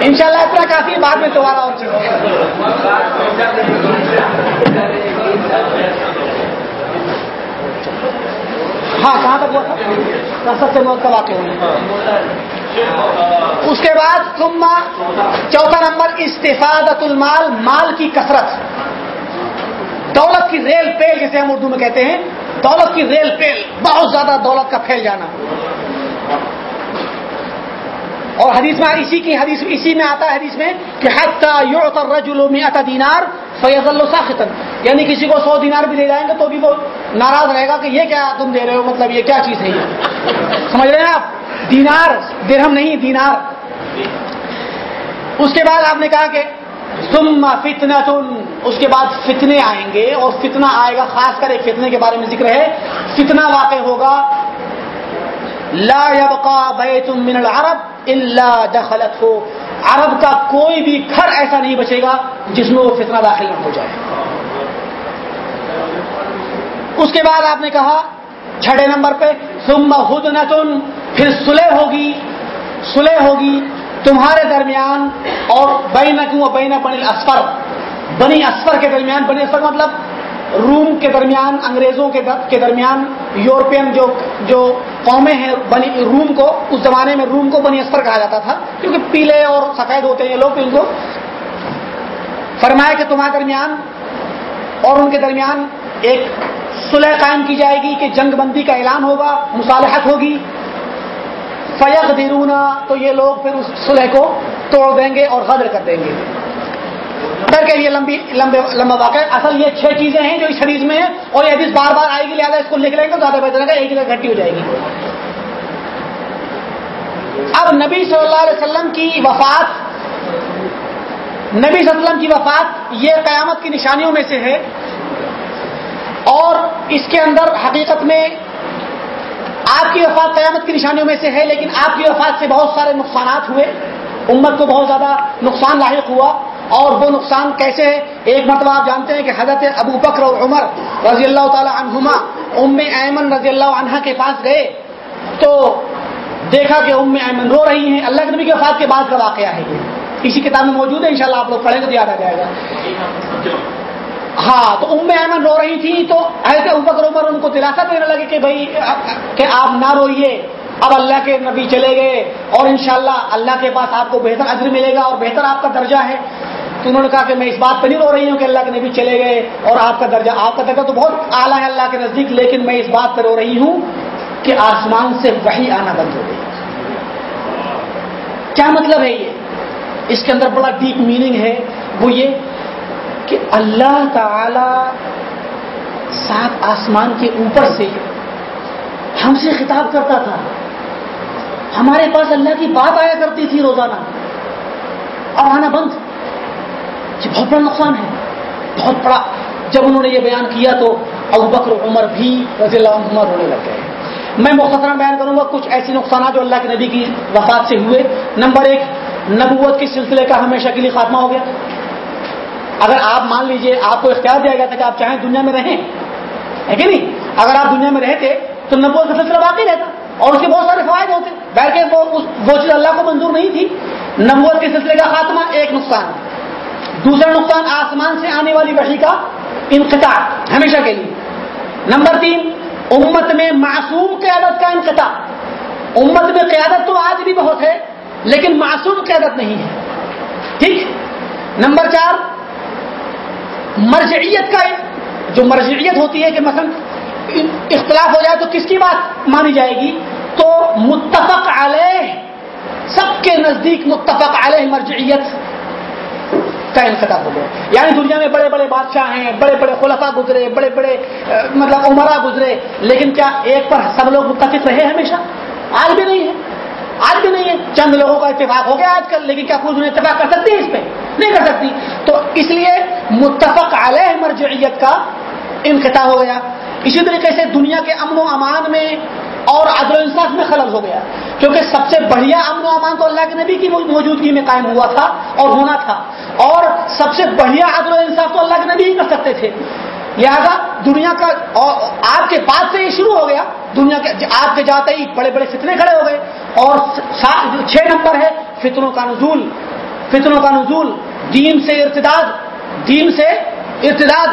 ان شاء اللہ اتنا کافی بعد میں دوبارہ اور ہاں کہاں تک ہوا تھا؟ سے موت کا واقع ہونا اس کے بعد ثم چوتھا نمبر استفادت المال، مال کی کثرت۔ دولت کی ریل پیل جسے ہم اردو میں کہتے ہیں، دولت کی ریل پیل، بہت زیادہ دولت کا پھیل جانا۔ اور حدیث میں اسی کی حدیث، اسی میں آتا ہے حدیث میں کہ حتی دینار فیض اللہ ساختن یعنی کسی کو سو دینار بھی دے جائیں گے تو بھی وہ ناراض رہے گا کہ یہ کیا تم دے رہے ہو؟ مطلب یہ کیا چیز ہے یہ؟ سمجھ رہے ہیں آپ؟ دینار، درہم نہیں، دینار۔ اس کے بعد آپ نے کہا کہ ثم فتنا اس کے بعد فتنے آئیں گے اور فتنہ آئے گا، خاص کر ایک فتنے کے بارے میں ذکر ہے۔ فتنہ واقع ہوگا۔ لا يبقى بيت من العرب الا دخلت ہو عرب کا کوئی بھی گھر ایسا نہیں بچے گا جس میں وہ فتنہ داخل نہ ہو جائے۔ اس کے بعد آپ نے کہا چھٹے نمبر پہ، ثم ہدنتن۔ پھر سلح ہوگی سلح ہوگی تمہارے درمیان اور بین و بین بنی اسفر بنی اسفر کے درمیان، بنی اسفر مطلب روم کے درمیان، انگریزوں کے درمیان، یورپین جو جو قومیں ہیں، بنی روم کو، اس زمانے میں روم کو بنی اسفر کہا جاتا تھا، کیونکہ پیلے اور سفید ہوتے ہیں یہ لوگ ان کو۔ فرمایا کہ تمہارے درمیان اور ان کے درمیان ایک صلح قائم کی جائے گی کہ جنگ بندی کا اعلان ہوگا، مصالحت ہوگی فیق دیرونا تو یہ لوگ پھر اس صلح کو توڑ دیں گے اور غدر کر دیں گے۔ ڈر کے لیے لمبی، لمبے، لمبا واقع اصل یہ چھ چیزیں ہیں جو اس حدیث میں ہیں اور یہ حدیث بار بار آئے گی، لہٰذا اس کو لکھ لیں گے تو زیادہ بہتر ہے ایک جگہ گھٹی ہو جائے گی۔ اب نبی صلی اللہ علیہ وسلم کی وفات، نبی صلی اللہ علیہ وسلم کی وفات یہ قیامت کی نشانیوں میں سے ہے اور اس کے اندر حقیقت میں آپ کی وفات قیامت کی نشانیوں میں سے ہے، لیکن آپ کی وفات سے بہت سارے نقصانات ہوئے۔ امت کو بہت زیادہ نقصان لاحق ہوا۔ اور وہ نقصان کیسے ہے؟ ایک مرتبہ آپ جانتے ہیں کہ حضرت ابو بکر اور عمر رضی اللہ تعالی عنہما ام ایمن رضی اللہ عنہ کے پاس گئے۔ تو دیکھا کہ ام ایمن رو رہی ہیں۔ اللہ کے نبی کے وفات کے بعد کا واقعہ ہے۔ یہ اسی کتاب میں موجود ہے؟ انشاءاللہ آپ لوگ پڑھیں گے تو یاد آ جائے گا۔ ہاں تو ام ایمن رو رہی تھی تو ایسے اوپر عمر ان کو دلاسا دینے لگے کہ بھائی، کہ آپ نہ روئیے، اب اللہ کے نبی چلے گئے اور انشاءاللہ اللہ کے پاس آپ کو بہتر عزر ملے گا اور بہتر آپ کا درجہ ہے۔ تو انہوں نے کہا کہ میں اس بات پہ نہیں رو رہی ہوں کہ اللہ کے نبی چلے گئے اور آپ کا درجہ، آپ کا درجہ تو بہت اعلیٰ ہے اللہ کے نزدیک، لیکن میں اس بات پہ رو رہی ہوں کہ آسمان سے وہی آنا بند ہو گئی۔ کیا مطلب ہے یہ؟ اس کے اندر بڑا ڈیپ میننگ ہے۔ وہ یہ کہ اللہ تعالی سات آسمان کے اوپر سے ہم سے خطاب کرتا تھا۔ ہمارے پاس اللہ کی بات آیا کرتی تھی روزانہ۔ اور آنا بند۔ یہ بہت بڑا نقصان ہے۔ بہت بڑا۔ جب انہوں نے یہ بیان کیا تو ابو بکر عمر بھی رضی اللہ عنہ رونے لگ گئے۔ میں مختصرا بیان کروں گا کچھ ایسے نقصانات جو اللہ کے نبی کی وفات سے ہوئے۔ نمبر ایک، نبوت کے سلسلے کا ہمیشہ کے لیے خاتمہ ہو گیا۔ اگر آپ مان لیجیے، آپ کو اختیار دیا گیا تھا کہ آپ چاہیں دنیا میں رہیں، ہے کہ نہیں؟ اگر آپ دنیا میں رہتے تو نبوت کا سلسلہ باقی رہتا اور اس کے بہت سارے فوائد ہوتے۔ بہر کے وہ چیز اللہ کو منظور نہیں تھی۔ نبوت کے سلسلے کا خاتمہ ایک نقصان دوسرا نقصان آسمان سے آنے والی وحی کا انقطاع ہمیشہ کے لیے۔ نمبر تین، امت میں معصوم قیادت کا انقطاع۔ امت میں قیادت تو آج بھی بہت ہے، لیکن معصوم قیادت نہیں ہے۔ ٹھیک؟ نمبر چار مرجعیت کا جو مرجعیت ہوتی ہے کہ مثلا اختلاف ہو جائے تو کس کی بات مانی جائے گی؟ تو متفق علیہ، سب کے نزدیک متفق علیہ مرجعیت کا انخطاب ہو گیا۔ یعنی دنیا میں بڑے بڑے بادشاہ ہیں، بڑے بڑے خلفا گزرے، بڑے بڑے مطلب عمرہ گزرے۔ لیکن کیا ایک پر سب لوگ متفق رہے ہمیشہ؟ آج بھی نہیں ہے۔ آج بھی نہیں ہے۔ چند لوگوں کا اتفاق ہو گیا آج کل، لیکن کیا کچھ اتفاق کر سکتی ہے اس پہ؟ نہیں کر سکتی۔ تو اس لیے متفق علیہ مرجعیت کا انقطاع ہو گیا۔ اسی طریقے سے دنیا کے امن و امان میں اور عدل و انصاف میں خلل ہو گیا۔ کیونکہ سب سے بڑھیا امن و امان تو اللہ کے نبی کی موجودگی میں قائم ہوا تھا اور ہونا تھا۔ اور سب سے بڑھیا عدل و انصاف تو اللہ کے نبی ہی کر سکتے تھے۔ لہذا دنیا کا آپ کے پاس سے یہ شروع ہو گیا۔ دنیا کے آپ کے جاتے ہی بڑے بڑے فتنے کھڑے ہو گئے۔ اور چھ نمبر ہے، فتنوں کا نزول۔ فتنوں کا نزول۔ دین سے ارتداد، دین سے ارتداد۔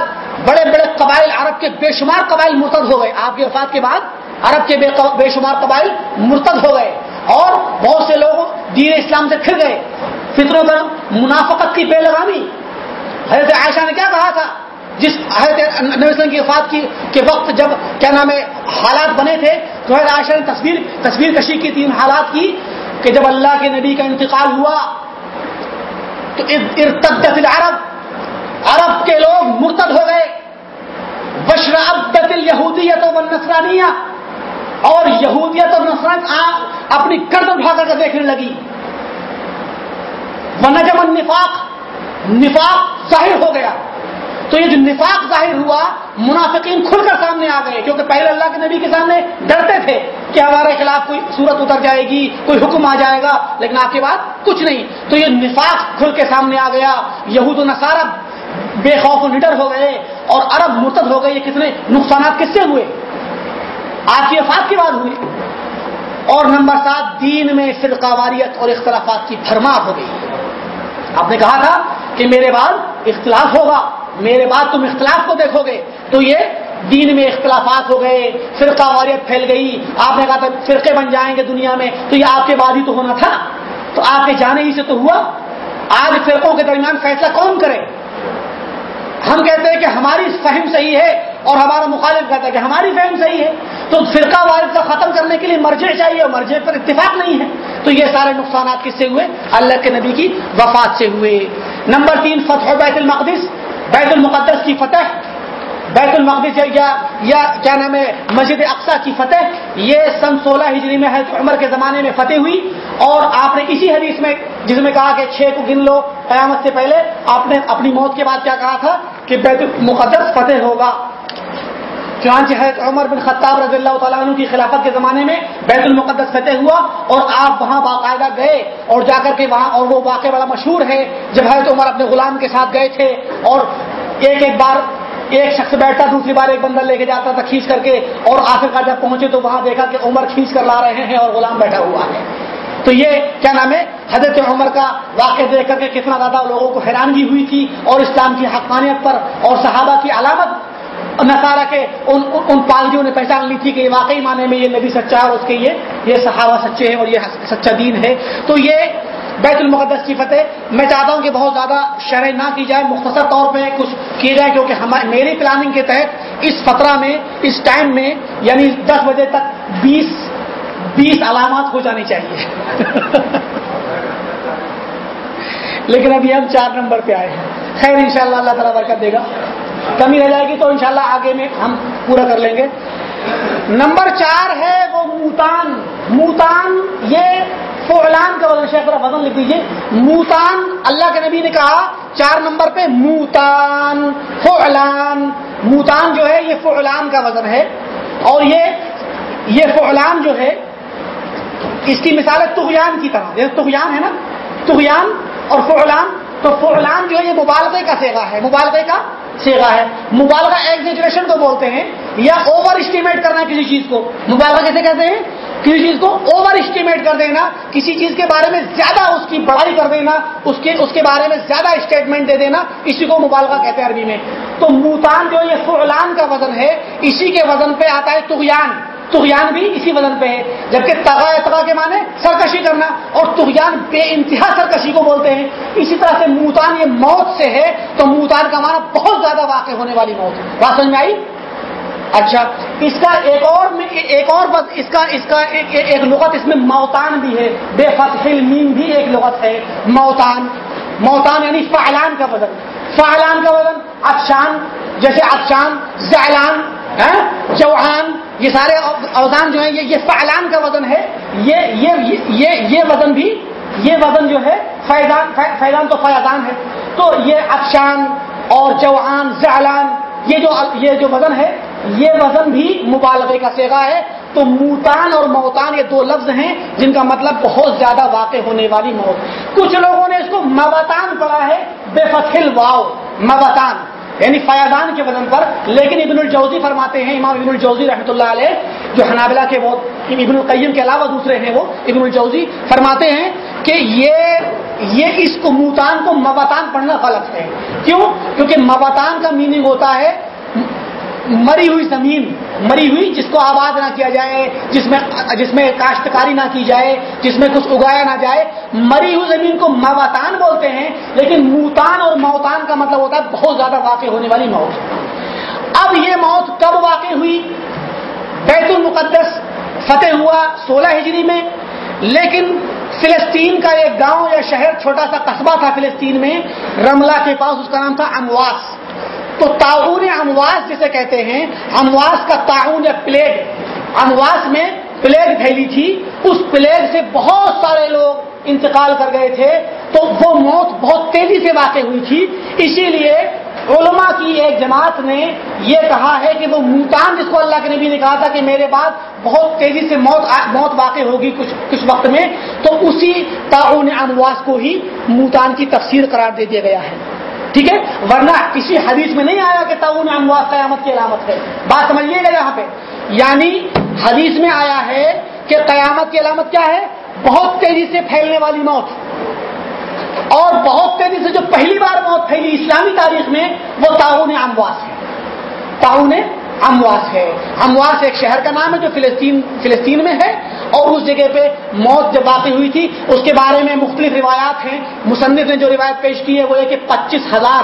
بڑے بڑے قبائل عرب کے بے شمار قبائل مرتد ہو گئے۔ آپ کے وفات کے بعد عرب کے بے شمار قبائل مرتد ہو گئے۔ اور بہت سے لوگ دین اسلام سے پھر گئے۔ فطروں پر منافقت کی بے لگامی۔ حضرت عائشہ نے کیا کہا تھا؟ جس حضرت نبی وسلم کی وفات کی کے وقت جب کیا نام ہے، حالات بنے تھے، تو حضرت عائشہ نے تصویر تصویر کشی کی تین حالات کی کہ جب اللہ کے نبی کا انتقال ہوا ارتدت العرب، عرب کے لوگ مرتد ہو گئے۔ بشر عبدت یہودیت و نسرانیہ اور یہودیت اور نفرت آپ اپنی کرد اٹھا کر کے دیکھنے لگی۔ ونجم النفاق، نفاق ظاہر ہو گیا۔ تو یہ جو نفاق ظاہر ہوا منافقین کھل کر سامنے آ گئے، کیونکہ پہلے اللہ کے نبی کے سامنے ڈرتے تھے کہ ہمارے خلاف کوئی صورت اتر جائے گی، کوئی حکم آ جائے گا، لیکن آپ کے بعد کچھ نہیں۔ تو یہ نفاق کھل کے سامنے آ گیا۔ یہود و نصارب بے خوف و نڈر ہو گئے اور عرب مرتد ہو گئے، یہ کتنے نقصانات کس سے ہوئے؟ آپ کی وفات کی بات ہوئی اور نمبر سات، دین میں فرقہ واریت اور اختلافات کی بھرمار ہو گئی۔ آپ نے کہا تھا کہ میرے بعد اختلاف ہوگا۔ میرے بعد تم اختلاف کو دیکھو گے۔ تو یہ دین میں اختلافات ہو گئے، فرقہ واریت پھیل گئی۔ آپ نے کہا تھا فرقے بن جائیں گے دنیا میں، تو یہ آپ کے بعد ہی تو ہونا تھا۔ تو آپ کے جانے ہی سے تو ہوا۔ آج فرقوں کے درمیان فیصلہ کون کرے؟ ہم کہتے ہیں کہ ہماری فہم صحیح ہے اور ہمارا مخالف کہتا ہے کہ ہماری فہم صحیح ہے۔ تو فرقہ وارد کا ختم کرنے کے لیے مرجے چاہیے اور مرجے پر اتفاق نہیں ہے۔ تو یہ سارے نقصانات کس سے ہوئے؟ اللہ کے نبی کی وفات سے ہوئے۔ نمبر تین، فتح بیت المقدس۔ بیت المقدس کی فتح، بیت المقدس یا یا کیا نام ہے، مسجد اقسا کی فتح، یہ سن سولہ ہجری میں حضرت عمر کے زمانے میں فتح ہوئی۔ اور آپ نے اسی حدیث میں جس میں کہا کہ چھ کو گن لو قیامت سے پہلے، آپ نے اپنی موت کے بعد کیا کہا تھا کہ بیت المقدس فتح ہوگا۔ چانچہ حضرت عمر بن خطاب رضی اللہ تعالیٰ عنہ کی خلافت کے زمانے میں بیت المقدس فتح ہوا اور آپ وہاں باقاعدہ گئے اور جا کر کے وہاں اور وہ واقع بڑا مشہور ہے جب حضرت عمر اپنے غلام کے ساتھ گئے تھے اور ایک ایک بار ایک شخص بیٹھتا دوسری بار ایک بندہ لے کے جاتا تھا کھینچ کر کے اور آخر کا جب پہنچے تو وہاں دیکھا کہ عمر کھینچ کر لا رہے ہیں اور غلام بیٹھا ہوا ہے۔ تو یہ کیا نام ہے؟ حضرت عمر کا واقع دیکھ کر کے کتنا زیادہ لوگوں کو حیرانگی ہوئی تھی اور اسلام کی حقانیت پر اور صحابہ کی علامت نکارا کے ان ان پالجیوں نے پہچان لی تھی کہ یہ واقعی معنی میں یہ نبی سچا ہے اور اس کے یہ یہ صحابہ سچے ہیں اور یہ سچا دین ہے۔ تو یہ بیت المقدس کی فتح، میں چاہتا ہوں کہ بہت زیادہ شرح نہ کی جائے، مختصر طور پہ کچھ کیا جائے کیونکہ میری پلاننگ کے تحت اس فترہ میں، اس ٹائم میں یعنی دس بجے تک بیس بیس علامات ہو جانی چاہیے۔ لیکن ابھی ہم چار نمبر پہ آئے ہیں۔ خیر انشاءاللہ اللہ تعالیٰ برکت دے گا۔ کمی رہ جائے گی تو انشاءاللہ آگے میں ہم پورا کر لیں گے۔ نمبر چار ہے وہ موتان۔ موتان یہ فعلان کا وزن، شیخ وزن لکھ دیجیے موتان، اللہ کے نبی نے کہا چار نمبر پہ موتان فعلان موتان جو ہے یہ فعلان کا وزن ہے۔ اور یہ یہ فعلان جو ہے، اس کی مثال ہے تغیان کی طرح۔ تغیان ہے نا؟ تغیان اور فعلان تو فعلان جو ہے یہ مبالغے کا سیگا ہے۔ مبالغے کا سیگا ہے۔ مبالغہ ایگزیجریشن کو بولتے ہیں یا اوور اسٹیمیٹ کرنا کسی چیز کو۔ مبالغہ کیسے کہتے ہیں؟ کسی چیز کو اوور اسٹیمیٹ کر دینا، کسی چیز کے بارے میں زیادہ اس کی بڑائی کر دینا، اس کے اس کے بارے میں زیادہ اسٹیٹمنٹ دے دینا، اسی کو مبالغہ کہتے ہیں عربی میں۔ تو موتان جو یہ فعلان کا وزن ہے، اسی کے وزن پہ آتا ہے تغیان تغیان بھی اسی وزن پہ ہے۔ جبکہ تغا تغا کے معنی سرکشی کرنا اور تغیان بے انتہا سرکشی کو بولتے ہیں۔ اسی طرح سے موتان یہ موت سے ہے تو موتان کا معنی بہت زیادہ واقع ہونے والی موت ہے۔ بات سمجھ میں آئی؟ اچھا اس کا ایک اور ایک اور اس کا اس کا ایک لغت اس میں موتان بھی ہے۔ بے فتح میم بھی ایک لغت ہے۔ موتان موتان یعنی فعلان کا وزن فعلان کا وزن، افشان، جیسے افشان، زعلان چوہان یہ سارے اوزان جو ہیں، یہ فعلان کا وزن ہے، یہ یہ یہ یہ وزن بھی یہ وزن جو ہے فیضان فیضان تو فیضان ہے۔ تو یہ افشان اور جوان زعلان، یہ جو یہ جو وزن ہے، یہ وزن بھی مبالغے کا سیگا ہے۔ تو موتان اور موتان یہ دو لفظ ہیں جن کا مطلب بہت زیادہ واقع ہونے والی موت۔ کچھ لوگوں نے اس کو موتان پڑھا ہے، بے فصل واؤ موتان یعنی فیاضان کے وزن پر۔ لیکن ابن الجوزی فرماتے ہیں، امام ابن الجوزی رحمۃ اللہ علیہ، جو حنابلہ کے بہت ابن القیم کے علاوہ دوسرے ہیں وہ، ابن الجوزی فرماتے ہیں کہ یہ یہ اس کو موتان کو موتان پڑھنا غلط ہے۔ کیوں؟ کیونکہ موتان کا میننگ ہوتا ہے مری ہوئی زمین، مری ہوئی جس کو آباد نہ کیا جائے، جس میں جس میں کاشتکاری نہ کی جائے، جس میں کچھ اگایا نہ جائے۔ مری ہوئی زمین کو مواتان بولتے ہیں، لیکن موتان اور موتان کا مطلب ہوتا ہے بہت زیادہ واقع ہونے والی موت۔ اب یہ موت کب واقع ہوئی؟ بیت المقدس فتح ہوا سولہ ہجری میں۔ لیکن فلسطین کا ایک گاؤں یا شہر چھوٹا سا قصبہ تھا فلسطین میں، رملہ کے پاس اس کا نام تھا امواس تو تعاون امواس جسے کہتے ہیں امواس کا تعاون یا پلیگ. امواس میں پلیگ پھیلی تھی، اس پلیگ سے بہت سارے لوگ انتقال کر گئے تھے، تو وہ موت بہت تیزی سے واقع ہوئی تھی۔ اسی لیے علماء کی ایک جماعت نے یہ کہا ہے کہ وہ موتان جس کو اللہ کے نبی نے کہا تھا کہ میرے بعد بہت تیزی سے موت موت واقع ہوگی کچھ کچھ وقت میں، تو اسی تعاون امواس کو ہی موتان کی تفسیر قرار دے دیا گیا ہے۔ ٹھیک ہے؟ ورنہ کسی حدیث میں نہیں آیا کہ تعاون امواس قیامت کی علامت ہے۔ بات سمجھیے گا یہاں پہ۔ یعنی حدیث میں آیا ہے کہ قیامت کی علامت کیا ہے؟ بہت تیزی سے پھیلنے والی موت۔ اور بہت تیزی سے جو پہلی بار موت پھیلی اسلامی تاریخ میں وہ تعاون امواس ہے۔ تعاون امواس ہے۔ امواس ایک شہر کا نام ہے جو فلسطین فلسطین میں ہے۔ اور اس جگہ پہ موت جب واقع ہوئی تھی، اس کے بارے میں مختلف روایات ہیں۔ مصنف نے جو روایت پیش کی ہے وہ ہے کہ پچیس ہزار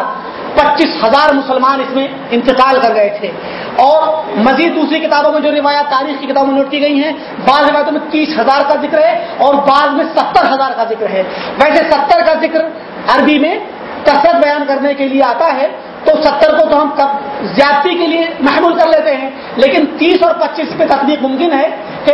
پچیس ہزار مسلمان اس میں انتقال کر گئے تھے۔ اور مزید دوسری کتابوں میں جو روایات، تاریخ کی کتابوں میں نوٹ کی گئی ہیں، بعض روایتوں میں تیس ہزار کا ذکر ہے اور بعض میں ستر ہزار کا ذکر ہے۔ ویسے ستر کا ذکر عربی میں کثرت بیان کرنے کے لیے آتا ہے، تو ستر کو تو ہم زیادتی کے لیے محمول کر لیتے ہیں۔ لیکن تیس اور پچیس پہ تقریب ممکن ہے کہ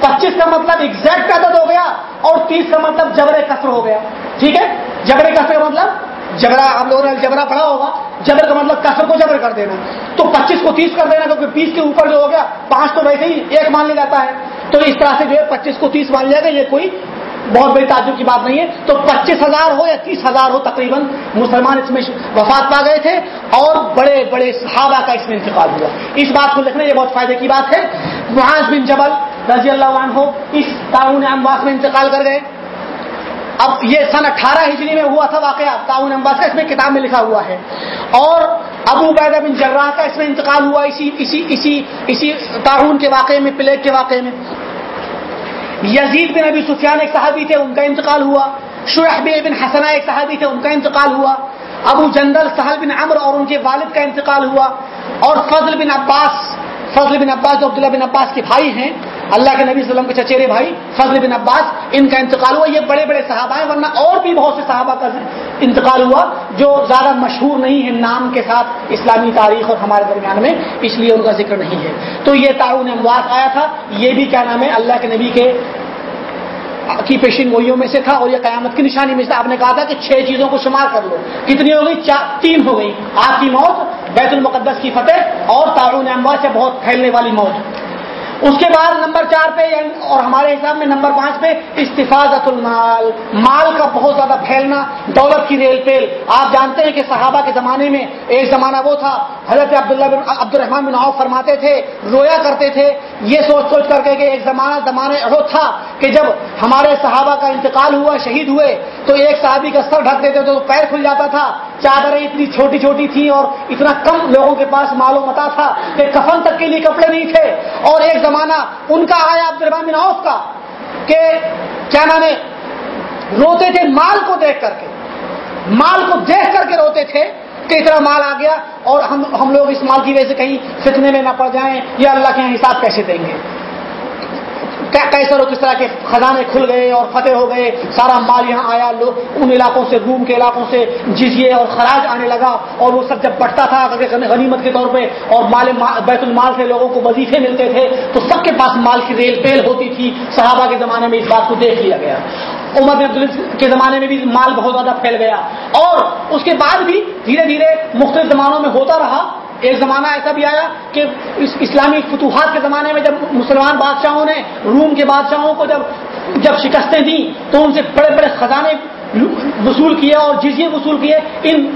پچیس کا مطلب ایگزیکٹ عدد ہو گیا اور تیس کا مطلب جبر کثر ہو گیا۔ ٹھیک ہے؟ جبر کثر کا مطلب جبرا ہم لوگوں نے جبرا پڑھا ہوگا۔ جبر کا مطلب کثر کو جبر کر دینا۔ تو پچیس کو تیس کر دینا، کیونکہ بیس کے اوپر جو ہو گیا، پانچ تو ویسے ہی ایک مان لیا جاتا ہے۔ تو اس طرح سے جو ہے پچیس کو تیس مان لیا گیا، یہ کوئی بہت بڑی تعجب کی بات نہیں ہے۔ تو پچیس ہزار ہو یا تیس ہزار ہو تقریباً مسلمان اس میں وفات پا گئے تھے اور بڑے بڑے صحابہ کا اس میں انتقال ہوا۔ اس بات کو لکھنا یہ بہت فائدے کی بات ہے۔ معاذ بن جبل رضی اللہ عنہ اس تعاون امواس میں انتقال کر گئے۔ اب یہ سن اٹھارہ ہجری میں ہوا تھا واقعہ، تعاون امواس کا، اس میں کتاب میں لکھا ہوا ہے۔ اور ابو بیدہ بن جراح کا اس میں انتقال ہوا اسی اسی اسی اسی تعاون کے واقعے میں، پلیگ کے واقعے میں۔ یزید بن ابی سفیان ایک صحابی تھے، ان کا انتقال ہوا۔ شرحب بن حسنا ایک صحابی تھے، ان کا انتقال ہوا۔ ابو جندل، سہل بن عمر اور ان کے والد کا انتقال ہوا۔ اور فضل بن عباس فضل بن عباس جو عبداللہ بن عباس کے بھائی ہیں۔ اللہ کے نبی صلی اللہ علیہ وسلم کے چچیرے بھائی فضل بن عباس، ان کا انتقال ہوا۔ یہ بڑے بڑے صحابہ ہیں، ورنہ اور بھی بہت سے صحابہ کا انتقال ہوا جو زیادہ مشہور نہیں ہے نام کے ساتھ اسلامی تاریخ اور ہمارے درمیان میں، اس لیے ان کا ذکر نہیں ہے۔ تو یہ تعاون اموات آیا تھا۔ یہ بھی کیا نام ہے؟ اللہ کے نبی کے کی پیشین گوئیوں میں سے تھا اور یہ قیامت کی نشانی میں سے آپ نے کہا تھا کہ چھ چیزوں کو شمار کر لو۔ کتنی ہو گئی؟ تین ہو گئی۔ آپ کی موت، بیت المقدس کی فتح اور تعاون اموا سے بہت پھیلنے والی موت۔ اس کے بعد نمبر چار پہ یعنی اور ہمارے حساب میں نمبر پانچ پہ استفاظت المال۔ مال کا بہت زیادہ پھیلنا، دولت کی ریل پیل۔ آپ جانتے ہیں کہ صحابہ کے زمانے میں ایک زمانہ وہ تھا، حضرت عبداللہ بن عبد الرحمان بن عوف فرماتے تھے، رویا کرتے تھے، یہ سوچ سوچ کر کے کہ ایک زمانہ زمانے وہ تھا کہ جب ہمارے صحابہ کا انتقال ہوا، شہید ہوئے، تو ایک صحابی کا سر ڈھک دیتے تو پیر کھل جاتا تھا۔ چادریں اتنی چھوٹی چھوٹی تھیں اور اتنا کم لوگوں کے پاس معلوم متا تھا کہ کفن تک کے لیے کپڑے نہیں تھے۔ اور ایک زمانہ، ان کا آیا عبد عوف کا، کہ کیا نام ہے، روتے تھے مال کو دیکھ کر کے۔ مال کو دیکھ کر کے روتے تھے کہ اتنا مال آ گیا اور ہم ہم لوگ اس مال کی وجہ سے کہیں فتنے میں نہ پڑ جائیں یا اللہ کے یہاں حساب کیسے دیں گے۔ کیسے لوگ کس طرح کے خزانے کھل گئے اور فتح ہو گئے؟ سارا مال یہاں آیا، لوگ ان علاقوں سے، روم کے علاقوں سے جزیے اور خراج آنے لگا اور وہ سب جب بٹتا تھا غنیمت کے طور پہ اور مال بیت المال سے لوگوں کو وظیفے ملتے تھے، تو سب کے پاس مال کی ریل پیل ہوتی تھی۔ صحابہ کے زمانے میں اس بات کو دیکھ لیا گیا۔ عمر کے زمانے میں بھی مال بہت زیادہ پھیل گیا اور اس کے بعد بھی دھیرے دھیرے مختلف زمانوں میں ہوتا رہا۔ ایک زمانہ ایسا بھی آیا کہ اسلامی فتوحات کے زمانے میں جب مسلمان بادشاہوں نے روم کے بادشاہوں کو جب جب شکستیں دیں تو ان سے بڑے بڑے خزانے وصول کیے اور جزیے وصول کیے، ان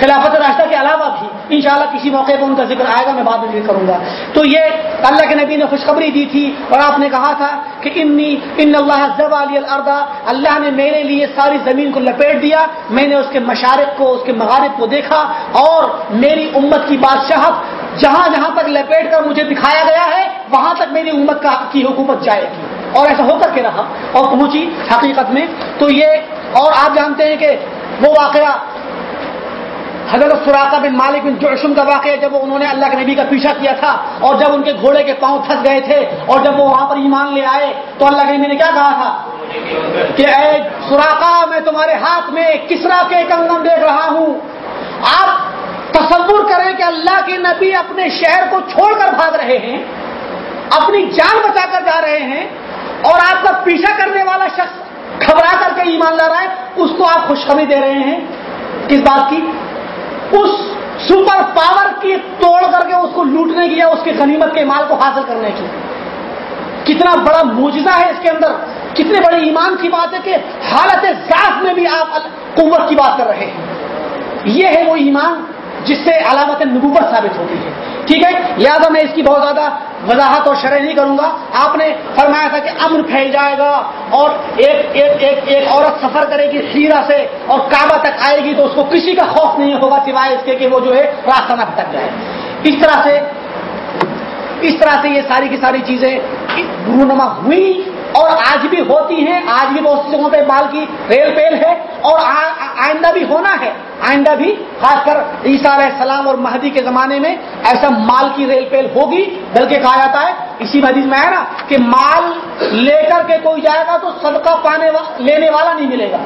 خلافت راستہ کے علاوہ بھی انشاءاللہ کسی موقع پر ان کا ذکر آئے گا، میں بعد میں ذکر کروں گا۔ تو یہ اللہ کے نبی نے خوشخبری دی تھی اور آپ نے کہا تھا کہ انی ان اللہ زب علی الردا اللہ نے میرے لیے ساری زمین کو لپیٹ دیا، میں نے اس کے مشارق کو، اس کے مغارب کو دیکھا اور میری امت کی بادشاہت جہاں جہاں تک لپیٹ کر مجھے دکھایا گیا ہے، وہاں تک میری امت کی حکومت جائے گی۔ اور ایسا ہو کر کے رہا اور پہنچی حقیقت میں۔ تو یہ اور آپ جانتے ہیں کہ وہ واقعہ حضرت سراقہ بن مالک بن جوشم کا واقعہ جب وہ انہوں نے اللہ کے نبی کا پیچھا کیا تھا اور جب ان کے گھوڑے کے پاؤں پھنس گئے تھے اور جب وہ وہاں پر ایمان لے آئے تو اللہ کے نبی نے کیا کہا تھا؟ کہ اے سراقہ، میں تمہارے ہاتھ میں کسرا کے کنگن دیکھ رہا ہوں۔ آپ تصور کریں کہ اللہ کے نبی اپنے شہر کو چھوڑ کر بھاگ رہے ہیں، اپنی جان بچا کر جا رہے ہیں اور آپ کا پیچھا کرنے والا شخص گھبرا کر کے ایمان لا رہا ہے اس کو آپ خوشخبری دے رہے ہیں۔ کس بات کی؟ اس سپر پاور کی توڑ کر کے اس کو لوٹنے کی یا اس کی غنیمت کے مال کو حاصل کرنے کی کتنا بڑا موجزہ ہے اس کے اندر۔ کتنے بڑے ایمان کی بات ہے کہ حالت ذات میں بھی آپ قوت کی بات کر رہے ہیں۔ یہ ہے وہ ایمان جس سے علامت نبوت ثابت ہوتی ہے۔ ٹھیک ہے؟ لہٰذا میں اس کی بہت زیادہ وضاحت اور شرح نہیں کروں گا۔ آپ نے فرمایا تھا کہ امن پھیل جائے گا اور ایک ایک ایک ایک عورت سفر کرے گی سیرا سے اور کعبہ تک آئے گی تو اس کو کسی کا خوف نہیں ہوگا سوائے اس کے کہ وہ جو ہے راستہ نہ بھٹک جائے۔ اس طرح سے اس طرح سے یہ ساری کی ساری چیزیں رونما ہوئی۔ اور آج بھی ہوتی ہیں، آج بھی بہت سی جگہوں پہ مال کی ریل پیل ہے اور آئندہ بھی ہونا ہے۔ آئندہ بھی، خاص کر عیسیٰ علیہ السلام اور مہدی کے زمانے میں ایسا مال کی ریل پیل ہوگی۔ بلکہ کہا جاتا ہے، اسی حدیث میں ہے نا کہ مال لے کر کے کوئی جائے گا تو صدقہ پانے لینے والا نہیں ملے گا۔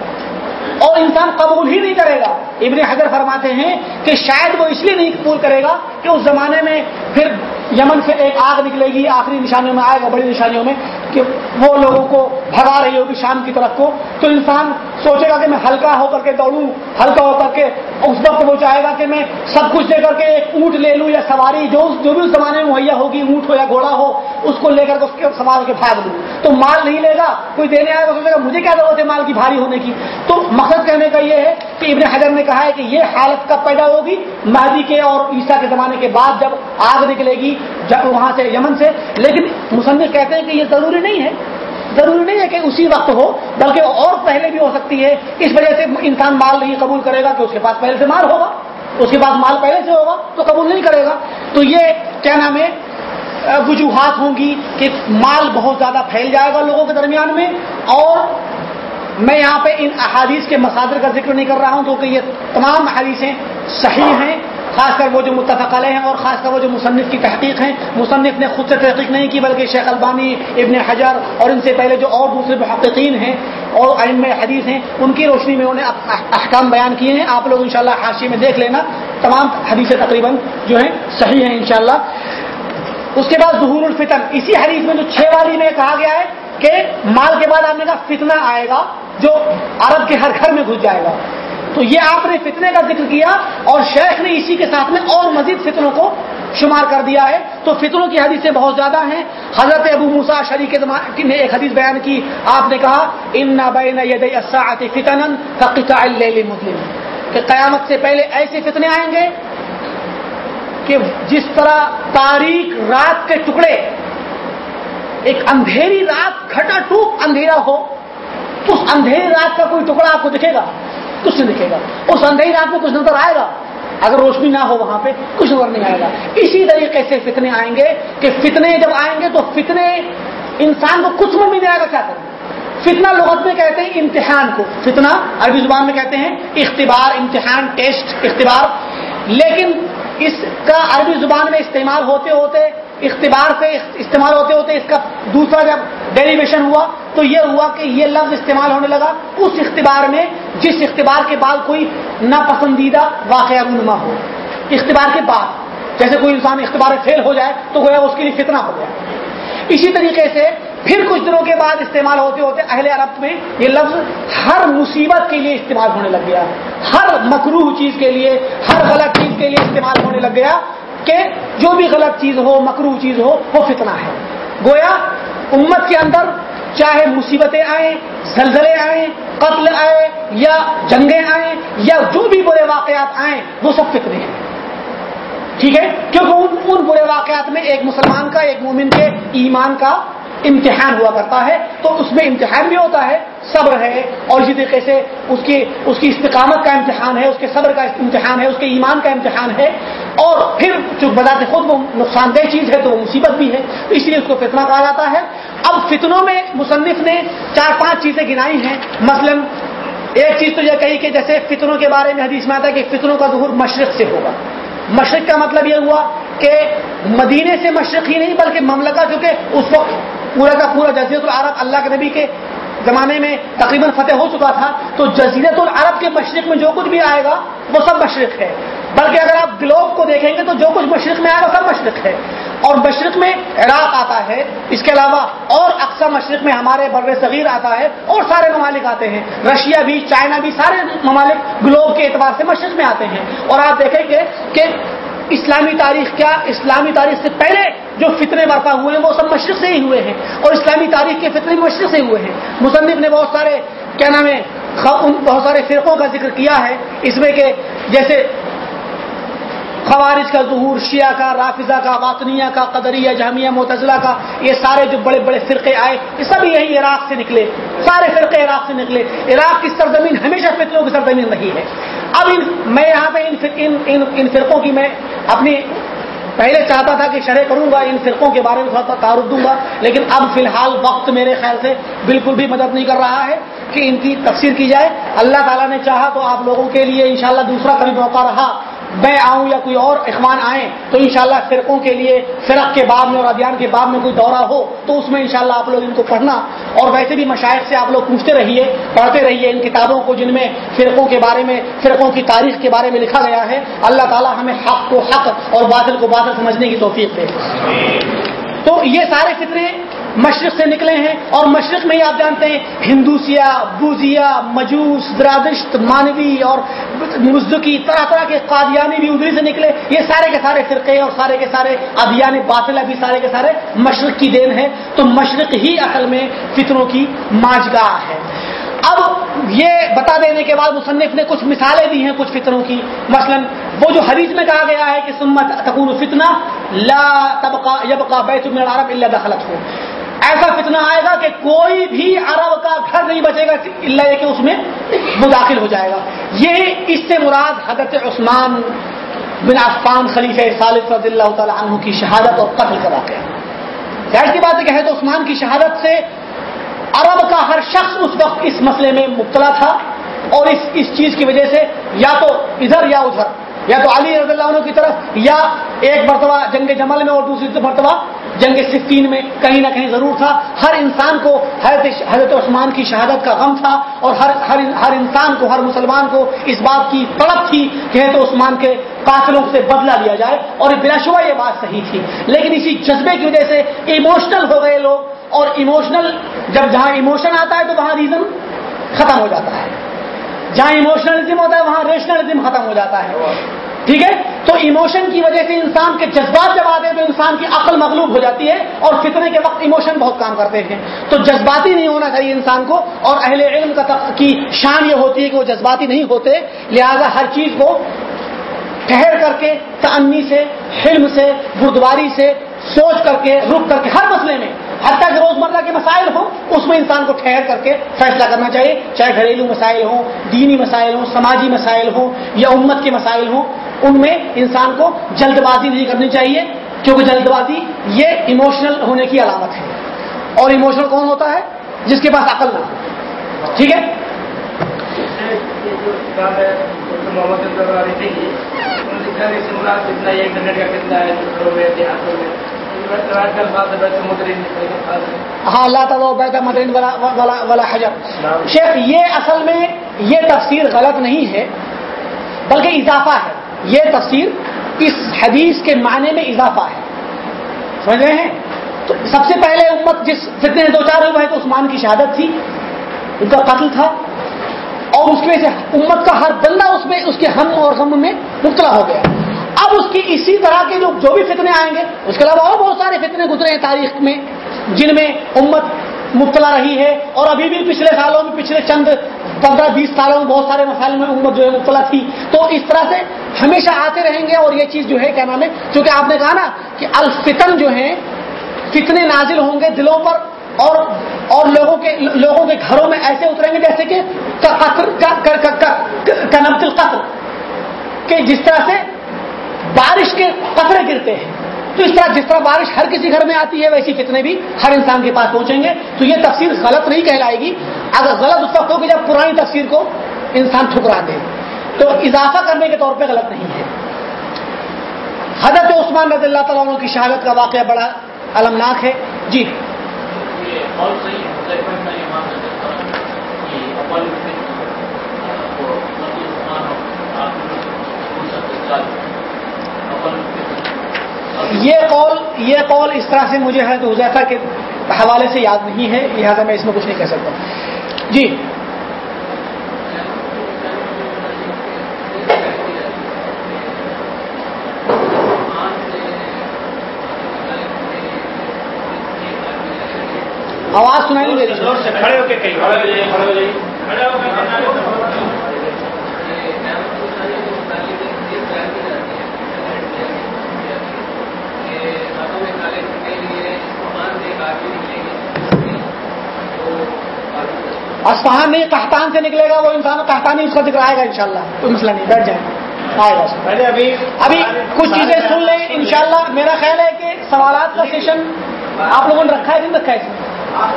اور انسان قبول ہی نہیں کرے گا۔ ابن حضر فرماتے ہیں کہ شاید وہ اس لیے نہیں قبول کرے گا کہ اس زمانے میں پھر یمن سے ایک آگ نکلے گی، آخری نشانیوں میں آئے گا، بڑی نشانیوں میں کہ وہ لوگوں کو بھگا رہی ہوگی شام کی طرف کو۔ تو انسان سوچے گا کہ میں ہلکا ہو کر کے دوڑوں، ہلکا ہو کر کے اس وقت وہ چاہے گا کہ میں سب کچھ لے کر کے ایک اونٹ لے لوں یا سواری، جو جو بھی اس زمانے میں مہیا ہوگی، اونٹ ہو یا گھوڑا ہو، اس کو لے کر کے اس کے سوار کے بھاگ لوں۔ تو مال نہیں لے گا، کوئی دینے آئے گا، سوچے گا مجھے کیا ضرورت ہے مال کی بھاری ہونے کی؟ تو مقصد کہنے کا یہ ہے کہ ابن حجر نے کہا ہے کہ یہ حالت کب پیدا ہوگی؟ مہدی کے اور عیسیٰ کے زمانے کے بعد جب آگ نکلے گی، جب وہاں سے یمن سے۔ لیکن مصنف کہتے ہیں کہ یہ ضروری نہیں ہے۔ ضروری نہیں ہے کہ اسی وقت ہو، بلکہ اور پہلے بھی ہو سکتی ہے۔ اس وجہ سے انسان مال نہیں قبول کرے گا کہ اس کے پاس پہلے سے مال ہوگا۔ اس کے پاس مال پہلے سے ہوگا تو قبول نہیں کرے گا۔ تو یہ کیا نام ہے؟ وجوہات ہوں گی کہ مال بہت زیادہ پھیل جائے گا لوگوں کے درمیان میں اور میں یہاں پہ ان احادیث کے مسادر کا ذکر نہیں کر رہا ہوں کیونکہ یہ تمام حدیثیں صحیح ہیں، خاص کر وہ جو متفق علیہ ہیں اور خاص کر وہ جو مصنف کی تحقیق ہیں۔ مصنف نے خود سے تحقیق نہیں کی، بلکہ شیخ البانی، ابن حجر اور ان سے پہلے جو اور دوسرے محققین ہیں اور علم حدیث ہیں، ان کی روشنی میں انہوں نے احکام بیان کیے ہیں۔ آپ لوگ انشاءاللہ شاء میں دیکھ لینا۔ تمام حدیثیں تقریباً جو ہیں صحیح ہیں انشاءاللہ۔ اس کے بعد ظہور الفتن اسی حدیث میں جو چھ والی میں کہا گیا ہے کہ مال کے بعد آپ نے کہا فتنہ آئے گا۔ جو عرب کے ہر گھر میں گھس جائے گا۔ تو یہ آپ نے فتنے کا ذکر کیا اور شیخ نے اسی کے ساتھ میں اور مزید فتنوں کو شمار کر دیا ہے۔ تو فتنوں کی حدیثیں بہت زیادہ ہیں۔ حضرت ابو موسا شریف نے ایک حدیث بیان کی۔ آپ نے کہا، ان فتن مسلم کہ قیامت سے پہلے ایسے فتنے آئیں گے کہ جس طرح تاریخ رات کے ٹکڑے، ایک اندھیری رات کھٹا ٹوک اندھیرا ہو اس اندھیری رات کا کوئی ٹکڑا آپ کو دکھے گا؟ کچھ نہیں دکھے گا۔ اس اندھیری رات میں کچھ نظر آئے گا؟ اگر روشنی نہ ہو وہاں پہ، کچھ نظر نہیں آئے گا۔ اسی طریقے سے فتنے آئیں گے کہ فتنے جب آئیں گے تو فتنے انسان کو کچھ میں نہیں آئے گا، کیا کریں؟ فتنہ لغت میں کہتے ہیں امتحان کو۔ فتنہ عربی زبان میں کہتے ہیں اختبار، امتحان، ٹیسٹ، اختبار۔ لیکن اس کا عربی زبان میں استعمال ہوتے ہوتے، اختبار سے استعمال ہوتے ہوتے اس کا دوسرا جب ڈیریویشن ہوا تو یہ ہوا کہ یہ لفظ استعمال ہونے لگا اس اختبار میں جس اختبار کے بعد کوئی ناپسندیدہ واقعہ رونما ہو۔ اختبار کے بعد، جیسے کوئی انسان اختبار فیل ہو جائے تو گویا اس کے لیے فتنہ ہو گیا۔ اسی طریقے سے پھر کچھ دنوں کے بعد استعمال ہوتے ہوتے اہل عرب میں یہ لفظ ہر مصیبت کے لیے استعمال ہونے لگ گیا۔ ہر مکروح چیز کے لیے، ہر غلط چیز کے لیے استعمال ہونے لگ گیا کہ جو بھی غلط چیز ہو مکروح چیز ہو، وہ فتنہ ہے۔ گویا امت کے اندر چاہے مصیبتیں آئیں، زلزلے آئیں، قتل آئے یا جنگیں آئیں، یا جو بھی برے واقعات آئیں، وہ سب فتنے ہیں۔ ٹھیک ہے؟ کیونکہ ان ان برے واقعات میں ایک مسلمان کا، ایک مومن کے ایمان کا امتحان ہوا کرتا ہے، تو اس میں امتحان بھی ہوتا ہے، صبر ہے۔ اور اسی طریقے سے اس کی اس کی استقامت کا امتحان ہے، اس کے صبر کا امتحان ہے، اس کے ایمان کا امتحان ہے۔ اور پھر جو بذات خود وہ نقصان دہ چیز ہے تو وہ مصیبت بھی ہے۔ تو اس لیے اس کو فتنہ کہا جاتا ہے۔ اب فتنوں میں مصنف نے چار پانچ چیزیں گنائی ہیں۔ مثلا ایک چیز تو یہ کہی کہ جیسے فتنوں کے بارے میں حدیث میں آتا ہے کہ فتنوں کا ظہور مشرق سے ہوگا۔ مشرق کا مطلب یہ ہوا کہ مدینے سے مشرق ہی نہیں، بلکہ مملکہ جو کہ اس وقت پورا کا پورا جزیرت العرب اللہ کے نبی کے زمانے میں تقریباً فتح ہو چکا تھا، تو جزیرت العرب کے مشرق میں جو کچھ بھی آئے گا، وہ سب مشرق ہے۔ بلکہ اگر آپ گلوب کو دیکھیں گے، تو جو کچھ مشرق میں آئے گا، سب مشرق ہے۔ اور مشرق میں عراق آتا ہے، اس کے علاوہ اور اکثر مشرق میں ہمارے بر صغیر آتا ہے، اور سارے ممالک آتے ہیں۔ رشیا بھی، چائنا بھی، سارے ممالک گلوب کے اعتبار سے مشرق میں آتے ہیں۔ اور آپ دیکھیں گے کہ اسلامی تاریخ کیا؟ اسلامی تاریخ سے پہلے جو فتنے برپا ہوئے ہیں، وہ سب مشرق سے ہی ہوئے ہیں اور اسلامی تاریخ کے فتنے مشرق سے ہوئے ہیں۔ مصنف نے بہت سارے، کیا نام ہے بہت سارے فرقوں کا ذکر کیا ہے۔ اس میں کہ جیسے خوارج کا ظہور شیعہ کا رافضہ کا واطنیہ کا قدریہ جامعہ متضلہ کا یہ سارے جو بڑے بڑے فرقے آئے یہ سب یہی عراق سے نکلے۔ سارے فرقے عراق سے نکلے۔ عراق کی سرزمین ہمیشہ فتنوں کی سرزمین رہی ہے۔ اب ان میں یہاں پہ ان ان, ان فرقوں کی میں اپنی پہلے چاہتا تھا کہ شرح کروں گا ان فرقوں کے بارے میں تھوڑا سا تعارف دوں گا لیکن اب فی الحال وقت میرے خیال سے بالکل بھی مدد نہیں کر رہا ہے کہ ان کی تفسیر کی جائے۔ اللہ تعالیٰ نے چاہا تو آپ لوگوں کے لیے انشاءاللہ دوسرا کبھی موقع رہا۔ میں آؤں یا کوئی اور اخوان آئیں تو انشاءاللہ فرقوں کے لیے، فرق کے بعد میں اور ادیان کے بعد میں کوئی دورہ ہو، تو اس میں انشاءاللہ آپ لوگ ان کو پڑھنا۔ اور ویسے بھی مشاعر سے آپ لوگ پوچھتے رہیے، پڑھتے رہیے ان کتابوں کو جن میں فرقوں کے بارے میں، فرقوں کی تاریخ کے بارے میں لکھا گیا ہے۔ اللہ تعالیٰ ہمیں حق کو حق اور باطل کو باطل سمجھنے کی توفیق دے۔ تو یہ سارے فطرے مشرق سے نکلے ہیں اور مشرق میں ہی آپ جانتے ہیں ہندوسیا بوزیا مجوس درادشت مانوی اور مزدکی، طرح طرح کے قادیانی بھی ادھری سے نکلے۔ یہ سارے کے سارے فرقے اور سارے کے سارے ادیان باطل بھی سارے کے سارے مشرق کی دین ہے۔ تو مشرق ہی اصل میں فطروں کی ماجگاہ ہے۔ اب یہ بتا دینے کے بعد مصنف نے کچھ مثالیں دی ہیں کچھ فطروں کی۔ مثلا وہ جو حدیث میں کہا گیا ہے کہ سمت تکون فتنا لا طبقہ یبقا بیت من العرب اللہ دخلت ہو ایسا فتنہ آئے گا کہ کوئی بھی عرب کا گھر نہیں بچے گا اللہ یہ کہ اس میں مداخل ہو جائے گا۔ یہ اس سے مراد حضرت عثمان بن عفان خلیف صالف رضی اللہ تعالیٰ عنہ کی شہادت اور قتل کا واقعہ۔ ظاہر کی بات ہے کہ ہے تو عثمان کی شہادت سے عرب کا ہر شخص اس وقت اس مسئلے میں مبتلا تھا اور اس اس چیز کی وجہ سے یا تو ادھر یا ادھر۔ یا تو علی رضی اللہ عنہ کی طرف یا ایک مرتبہ جنگ جمل میں اور دوسری مرتبہ جنگ سفین میں کہیں نہ کہیں ضرور تھا۔ ہر انسان کو حضرت حضرت عثمان کی شہادت کا غم تھا اور ہر ہر ہر انسان کو، ہر مسلمان کو اس بات کی طلب تھی کہ حضرت عثمان کے قاتلوں سے بدلہ لیا جائے اور بلا شبہ یہ بات صحیح تھی۔ لیکن اسی جذبے کی وجہ سے ایموشنل ہو گئے لوگ اور ایموشنل جب جہاں ایموشن آتا ہے تو وہاں ریزن ختم ہو جاتا ہے۔ جہاں ایموشنلزم ہوتا ہے، وہاں ریشنلزم ختم ہو جاتا ہے۔ ٹھیک ہے؟ تو ایموشن کی وجہ سے انسان کے جذبات جب آتے ہیں تو انسان کی عقل مغلوب ہو جاتی ہے اور فتنے کے وقت ایموشن بہت کام کرتے ہیں۔ تو جذباتی نہیں ہونا چاہیے انسان کو اور اہل علم کا کی شان یہ ہوتی ہے کہ وہ جذباتی نہیں ہوتے۔ لہذا ہر چیز کو ٹھہر کر کے تنی سے، حلم سے بردواری سے سوچ کر کے، رک کر کے ہر مسئلے میں، حتیٰ کہ روزمرہ کے مسائل ہوں، اس میں انسان کو ٹھہر کر کے فیصلہ کرنا چاہیے، چاہے گھریلو مسائل ہوں، دینی مسائل ہوں، سماجی مسائل ہوں، یا امت کے مسائل ہوں، ان میں انسان کو جلد بازی نہیں کرنی چاہیے، کیونکہ جلد بازی یہ ایموشنل ہونے کی علامت ہے۔ اور ایموشنل کون ہوتا ہے؟ جس کے پاس عقل نہ ہو۔ ٹھیک ہے؟ ہاں اللہ تعالیٰ والا حجر۔ شیخ، یہ اصل میں یہ تفسیر غلط نہیں ہے، بلکہ اضافہ ہے۔ یہ تفسیر اس حدیث کے معنی میں اضافہ ہے۔ سمجھ رہے ہیں؟ تو سب سے پہلے امت جس فتنے دو چار ہوئے تو عثمان کی شہادت تھی، ان کا قتل تھا، اور اس کی وجہ سے امت کا ہر بندہ اس میں اس کے ہم اور غم میں مبتلا ہو گیا۔ اب اس کی اسی طرح کے جو جو بھی فتنے آئیں گے اس کے علاوہ اور بہت سارے فتنے گزرے ہیں تاریخ میں جن میں امت مبتلا رہی ہے اور ابھی بھی پچھلے سالوں میں پچھلے چند پندرہ بیس سالوں میں بہت سارے مسائل میں امت جو ہے مبتلا تھی تو اس طرح سے ہمیشہ آتے رہیں گے اور یہ چیز جو ہے کیا نام ہے چونکہ آپ نے کہا نا کہ الفتن جو ہے فتنے نازل ہوں گے دلوں پر اور اور لوگوں کے لوگوں کے گھروں میں ایسے اتریں گے جیسے کہ کنبت القتل کہ جس طرح سے بارش کے قطرے گرتے ہیں۔ تو اس طرح جس طرح بارش ہر کسی گھر میں آتی ہے، ویسی فتنے بھی ہر انسان کے پاس پہنچیں گے۔ تو یہ تفسیر غلط نہیں کہلائے گی۔ اگر غلط اس وقت ہوگی جب پرانی تفسیر کو انسان ٹھکرا دے۔ تو اضافہ کرنے کے طور پہ غلط نہیں ہے۔ حضرت عثمان رضی اللہ تعالیٰ عنہ کی شہادت کا واقعہ بڑا المناک ہے۔ جی۔ یہ قول یہ قول اس طرح سے مجھے ہے تو حضیفہ کے حوالے سے یاد نہیں ہے، لہٰذا میں اس میں کچھ نہیں کہہ سکتا۔ جی۔ آواز سنائی نہیں دے رہی۔ اسفہان نہیں قحطان سے نکلے گا وہ انسان قحطانی اس کا ذکر آئے گا انشاءاللہ۔ کوئی مسئلہ نہیں بیٹھ جائیں۔ آئے گا پہلے ابھی ابھی کچھ چیزیں سن لیں انشاءاللہ میرا خیال ہے کہ سوالات کا سیشن آپ لوگوں نے رکھا ہے نہیں رکھا ہے؟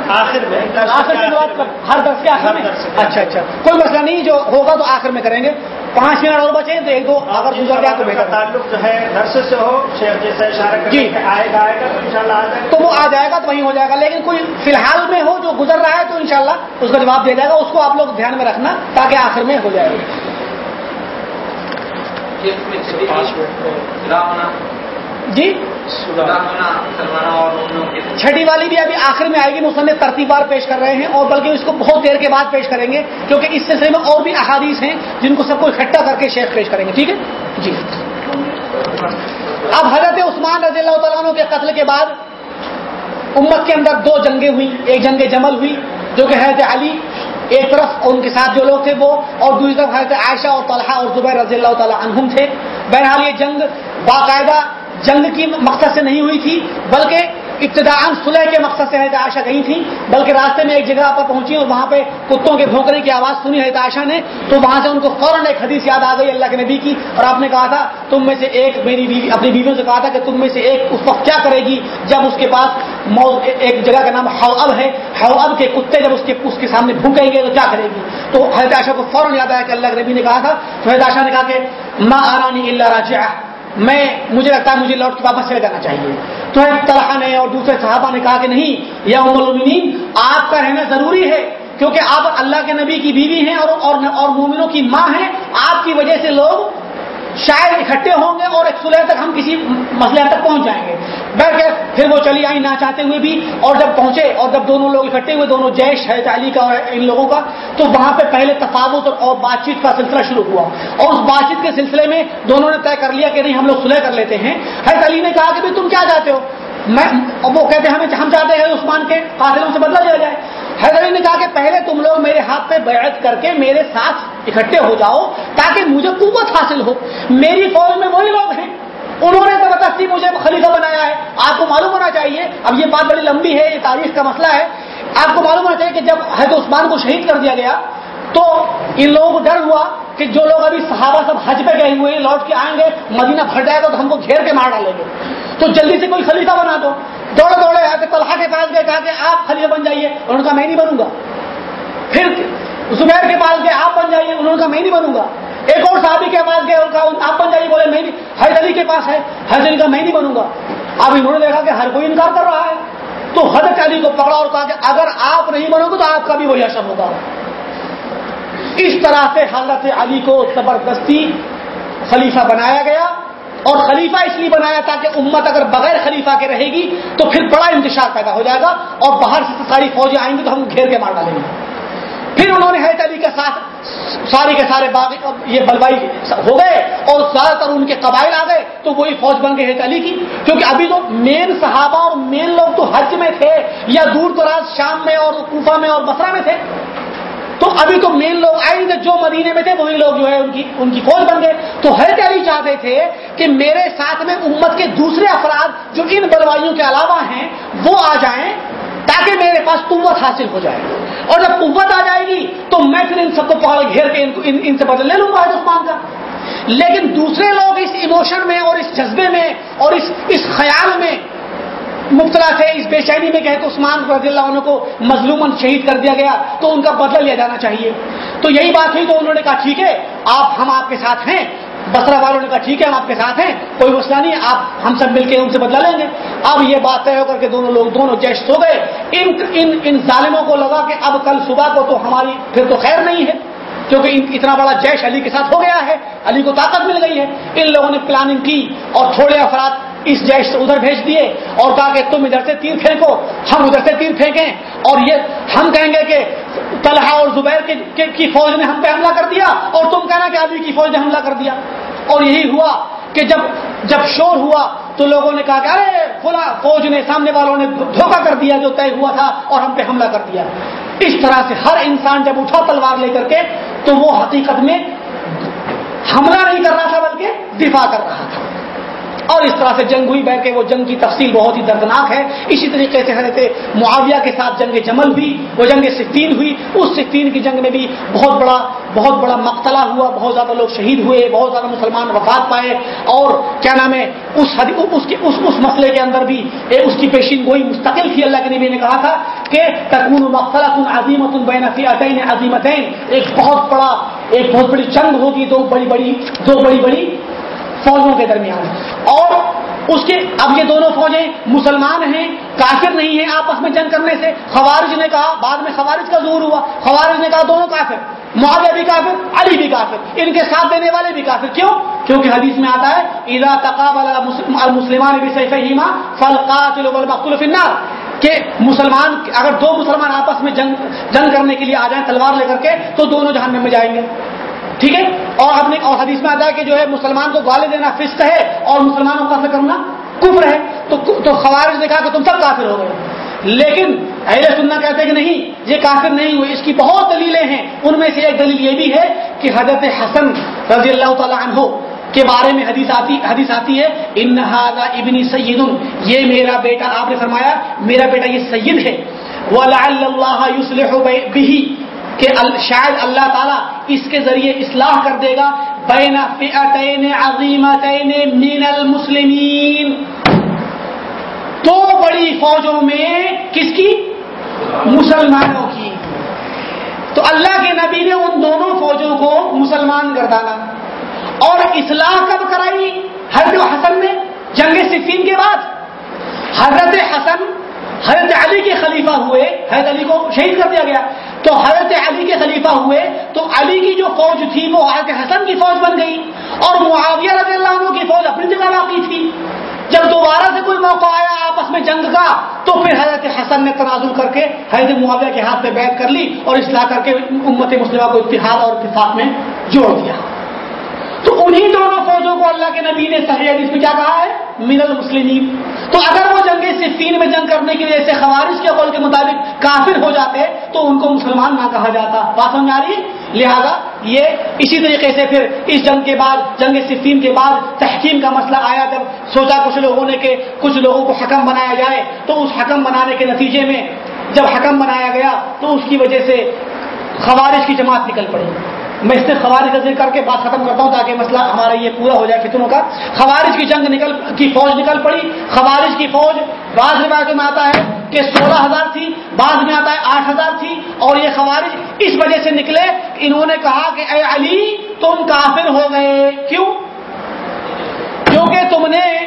آخر میں۔ آخر سے بات کر ہر درس کے آخر میں۔ اچھا اچھا۔ کوئی مسئلہ نہیں جو ہوگا تو آخر میں کریں گے۔ پانچ منٹ اور بچے تو ایک دو اگر گزر گیا تو بہتر۔ تعلق جو ہے درس سے ہو اشارہ جی۔ آئے گا آئے گا تو انشاءاللہ آ جائے گا تو وہ آ جائے گا تو وہیں ہو جائے گا لیکن کوئی فی الحال میں ہو جو گزر رہا ہے تو انشاءاللہ اس کا جواب دے جائے گا اس کو آپ لوگ دھیان میں رکھنا تاکہ آخر میں ہو جائے گا جی؟ چھٹی والی بھی ابھی آخر میں آئے گی مصنف ترتیب بار پیش کر رہے ہیں اور بلکہ اس کو بہت دیر کے بعد پیش کریں گے کیونکہ اس سلسلے میں اور بھی احادیث ہیں جن کو سب کو اکٹھا کر کے شیخ پیش کریں گے ٹھیک ہے؟ جی۔ اب حضرت عثمان رضی اللہ تعالیٰ عنہ کے قتل کے بعد امت کے اندر دو جنگیں ہوئی ایک جنگ جمل ہوئی جو کہ حضرت علی ایک طرف ان کے ساتھ جو لوگ تھے وہ اور دوسری طرف حضرت عائشہ اور طلحہ اور زبیر رضی اللہ تعالیٰ عنہم تھے۔ بہرحال یہ جنگ باقاعدہ جنگ کی مقصد سے نہیں ہوئی تھی، بلکہ ابتداء صلح کے مقصد سے حضرت عائشہ گئی تھی بلکہ راستے میں ایک جگہ پر پہنچی اور وہاں پہ کتوں کے بھونکنے کی آواز سنی حضرت عائشہ نے۔ تو وہاں سے ان کو فوراً ایک حدیث یاد آ گئی اللہ کے نبی کی اور آپ نے کہا تھا، تم میں سے ایک میری بیوی، اپنی بیویوں سے کہا تھا کہ تم میں سے ایک اس وقت کیا کرے گی جب اس کے پاس ایک جگہ کا نام حواب ہے۔ حواب کے کتے جب اس کے اس کے سامنے بھونکیں گے تو کیا کرے گی؟ تو حضرت عائشہ کو فوراً یاد آیا کہ اللہ کے نبی نے کہا تھا۔ تو حضرت عائشہ نے کہا کہ ماں آرانی اللہ راجہ میں مجھے لگتا ہے مجھے لوٹ کے واپس چلے جانا چاہیے۔ تو طلحہ نے اور دوسرے صحابہ نے کہا کہ نہیں یا ام المنین آپ کا رہنا ضروری ہے کیونکہ آپ اللہ کے نبی کی بیوی ہیں اور اور, اور مومنوں کی ماں ہیں آپ کی وجہ سے لوگ شاید اکٹھے ہوں گے اور ایک صلح تک ہم کسی مسئلے تک پہنچ جائیں گے۔ بیٹھ کے پھر وہ چلی آئی نہ چاہتے ہوئے بھی اور جب پہنچے اور جب دونوں لوگ اکٹھے ہوئے، دونوں جیش ہے علی کا اور ان لوگوں کا، تو وہاں پہ پہلے تفاوت اور بات چیت کا سلسلہ شروع ہوا۔ اور اس بات چیت کے سلسلے میں دونوں نے طے کر لیا کہ نہیں، ہم لوگ سلح کر لیتے ہیں۔ حید علی نے کہا کہ تم کیا چاہتے ہو؟ میں وہ کہتے ہیں ہمیں ہم چاہتے ہیں عثمان کے قاتلوں سے بدلا لیا جائے۔ حیدر علی نے کہا کہ پہلے تم لوگ میرے ہاتھ پہ بیعت کر کے میرے ساتھ اکٹھے ہو جاؤ تاکہ مجھے قوت حاصل ہو۔ میری فوج میں وہی لوگ ہیں۔ انہوں نے زبردستی مجھے خلیفہ بنایا ہے۔ آپ کو معلوم ہونا چاہیے، اب یہ بات بڑی لمبی ہے، یہ تاریخ کا مسئلہ ہے۔ آپ کو معلوم ہونا چاہیے کہ جب حید عثمان کو شہید کر دیا گیا، تو ان لوگوں کو ڈر ہوا کہ جو لوگ ابھی صحابہ سب حج پہ گئے ہوئے، لوٹ کے آئیں گے، مدینہ پھٹ جائے گا تو ہم کو گھیر کے مار ڈالیں گے۔ تو جلدی سے کوئی خلیفہ بنا دو۔ دوڑے دوڑے آتے طلحہ کے پاس گئے، کہا کہ آپ خلیفہ بن جائیے، انہوں نے کہا میں نہیں بنوں گا۔ پھر زبیر کے پاس گئے، آپ بن جائیے، انہوں نے کہا میں نہیں بنوں گا۔ ایک اور صحابی کے پاس گئے کہا آپ بن جائیے، بولے میں نہیں حید علی کے پاس ہے حید علی کا میں نہیں بنوں گا۔ اب انہوں نے دیکھا کہ ہر کوئی انکار کر رہا ہے۔ تو حضرت علی کو پکڑا اور کہا کہ اگر آپ نہیں بنو گے تو آپ کا بھی وہی اثر ہوگا۔ اس طرح سے حضرت علی کو زبردستی خلیفہ بنایا گیا۔ اور خلیفہ اس لیے بنایا تاکہ امت اگر بغیر خلیفہ کے رہے گی تو پھر بڑا انتشار پیدا ہو جائے گا اور باہر سے ساری فوجیں آئیں گی تو ہم گھیر کے مار ڈالیں گے۔ پھر انہوں نے حید علی کے ساتھ سارے کے سارے باغ یہ بلوائی ہو گئے اور زیادہ تر ان کے قبائل آ گئے تو وہی فوج بن گئے حید علی کی۔ کیونکہ ابھی تو مین صحابہ اور مین لوگ تو حج میں تھے یا دور دراز شام میں اور کوفہ میں اور بسرا میں تھے۔ تو ابھی تو مین لوگ آئے تھے جو مدینے میں تھے وہی لوگ جو ہے ان کی ان کی فوج بن گئے۔ تو حید علی چاہتے تھے کہ میرے ساتھ میں امت کے دوسرے افراد جو ان بلوائیوں کے علاوہ ہیں وہ آ جائیں تاکہ میرے پاس قوت حاصل ہو جائے۔ اور جب قوت آ جائے گی تو میں پھر ان سب کو پکڑ گھیر کے ان, ان سے بدل لے لوں گا عثمان کا۔ لیکن دوسرے لوگ اس ایموشن میں اور اس جذبے میں اور اس اس خیال میں مبتلا تھے، اس بے چینی میں کہ عثمان رضی اللہ عنہ کو مظلومن شہید کر دیا گیا، تو ان کا بدلہ لیا جانا چاہیے۔ تو یہی بات ہوئی، تو انہوں نے کہا، ٹھیک ہے، آپ ہم آپ کے ساتھ ہیں۔ بسرا والوں نے کہا، ٹھیک ہے، ہم آپ کے ساتھ ہیں، کوئی مسئلہ نہیں، آپ ہم سب مل کے ان سے بدلا لیں گے۔ اب یہ بات طے ہو کر کے دونوں لوگ، دونوں جیش سو گئے۔ ان ان ان ظالموں کو لگا کہ اب کل صبح کو تو ہماری پھر تو خیر نہیں ہے، کیونکہ اتنا بڑا جیش علی کے ساتھ ہو گیا ہے، علی کو طاقت مل گئی ہے۔ ان لوگوں نے پلاننگ کی اور تھوڑے افراد اس جیش سے ادھر بھیج دیے اور کہا کہ تم ادھر سے تیر پھینکو، ہم ادھر سے تیر پھینکیں۔ اور یہ ہم کہیں گے کہ طلحہ اور زبیر کی فوج نے ہم پہ حملہ کر دیا اور تم کہنا کہ علی کی فوج نے حملہ کر دیا۔ اور یہی ہوا کہ جب جب شور ہوا تو لوگوں نے کہا کہ ارے، فلاں فوج نے سامنے والوں نے دھوکہ کر دیا جو طے ہوا تھا اور ہم پہ حملہ کر دیا۔ اس طرح سے ہر انسان جب اٹھا تلوار لے کر کے تو وہ حقیقت میں حملہ نہیں کر رہا تھا بلکہ دفاع کر رہا تھا۔ اور اس طرح سے جنگ ہوئی بہ وہ جنگ کی تفصیل بہت ہی دردناک ہے۔ اسی طریقے سے حضرت معاویہ کے ساتھ جنگ جمل ہوئی وہ جنگ سکتین ہوئی۔ اس سکتین کی جنگ میں بھی بہت بڑا بہت بڑا مقتلا ہوا بہت زیادہ لوگ شہید ہوئے بہت زیادہ مسلمان وفات پائے۔ اور کیا نام ہے اس اس, اس, اس مسئلے کے اندر بھی اس کی پیشین گوئی مستقل تھی۔ اللہ کے نبی نے کہا تھا کہ تکون مختلف عظیمت بین فیعتین عظیمتین۔ ایک بہت بڑا ایک بہت بڑی جنگ ہوگی دو بڑی بڑی دو بڑی بڑی فوجوں کے درمیان اور اس کے اب یہ دونوں فوجیں مسلمان ہیں، کافر نہیں ہیں آپس میں جنگ کرنے سے۔ خوارج نے کہا، بعد میں خوارج کا زور ہوا۔ خوارج نے کہا، دونوں کافر۔ معاویہ بھی کافر، علی بھی کافر۔ ان کے ساتھ دینے والے بھی کافر۔ کیوں؟ کیونکہ حدیث میں آتا ہے، اذا تقابل المسلمان بسیفہما فالقاتل والمقتول فی النار کہ مسلمان اگر دو مسلمان آپس میں جنگ جنگ کرنے کے لیے آ جائیں، تلوار لے کر کے، تو دونوں جہنم میں جائیں گے۔ ٹھیک ہے؟ اور اپنے اور حدیث میں آتا ہے کہ جو ہے مسلمان کو گالے دینا فسق ہے اور مسلمانوں کا قتل کرنا کفر ہے۔ تو تو خوارج نے کہا کہ تم سب کافر ہو گئے۔ لیکن اہل سننا کہتے ہیں کہ نہیں، یہ کافر نہیں ہوئے۔ اس کی بہت دلیلیں ہیں۔ ان میں سے ایک دلیل یہ بھی ہے کہ حضرت حسن رضی اللہ تعالیٰ عنہ کے بارے میں حدیث آتی حدیث آتی ہے، ان ابنی سید یہ میرا بیٹا، آپ نے فرمایا، میرا بیٹا یہ سید ہے۔ وہ اللہ یوسلح بھی کہ شاید اللہ تعالیٰ اس کے ذریعے اصلاح کر دے گا، بین فئتین عظیمتین من المسلمین۔ دو بڑی فوجوں میں کس کی؟ مسلمانوں کی۔ تو اللہ کے نبی نے ان دونوں فوجوں کو مسلمان گردانا اور اصلاح کب کرائی؟ حضرت حسن نے، جنگ صفین کے بعد۔ حضرت حسن حضرت علی کے خلیفہ ہوئے، حضرت علی کو شہید کر دیا گیا۔ تو حضرت علی کے خلیفہ ہوئے، تو علی کی جو فوج تھی، وہ حضرت حسن کی فوج بن گئی اور معاویہ رضی اللہ عنہ کی فوج اپنی جگہ باقی تھی۔ جب دوبارہ سے کوئی موقع آیا آپس میں جنگ کا، تو پھر حضرت حسن نے تنازل کر کے حضرت معاویہ کے ہاتھ پہ بیٹھ کر لی اور اصلاح کر کے امت مسلمہ کو اتحاد اور اتفاق میں جوڑ دیا۔ تو انہی دونوں فوجوں کو اللہ کے نبی نے صحیح حدیث میں کیا کہا ہے؟ من المسلمین. تو اگر وہ جنگ صفین میں جنگ کرنے کی وجہ سے خوارش کے قول کے مطابق کافر ہو جاتے، تو ان کو مسلمان نہ کہا جاتا۔ بات سمجھ آ رہی؟ لہذا یہ اسی طریقے سے پھر اس جنگ کے بعد، جنگ صفین کے بعد تحکیم کا مسئلہ آیا۔ جب سوچا کچھ لوگوں نے کہ کچھ لوگوں کو حکم بنایا جائے، تو اس حکم بنانے کے نتیجے میں جب حکم بنایا گیا، تو اس کی وجہ سے خوارش کی جماعت نکل پڑی۔ میں اس سے خوارج کا ذکر کر کے بات ختم کرتا ہوں تاکہ مسئلہ ہمارا یہ پورا ہو جائے فتنوں کا۔ خوارج کی جنگ نکل کی فوج نکل پڑی۔ خوارج کی فوج بعض روایتوں میں آتا ہے کہ سولہ ہزار تھی، بعض میں آتا ہے آٹھ ہزار تھی۔ اور یہ خوارج اس وجہ سے نکلے، انہوں نے کہا کہ اے علی، تم کافر ہو گئے۔ کیوں؟ کیونکہ تم نے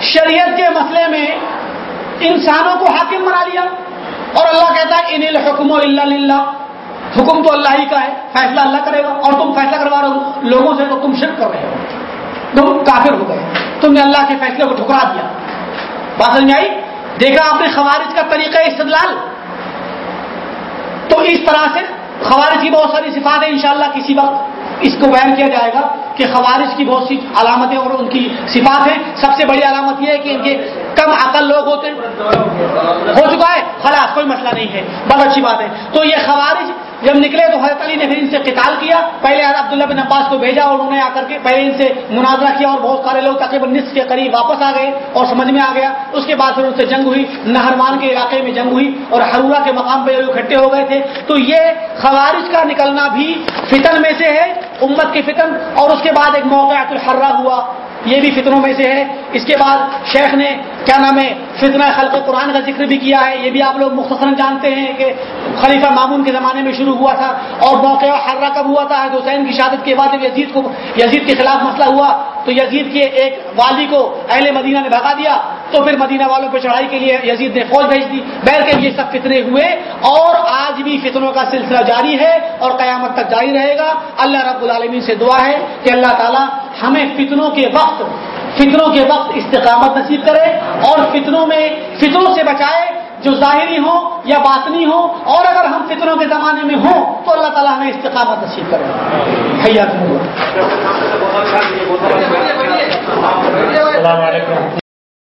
شریعت کے مسئلے میں انسانوں کو حاکم بنا لیا۔ اور اللہ کہتا ہے ان الحکم اللہ حکم تو اللہ ہی کا ہے، فیصلہ اللہ کرے گا اور تم فیصلہ کروا رہے ہو۔ لوگوں سے تو تم شرک کر رہے ہو۔ تم کافر ہو گئے۔ تم نے اللہ کے فیصلے کو ٹھکرا دیا۔ بات سمجھ آئی؟ دیکھا آپ نے خوارج کا طریقہ استدلال؟ تو اس طرح سے خوارج کی بہت ساری صفات ہیں انشاءاللہ کسی وقت اس کو بیان کیا جائے گا کہ خوارج کی بہت سی علامتیں اور ان کی صفات ہیں۔ سب سے بڑی علامت یہ ہے کہ ان کے کم عقل لوگ ہوتے ہو چکا ہے، خلاص، کوئی مسئلہ نہیں ہے۔ بہت اچھی بات ہے۔ تو یہ خوارج جب نکلے تو حضرت علی نے پھر ان سے قتال کیا۔ پہلے حضرت عبداللہ بن عباس کو بھیجا اور انہوں نے آ کر کے پہلے ان سے مناظرہ کیا اور بہت سارے لوگ تقریباً نصف کے قریب واپس آ گئے اور سمجھ میں آ گیا۔ اس کے بعد پھر ان سے جنگ ہوئی۔ نہرمان کے علاقے میں جنگ ہوئی اور ہرورا کے مقام پہ اکٹھے ہو گئے تھے۔ تو یہ خوارج کا نکلنا بھی فتن میں سے ہے، امت کے فتن۔ اور اس کے بعد ایک موقع الحرہ ہوا۔ یہ بھی فتنوں میں سے ہے۔ اس کے بعد شیخ نے کیا نام ہے فتنہ خلق قرآن کا ذکر بھی کیا ہے۔ یہ بھی آپ لوگ مختصر جانتے ہیں کہ خلیفہ معمون کے زمانے میں شروع ہوا تھا اور موقع حرہ کب ہوا تھا؟ حسین کی شہادت کے بعد جب یزید کو یزید کے خلاف مسئلہ ہوا تو یزید کے ایک والی کو اہل مدینہ نے بھگا دیا۔ تو پھر مدینہ والوں پہ چڑھائی کے لیے یزید نے فوج بھیج دی۔ بیل کے یہ سب فتنے ہوئے اور آج بھی فتنوں کا سلسلہ جاری ہے اور قیامت تک جاری رہے گا۔ اللہ رب العالمین سے دعا ہے کہ اللہ تعالیٰ ہمیں فتنوں کے وقت فتنوں کے وقت استقامت نصیب کرے اور فتنوں میں فتنوں سے بچائے جو ظاہری ہوں یا باطنی ہوں اور اگر ہم فطروں کے زمانے میں ہوں تو اللہ تعالیٰ ہمیں استقامت نصیب کرے۔ السلام علیکم۔